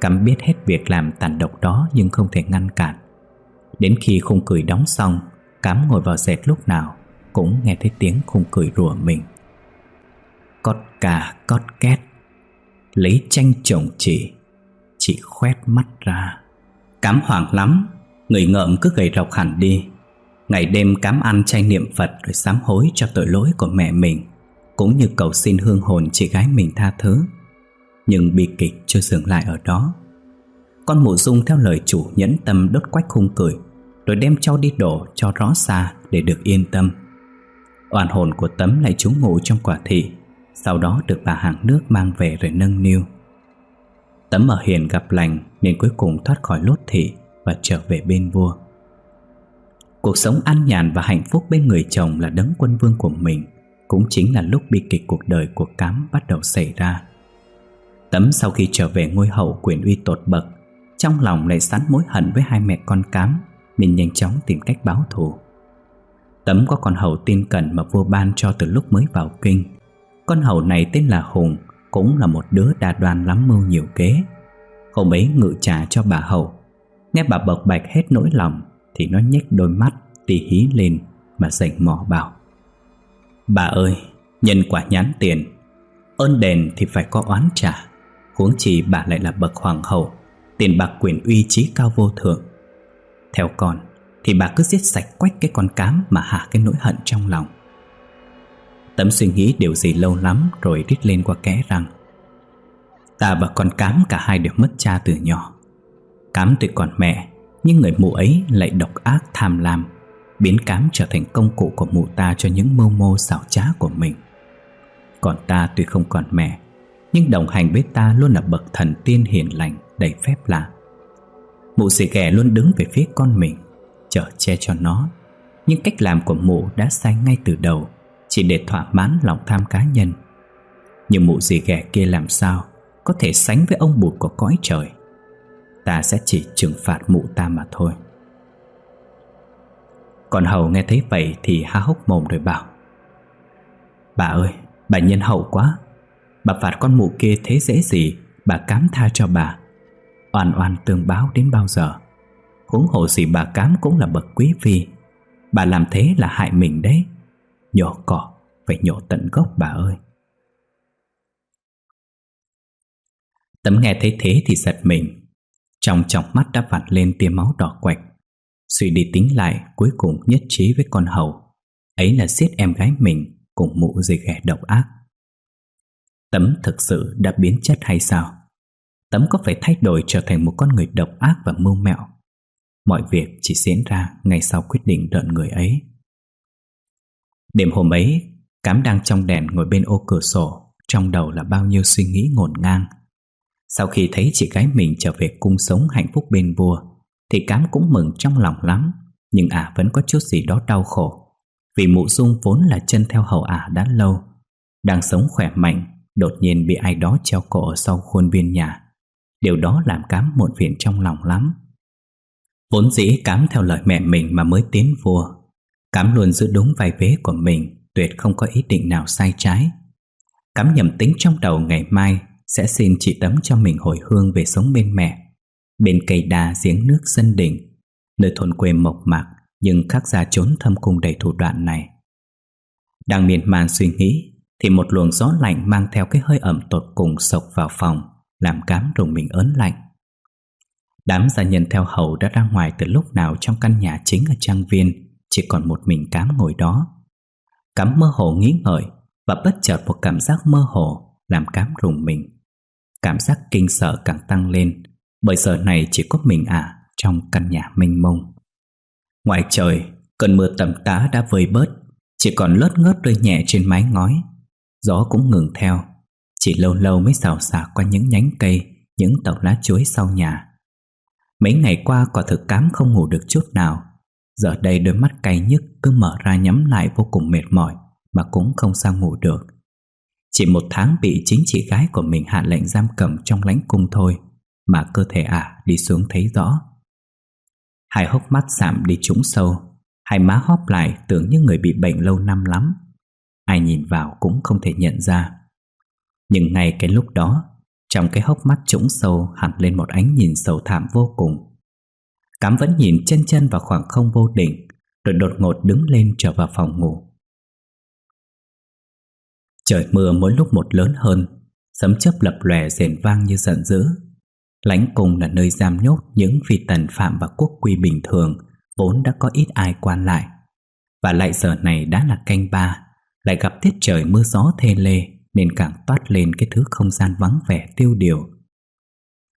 Cám biết hết việc làm tàn độc đó nhưng không thể ngăn cản. Đến khi khung cười đóng xong Cám ngồi vào dệt lúc nào Cũng nghe thấy tiếng khung cười rủa mình. Cót cà cót két. Lấy tranh chồng chị. Chị khoét mắt ra. Cám hoảng lắm. Người ngợm cứ gầy rọc hẳn đi. Ngày đêm cám ăn chay niệm Phật Rồi sám hối cho tội lỗi của mẹ mình, Cũng như cầu xin hương hồn chị gái mình tha thứ. Nhưng bi kịch chưa dừng lại ở đó. Con mụ dung theo lời chủ nhẫn tâm đốt quách khung cười. Rồi đem cho đi đổ cho rõ xa để được yên tâm. Oan hồn của tấm lại trú ngụ trong quả thị, Sau đó được bà hàng nước mang về rồi nâng niu. Tấm ở hiền gặp lành Nên cuối cùng thoát khỏi lốt thị Và trở về bên vua. Cuộc sống an nhàn và hạnh phúc bên người chồng là đấng quân vương của mình, Cũng chính là lúc bi kịch cuộc đời của Cám bắt đầu xảy ra. Tấm sau khi trở về ngôi hậu quyền uy tột bậc, Trong lòng lại sẵn mối hận với hai mẹ con cám. Nên nhanh chóng tìm cách báo thù. Tấm có con hầu tin cẩn mà vua ban cho từ lúc mới vào kinh. Con hầu này tên là Hùng, Cũng là một đứa đa đoan lắm mưu nhiều kế. Hôm ấy ngự trà cho bà hầu. Nghe bà bộc bạch hết nỗi lòng, Thì nó nhếch đôi mắt, tì hí lên Mà rảnh mò bảo. Bà ơi, Nhân quả nhán tiền. Ơn đền thì phải có oán trả. Huống chi bà lại là bậc hoàng hậu, Tiền bạc quyền uy trí cao vô thượng. Theo con, Thì bà cứ giết sạch quách cái con cám Mà hạ cái nỗi hận trong lòng. Tấm suy nghĩ điều gì lâu lắm Rồi rít lên qua kẽ rằng, Ta và con cám cả hai đều mất cha từ nhỏ. Cám tuy còn mẹ, Nhưng người mụ ấy lại độc ác, tham lam, Biến cám trở thành công cụ của mụ ta Cho những mưu mô xảo trá của mình. Còn ta tuy không còn mẹ, nhưng đồng hành với ta luôn là bậc thần tiên hiền lành, đầy phép lạ. Mụ xì ghẻ luôn đứng về phía con mình, Chở che cho nó. Nhưng cách làm của mụ đã sai ngay từ đầu, Chỉ để thỏa mãn lòng tham cá nhân. Nhưng mụ dì ghẻ kia làm sao Có thể sánh với ông bụt của cõi trời? Ta sẽ chỉ trừng phạt mụ ta mà thôi. Còn hầu nghe thấy vậy Thì há hốc mồm rồi bảo, Bà ơi, Bà nhân hậu quá. Bà phạt con mụ kia thế dễ gì Bà cám tha cho bà. Oan oan tương báo đến bao giờ. Huống hồ gì bà cám cũng là bậc quý phi. Bà làm thế là hại mình đấy. Nhổ cỏ, Phải nhổ tận gốc bà ơi. Tấm nghe thấy thế thì giật mình. Trong trọng mắt đã vặt lên tia máu đỏ quạch. Suy đi tính lại, Cuối cùng nhất trí với con hầu. Ấy là giết em gái mình, Cùng mụ dây ghẻ độc ác. Tấm thực sự đã biến chất hay sao? Tấm có phải thay đổi trở thành một con người độc ác và mưu mẹo? Mọi việc chỉ diễn ra ngay sau quyết định đợn người ấy. Đêm hôm ấy, Cám đang trong đèn ngồi bên ô cửa sổ, Trong đầu là bao nhiêu suy nghĩ ngổn ngang. Sau khi thấy chị gái mình trở về cung sống hạnh phúc bên vua, Thì Cám cũng mừng trong lòng lắm, Nhưng ả vẫn có chút gì đó đau khổ, Vì mụ dung vốn là chân theo hầu ả đã lâu, Đang sống khỏe mạnh, Đột nhiên bị ai đó treo cổ ở sau khuôn viên nhà. Điều đó làm Cám muộn phiền trong lòng lắm. Vốn dĩ Cám theo lời mẹ mình mà mới tiến vua. Cám luôn giữ đúng vai vế của mình, Tuyệt không có ý định nào sai trái. Cám nhầm tính trong đầu ngày mai Sẽ xin chị Tấm cho mình hồi hương về sống bên mẹ. Bên cây đa giếng nước sân đỉnh, Nơi thôn quê mộc mạc Nhưng khắc ra trốn thâm cung đầy thủ đoạn này. Đang miên man suy nghĩ Thì một luồng gió lạnh mang theo cái hơi ẩm tột cùng sộc vào phòng. Làm cám rùng mình ớn lạnh. Đám gia nhân theo hầu đã ra ngoài từ lúc nào trong căn nhà chính ở trang viên, Chỉ còn một mình cám ngồi đó. Cám mơ hồ nghĩ ngợi Và bất chợt một cảm giác mơ hồ Làm cám rùng mình. Cảm giác kinh sợ càng tăng lên, Bởi giờ này chỉ có mình ả à Trong căn nhà mênh mông. Ngoài trời, Cơn mưa tầm tã đã vơi bớt, Chỉ còn lớt ngớt rơi nhẹ trên mái ngói. Gió cũng ngừng theo. Chỉ lâu lâu mới xào xạc qua những nhánh cây, Những tàu lá chuối sau nhà. Mấy ngày qua quả thực cám không ngủ được chút nào. Giờ đây đôi mắt cay nhức cứ mở ra nhắm lại vô cùng mệt mỏi Mà cũng không sao ngủ được. Chỉ một tháng bị chính chị gái của mình hạ lệnh giam cầm trong lãnh cung thôi Mà cơ thể ả à đi xuống thấy rõ. Hai hốc mắt sạm đi trũng sâu, Hai má hóp lại tưởng như người bị bệnh lâu năm lắm. Ai nhìn vào cũng không thể nhận ra. Nhưng ngay cái lúc đó, trong cái hốc mắt trũng sâu hẳn lên một ánh nhìn sầu thảm vô cùng. Cám vẫn nhìn chân chân vào khoảng không vô định, Rồi đột ngột đứng lên trở vào phòng ngủ. Trời mưa mỗi lúc một lớn hơn, Sấm chớp lập lòe rền vang như giận dữ. Lánh cung là nơi giam nhốt những phi tần phạm và quốc quy bình thường, Vốn đã có ít ai quan lại. Và lại giờ này đã là canh ba, Lại gặp tiết trời mưa gió thê lê nên càng toát lên cái thứ không gian vắng vẻ tiêu điều.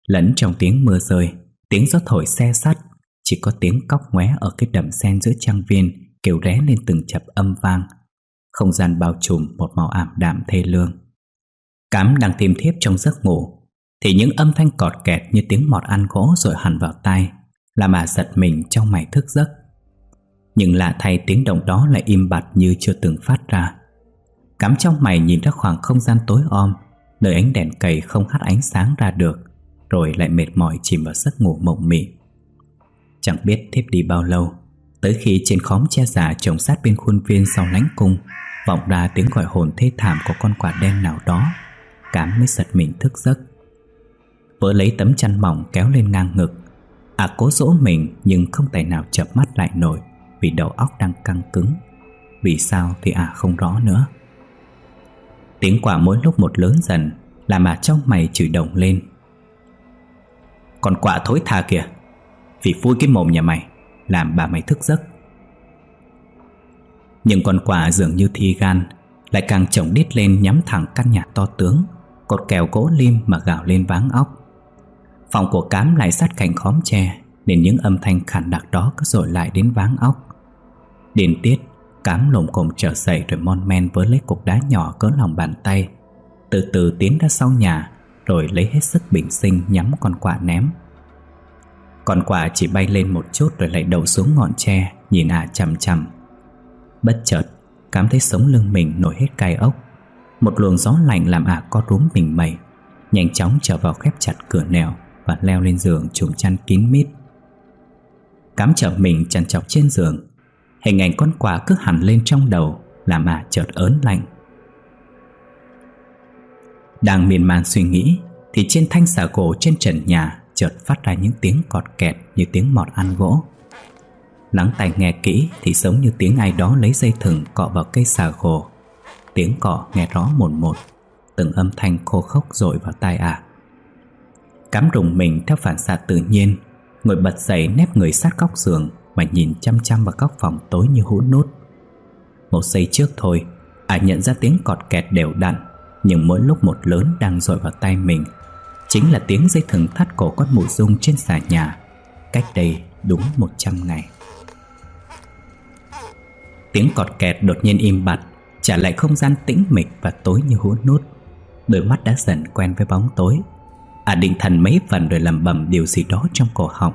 Lẫn trong tiếng mưa rơi, tiếng gió thổi xe sắt, chỉ có tiếng cóc ngoé ở cái đầm sen giữa trang viên kêu ré lên từng chập âm vang. Không gian bao trùm một màu ảm đạm thê lương. Cám đang tìm thiếp trong giấc ngủ, thì những âm thanh cọt kẹt như tiếng mọt ăn gỗ rồi hẳn vào tai, làm bà giật mình trong mày thức giấc. Nhưng lạ thay tiếng động đó lại im bặt như chưa từng phát ra. Cắm trong mày nhìn ra khoảng không gian tối om, Nơi ánh đèn cầy không hắt ánh sáng ra được, Rồi lại mệt mỏi chìm vào giấc ngủ mộng mị. Chẳng biết thiếp đi bao lâu, Tới khi trên khóm che giả trồng sát bên khuôn viên sau lánh cung, Vọng ra tiếng gọi hồn thê thảm của con quả đen nào đó, Cám mới giật mình thức giấc. Vỡ lấy tấm chăn mỏng kéo lên ngang ngực À cố dỗ mình nhưng không tài nào chập mắt lại nổi Vì đầu óc đang căng cứng. Vì sao thì à không rõ nữa. Tiếng quả mỗi lúc một lớn dần, Làm mà trong mày chửi đồng lên. Còn quả thối tha kìa, Vì vui cái mồm nhà mày, Làm bà mày thức giấc. Nhưng con quả dường như thi gan, Lại càng chồng đít lên nhắm thẳng căn nhà to tướng, Cột kèo gỗ lim mà gào lên váng óc. Phòng của cám lại sát cạnh khóm tre, Nên những âm thanh khản đặc đó cứ dội lại đến váng óc. Điền tiết Cám lồm cồm trở dậy rồi mon men với lấy cục đá nhỏ cỡ lòng bàn tay. Từ từ tiến ra sau nhà, Rồi lấy hết sức bình sinh nhắm con quạ ném. Con quả chỉ bay lên một chút rồi lại đậu xuống ngọn tre, Nhìn à chằm chằm. Bất chợt, Cảm thấy sống lưng mình nổi hết cay ốc. Một luồng gió lạnh làm ả co rúm mình mẩy, Nhanh chóng trở vào khép chặt cửa nẻo Và leo lên giường trùm chăn kín mít. Cám trở mình chăn chọc trên giường Hình ảnh con quả cứ hẳn lên trong đầu Làm mà chợt ớn lạnh. Đang miên man suy nghĩ, Thì trên thanh xà gỗ trên trần nhà Chợt phát ra những tiếng cọt kẹt Như tiếng mọt ăn gỗ. Lắng tai nghe kỹ thì giống như tiếng ai đó lấy dây thừng cọ vào cây xà gỗ Tiếng cọ nghe rõ một một, Từng âm thanh khô khốc dội vào tai ả à. Cắm rùng mình theo phản xạ tự nhiên, Ngồi bật dậy nép người sát góc giường. Mà nhìn chăm chăm vào góc phòng tối như hũ nút. Một giây trước thôi Ả nhận ra tiếng cọt kẹt đều đặn, Nhưng mỗi lúc một lớn đang dội vào tay mình, Chính là tiếng dây thừng thắt cổ con mụ dung trên xà nhà, Cách đây đúng 100 ngày. Tiếng cọt kẹt đột nhiên im bặt, Trả lại không gian tĩnh mịch và tối như hũ nút. Đôi mắt đã dần quen với bóng tối À định thần mấy phần rồi làm bầm điều gì đó trong cổ họng.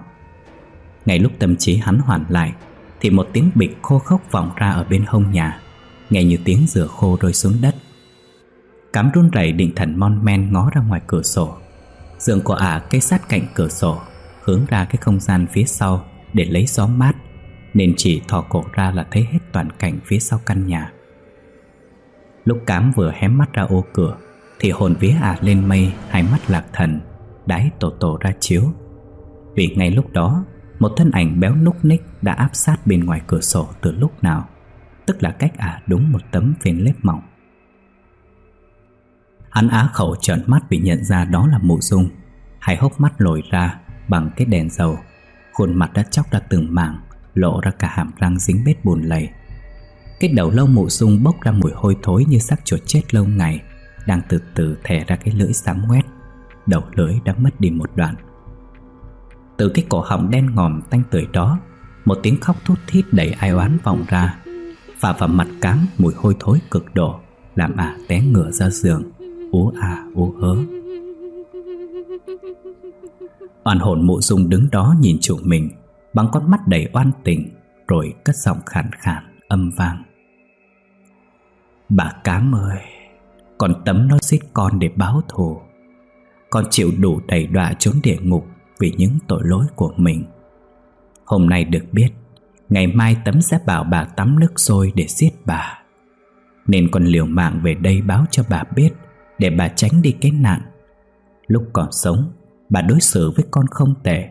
Ngay lúc tâm trí hắn hoàn lại, Thì một tiếng bịch khô khốc vọng ra ở bên hông nhà, Nghe như tiếng rửa khô rơi xuống đất. Cám run rẩy định thần mon men ngó ra ngoài cửa sổ. Giường của ả à cây sát cạnh cửa sổ, Hướng ra cái không gian phía sau Để lấy gió mát, Nên chỉ thò cổ ra là thấy hết toàn cảnh phía sau căn nhà. Lúc cám vừa hé mắt ra ô cửa, Thì hồn vía ả à lên mây, Hai mắt lạc thần Đáy tổ tổ ra chiếu. Vì ngay lúc đó một thân ảnh béo núc ních đã áp sát bên ngoài cửa sổ từ lúc nào. Tức là cách ả à đúng một tấm phên lếp mỏng. Hắn á khẩu trợn mắt vì nhận ra đó là mụ dung. Hai hốc mắt lồi ra bằng cái đèn dầu. Khuôn mặt đã chóc ra từng mảng, Lộ ra cả hàm răng dính bết bùn lầy. Cái đầu lâu mụ dung bốc ra mùi hôi thối như xác chuột chết lâu ngày, Đang từ từ thè ra cái lưỡi sáng ngoét. Đầu lưỡi đã mất đi một đoạn. Từ cái cổ họng đen ngòm tanh tưởi đó, Một tiếng khóc thút thít đầy ai oán vọng ra Và vào mặt cám mùi hôi thối cực độ, Làm ả à té ngửa ra giường, ú à ú hớ. Oan hồn mụ dung đứng đó nhìn chủ mình Bằng con mắt đầy oan tình, Rồi cất giọng khàn khàn, âm vang. Bà cám ơi, Con tấm nó giết con để báo thù, Con chịu đủ đầy đọa trốn địa ngục vì những tội lỗi của mình. Hôm nay được biết, Ngày mai tấm sẽ bảo bà tắm nước sôi để giết bà. Nên con liều mạng về đây báo cho bà biết, để bà tránh đi cái nạn. Lúc còn sống, Bà đối xử với con không tệ.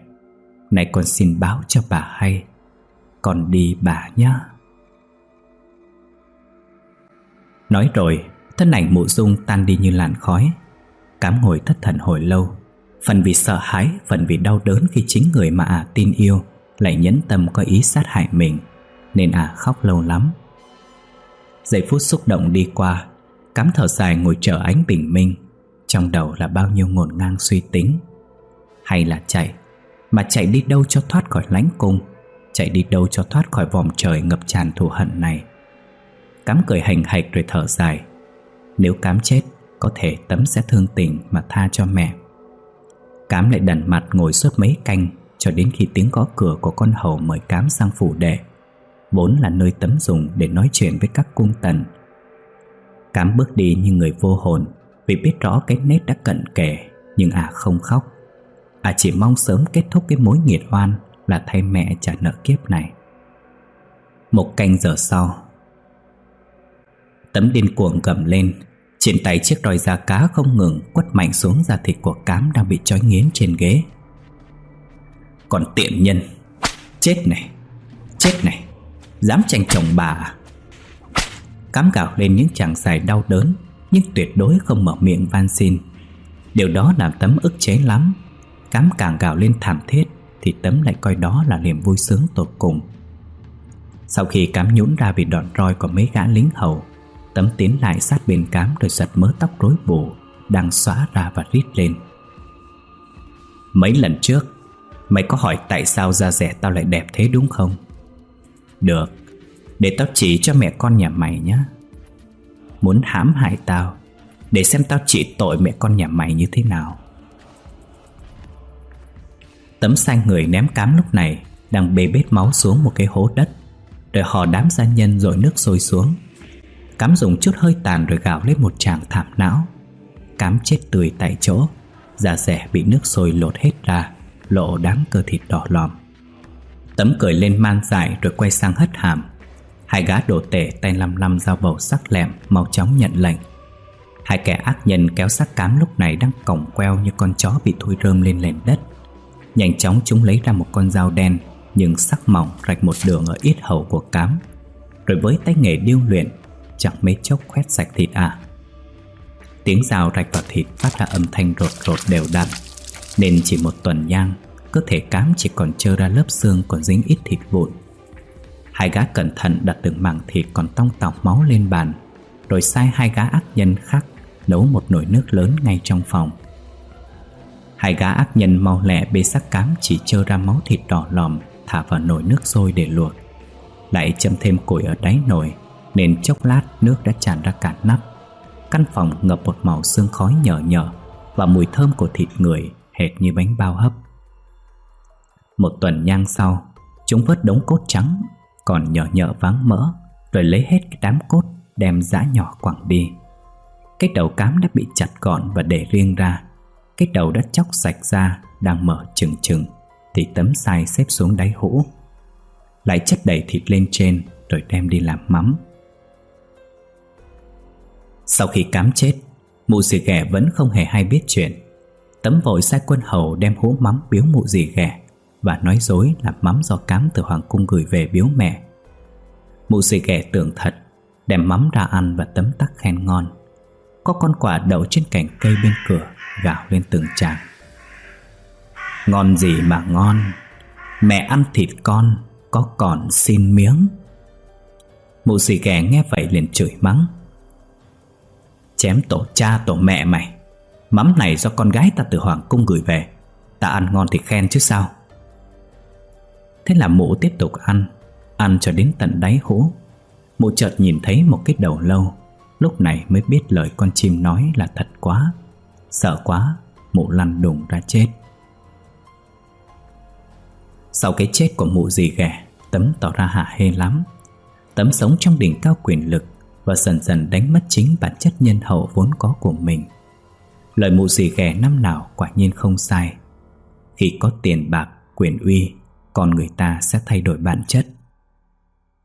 Này con xin báo cho bà hay. Con đi bà nhá. Nói rồi, Thân ảnh mụ dung tan đi như làn khói. Cám ngồi thất thần hồi lâu Phần vì sợ hãi, Phần vì đau đớn khi chính người mà ả à tin yêu Lại nhẫn tâm có ý sát hại mình, Nên ả à khóc lâu lắm. Giây phút xúc động đi qua, Cắm thở dài ngồi chờ ánh bình minh, Trong đầu là bao nhiêu ngổn ngang suy tính. Hay là chạy, Mà chạy đi đâu cho thoát khỏi lánh cung, Chạy đi đâu cho thoát khỏi vòng trời ngập tràn thù hận này. Cám cười hành hạch rồi thở dài, Nếu cám chết, Có thể tấm sẽ thương tình mà tha cho mẹ. Cám lại đần mặt ngồi suốt mấy canh, Cho đến khi tiếng gõ cửa của con hầu mời cám sang phủ đệ. Vốn là nơi tấm dùng để nói chuyện với các cung tần. Cám bước đi như người vô hồn, Vì biết rõ cái nết đã cận kề, Nhưng à không khóc. À chỉ mong sớm kết thúc cái mối nghiệt oan Là thay mẹ trả nợ kiếp này. Một canh giờ sau, Tấm điên cuồng gầm lên. Trên tay chiếc roi da cá không ngừng Quất mạnh xuống da thịt của cám Đang bị trói nghiến trên ghế. Còn tiện nhân. Chết này. Chết này. Dám tranh chồng bà à? Cám gạo lên những chàng dài đau đớn, Nhưng tuyệt đối không mở miệng van xin. Điều đó làm tấm ức chế lắm. Cám càng gạo lên thảm thiết, Thì tấm lại coi đó là niềm vui sướng tột cùng. Sau khi cám nhũn ra vì đòn roi của mấy gã lính hầu Tấm tiến lại sát bên cám rồi giật mớ tóc rối bù, Đang xóa ra và rít lên. Mấy lần trước, Mày có hỏi tại sao da rẻ tao lại đẹp thế đúng không? Được, để tao chỉ cho mẹ con nhà mày nhé. Muốn hãm hại tao, Để xem tao trị tội mẹ con nhà mày như thế nào. Tấm xanh người ném cám lúc này Đang bê bết máu xuống một cái hố đất, Rồi hò đám gia nhân rồi nước sôi xuống. Cám dùng chút hơi tàn rồi gào lên một tràng thảm não. Cám chết tươi tại chỗ, Da rẻ bị nước sôi lột hết ra, Lộ đám cơ thịt đỏ lòm. Tấm cười lên man dại rồi quay sang hất hàm. Hai gã đồ tể tay lăm lăm dao bầu sắc lẹm, Mau chóng nhận lệnh. Hai kẻ ác nhân kéo xác cám lúc này đang còng queo như con chó bị thui rơm lên nền đất. Nhanh chóng chúng lấy ra một con dao đen, Nhưng sắc mỏng rạch một đường ở ít hầu của cám. Rồi với tay nghề điêu luyện Chẳng mấy chốc khoét sạch thịt à Tiếng rào rạch vào thịt phát ra âm thanh rột rột đều đặn, Nên chỉ một tuần nhang, Cơ thể cám chỉ còn trơ ra lớp xương còn dính ít thịt vụn. Hai gã cẩn thận đặt từng mảng thịt còn tong tọc máu lên bàn, Rồi sai hai gã ác nhân khác Nấu một nồi nước lớn ngay trong phòng. Hai gã ác nhân mau lẹ bê sắc cám chỉ trơ ra máu thịt đỏ lòm, Thả vào nồi nước sôi để luộc, Lại châm thêm củi ở đáy nồi nên chốc lát nước đã tràn ra cả nắp. Căn phòng ngập một màu sương khói nhở nhở Và mùi thơm của thịt người hệt như bánh bao hấp. Một tuần nhang sau, Chúng vớt đống cốt trắng, Còn nhở nhở váng mỡ, Rồi lấy hết cái đám cốt Đem giã nhỏ quẳng đi. Cái đầu cám đã bị chặt gọn và để riêng ra. Cái đầu đã chóc sạch ra, Đang mở chừng chừng, Thì tấm sai xếp xuống đáy hũ. Lại chất đầy thịt lên trên, Rồi đem đi làm mắm. Sau khi cám chết, Mụ dì ghẻ vẫn không hề hay biết chuyện. Tấm vội sai quân hầu đem hũ mắm biếu mụ dì ghẻ Và nói dối là mắm do cám từ hoàng cung gửi về biếu mẹ. Mụ dì ghẻ tưởng thật, Đem mắm ra ăn và tấm tắc khen ngon. Có con quả đậu trên cành cây bên cửa Gạo lên từng tràng Ngon gì mà ngon, Mẹ ăn thịt con, Có còn xin miếng? Mụ dì ghẻ nghe vậy liền chửi mắng. Chém tổ cha tổ mẹ mày. Mắm này do con gái ta từ Hoàng Cung gửi về. Ta ăn ngon thì khen chứ sao? Thế là mụ tiếp tục ăn Ăn cho đến tận đáy hũ. Mụ chợt nhìn thấy một cái đầu lâu. Lúc này mới biết lời con chim nói là thật quá. Sợ quá, Mụ lăn đùng ra chết. Sau cái chết của mụ dì ghẻ, Tấm tỏ ra hạ hê lắm. Tấm sống trong đỉnh cao quyền lực và dần dần đánh mất chính bản chất nhân hậu vốn có của mình. Lời mụ dì ghẻ năm nào quả nhiên không sai. Khi có tiền bạc, quyền uy Con người ta sẽ thay đổi bản chất.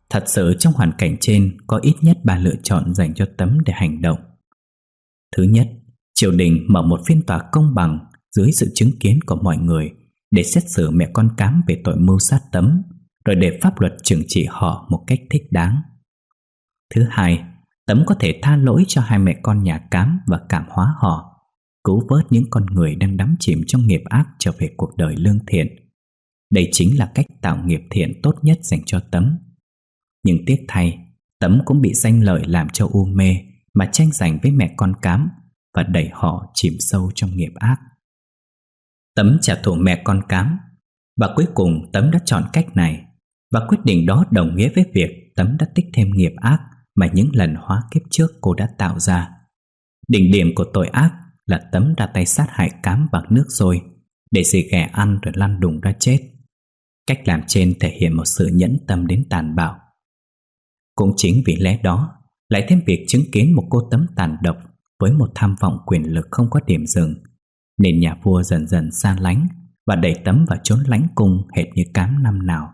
Thật sự trong hoàn cảnh trên Có ít nhất ba lựa chọn dành cho Tấm để hành động. Thứ nhất Triều đình mở một phiên tòa công bằng Dưới sự chứng kiến của mọi người Để xét xử mẹ con cám về tội mưu sát Tấm Rồi để pháp luật trừng trị họ một cách thích đáng. Thứ hai Tấm có thể tha lỗi cho hai mẹ con nhà cám Và cảm hóa họ cứu vớt những con người đang đắm chìm trong nghiệp ác trở về cuộc đời lương thiện. Đây chính là cách tạo nghiệp thiện tốt nhất dành cho Tấm. Nhưng tiếc thay, Tấm cũng bị danh lợi làm cho u mê mà tranh giành với mẹ con cám và đẩy họ chìm sâu trong nghiệp ác. Tấm trả thù mẹ con cám và cuối cùng Tấm đã chọn cách này và quyết định đó đồng nghĩa với việc Tấm đã tích thêm nghiệp ác mà những lần hóa kiếp trước cô đã tạo ra. Đỉnh điểm của tội ác là tấm ra tay sát hại cám bằng nước rồi để dì ghẻ ăn rồi lăn đùng ra chết. Cách làm trên thể hiện một sự nhẫn tâm đến tàn bạo. Cũng chính vì lẽ đó, lại thêm việc chứng kiến một cô tấm tàn độc với một tham vọng quyền lực không có điểm dừng, nên nhà vua dần dần xa lánh và đẩy tấm vào trốn lánh cung hệt như cám năm nào.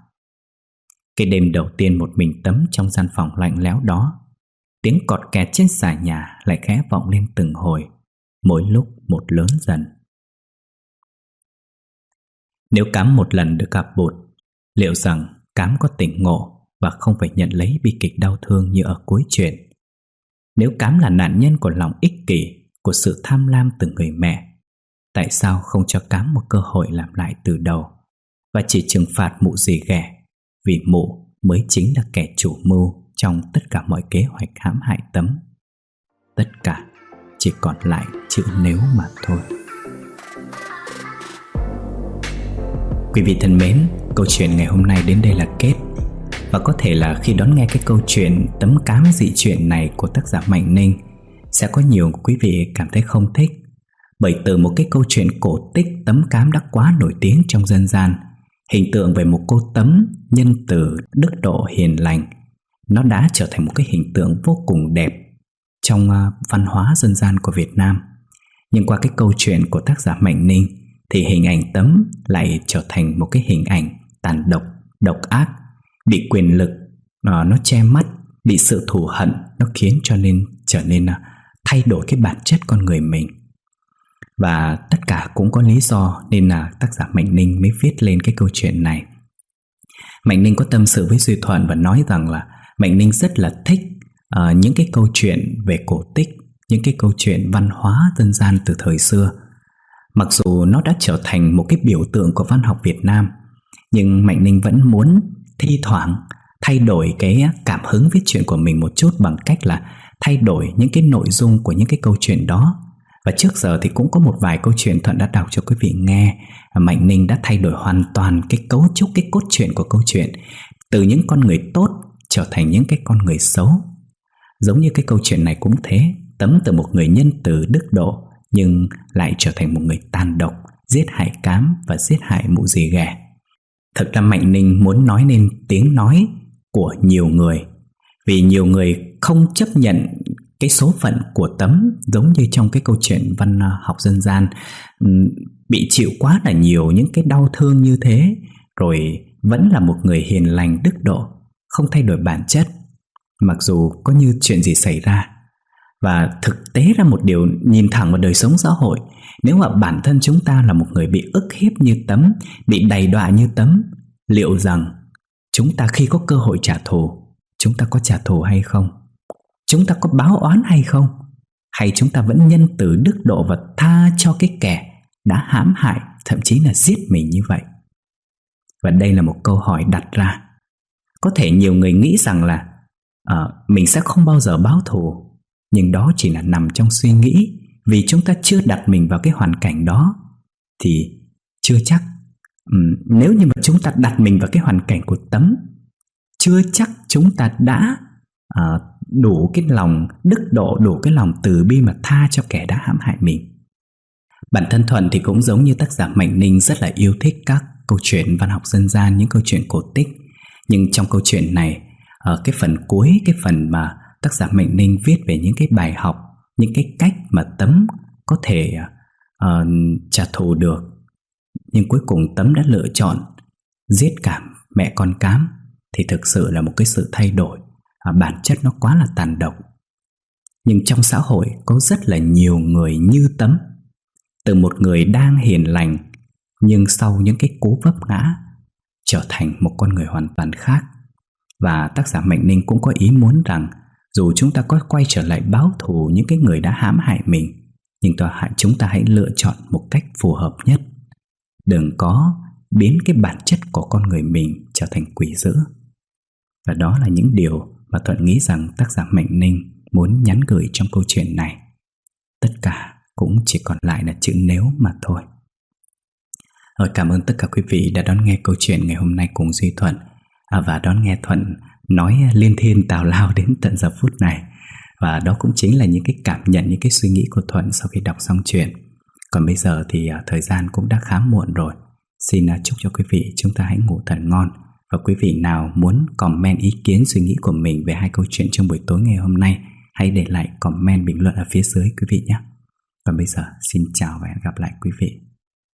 Cái đêm đầu tiên một mình tấm trong gian phòng lạnh lẽo đó, tiếng cọt kẹt trên xà nhà lại khẽ vọng lên từng hồi mỗi lúc một lớn dần. Nếu cám một lần được gặp bụt, liệu rằng cám có tỉnh ngộ và không phải nhận lấy bi kịch đau thương như ở cuối chuyện? Nếu cám là nạn nhân của lòng ích kỷ, của sự tham lam từ người mẹ, tại sao không cho cám một cơ hội làm lại từ đầu và chỉ trừng phạt mụ gì ghẻ vì mụ mới chính là kẻ chủ mưu trong tất cả mọi kế hoạch hãm hại tấm. Tất cả chỉ còn lại chữ nếu mà thôi. Quý vị thân mến, câu chuyện ngày hôm nay đến đây là kết. Và có thể là khi đón nghe cái câu chuyện tấm cám dị chuyện này của tác giả Mạnh Ninh Sẽ có nhiều quý vị cảm thấy không thích. Bởi từ một cái câu chuyện cổ tích tấm cám đã quá nổi tiếng trong dân gian Hình tượng về một cô tấm nhân từ đức độ hiền lành Nó đã trở thành một cái hình tượng vô cùng đẹp Trong à, văn hóa dân gian của Việt Nam. Nhưng qua cái câu chuyện của tác giả Mạnh Ninh Thì hình ảnh tấm lại trở thành một cái hình ảnh tàn độc, độc ác Bị quyền lực à, nó che mắt Bị sự thù hận nó khiến cho nên trở nên à, thay đổi cái bản chất con người mình và tất cả cũng có lý do nên là tác giả Mạnh Ninh mới viết lên cái câu chuyện này. Mạnh Ninh có tâm sự với Duy Thuận và nói rằng là Mạnh Ninh rất là thích uh, những cái câu chuyện về cổ tích, những cái câu chuyện văn hóa dân gian từ thời xưa. Mặc dù nó đã trở thành một cái biểu tượng của văn học Việt Nam, nhưng Mạnh Ninh vẫn muốn thi thoảng thay đổi cái cảm hứng viết chuyện của mình một chút bằng cách là thay đổi những cái nội dung của những cái câu chuyện đó và trước giờ thì cũng có một vài câu chuyện Thuận đã đọc cho quý vị nghe. Mạnh Ninh đã thay đổi hoàn toàn cái cấu trúc, cái cốt truyện của câu chuyện. Từ những con người tốt trở thành những cái con người xấu. Giống như cái câu chuyện này cũng thế. Tấm từ một người nhân từ đức độ Nhưng lại trở thành một người tàn độc Giết hại cám và giết hại mụ dì ghẻ. Thật ra Mạnh Ninh muốn nói nên tiếng nói của nhiều người. Vì nhiều người không chấp nhận cái số phận của tấm giống như trong cái câu chuyện văn à, học dân gian. Bị chịu quá là nhiều những cái đau thương như thế, rồi vẫn là một người hiền lành, đức độ, không thay đổi bản chất, mặc dù có như chuyện gì xảy ra. Và thực tế ra một điều nhìn thẳng vào đời sống xã hội, nếu mà bản thân chúng ta là một người bị ức hiếp như tấm, bị đầy đọa như tấm, liệu rằng chúng ta khi có cơ hội trả thù, chúng ta có trả thù hay không? Chúng ta có báo oán hay không? Hay chúng ta vẫn nhân từ đức độ và tha cho cái kẻ đã hãm hại, thậm chí là giết mình như vậy? Và đây là một câu hỏi đặt ra. Có thể nhiều người nghĩ rằng là uh, mình sẽ không bao giờ báo thù, nhưng đó chỉ là nằm trong suy nghĩ vì chúng ta chưa đặt mình vào cái hoàn cảnh đó thì chưa chắc um, nếu như mà chúng ta đặt mình vào cái hoàn cảnh của tấm chưa chắc chúng ta đã uh, đủ cái lòng đức độ đủ cái lòng từ bi mà tha cho kẻ đã hãm hại mình. Bản thân thuận thì cũng giống như tác giả mạnh ninh rất là yêu thích các câu chuyện văn học dân gian những câu chuyện cổ tích. Nhưng trong câu chuyện này ở cái phần cuối cái phần mà tác giả mạnh ninh viết về những cái bài học những cái cách mà tấm có thể uh, trả thù được nhưng cuối cùng tấm đã lựa chọn giết cả mẹ con cám thì thực sự là một cái sự thay đổi à, bản chất nó quá là tàn độc. Nhưng trong xã hội có rất là nhiều người như tấm. Từ một người đang hiền lành nhưng sau những cái cố vấp ngã trở thành một con người hoàn toàn khác. Và tác giả Mạnh Ninh cũng có ý muốn rằng dù chúng ta có quay trở lại báo thù những cái người đã hãm hại mình nhưng chúng ta hãy lựa chọn một cách phù hợp nhất. Đừng có biến cái bản chất của con người mình trở thành quỷ dữ. Và đó là những điều và Thuận nghĩ rằng tác giả Mạnh Ninh muốn nhắn gửi trong câu chuyện này. Tất cả cũng chỉ còn lại là chữ nếu mà thôi. Rồi cảm ơn tất cả quý vị đã đón nghe câu chuyện ngày hôm nay cùng Duy Thuận à, và đón nghe Thuận nói liên thiên tào lao đến tận giờ phút này. Và đó cũng chính là những cái cảm nhận, những cái suy nghĩ của Thuận sau khi đọc xong chuyện. Còn bây giờ thì à, thời gian cũng đã khá muộn rồi. Xin à, chúc cho quý vị chúng ta hãy ngủ thật ngon và quý vị nào muốn comment ý kiến, suy nghĩ của mình về hai câu chuyện trong buổi tối ngày hôm nay, Hãy để lại comment bình luận ở phía dưới, quý vị nhé. Còn bây giờ, xin chào và hẹn gặp lại, quý vị.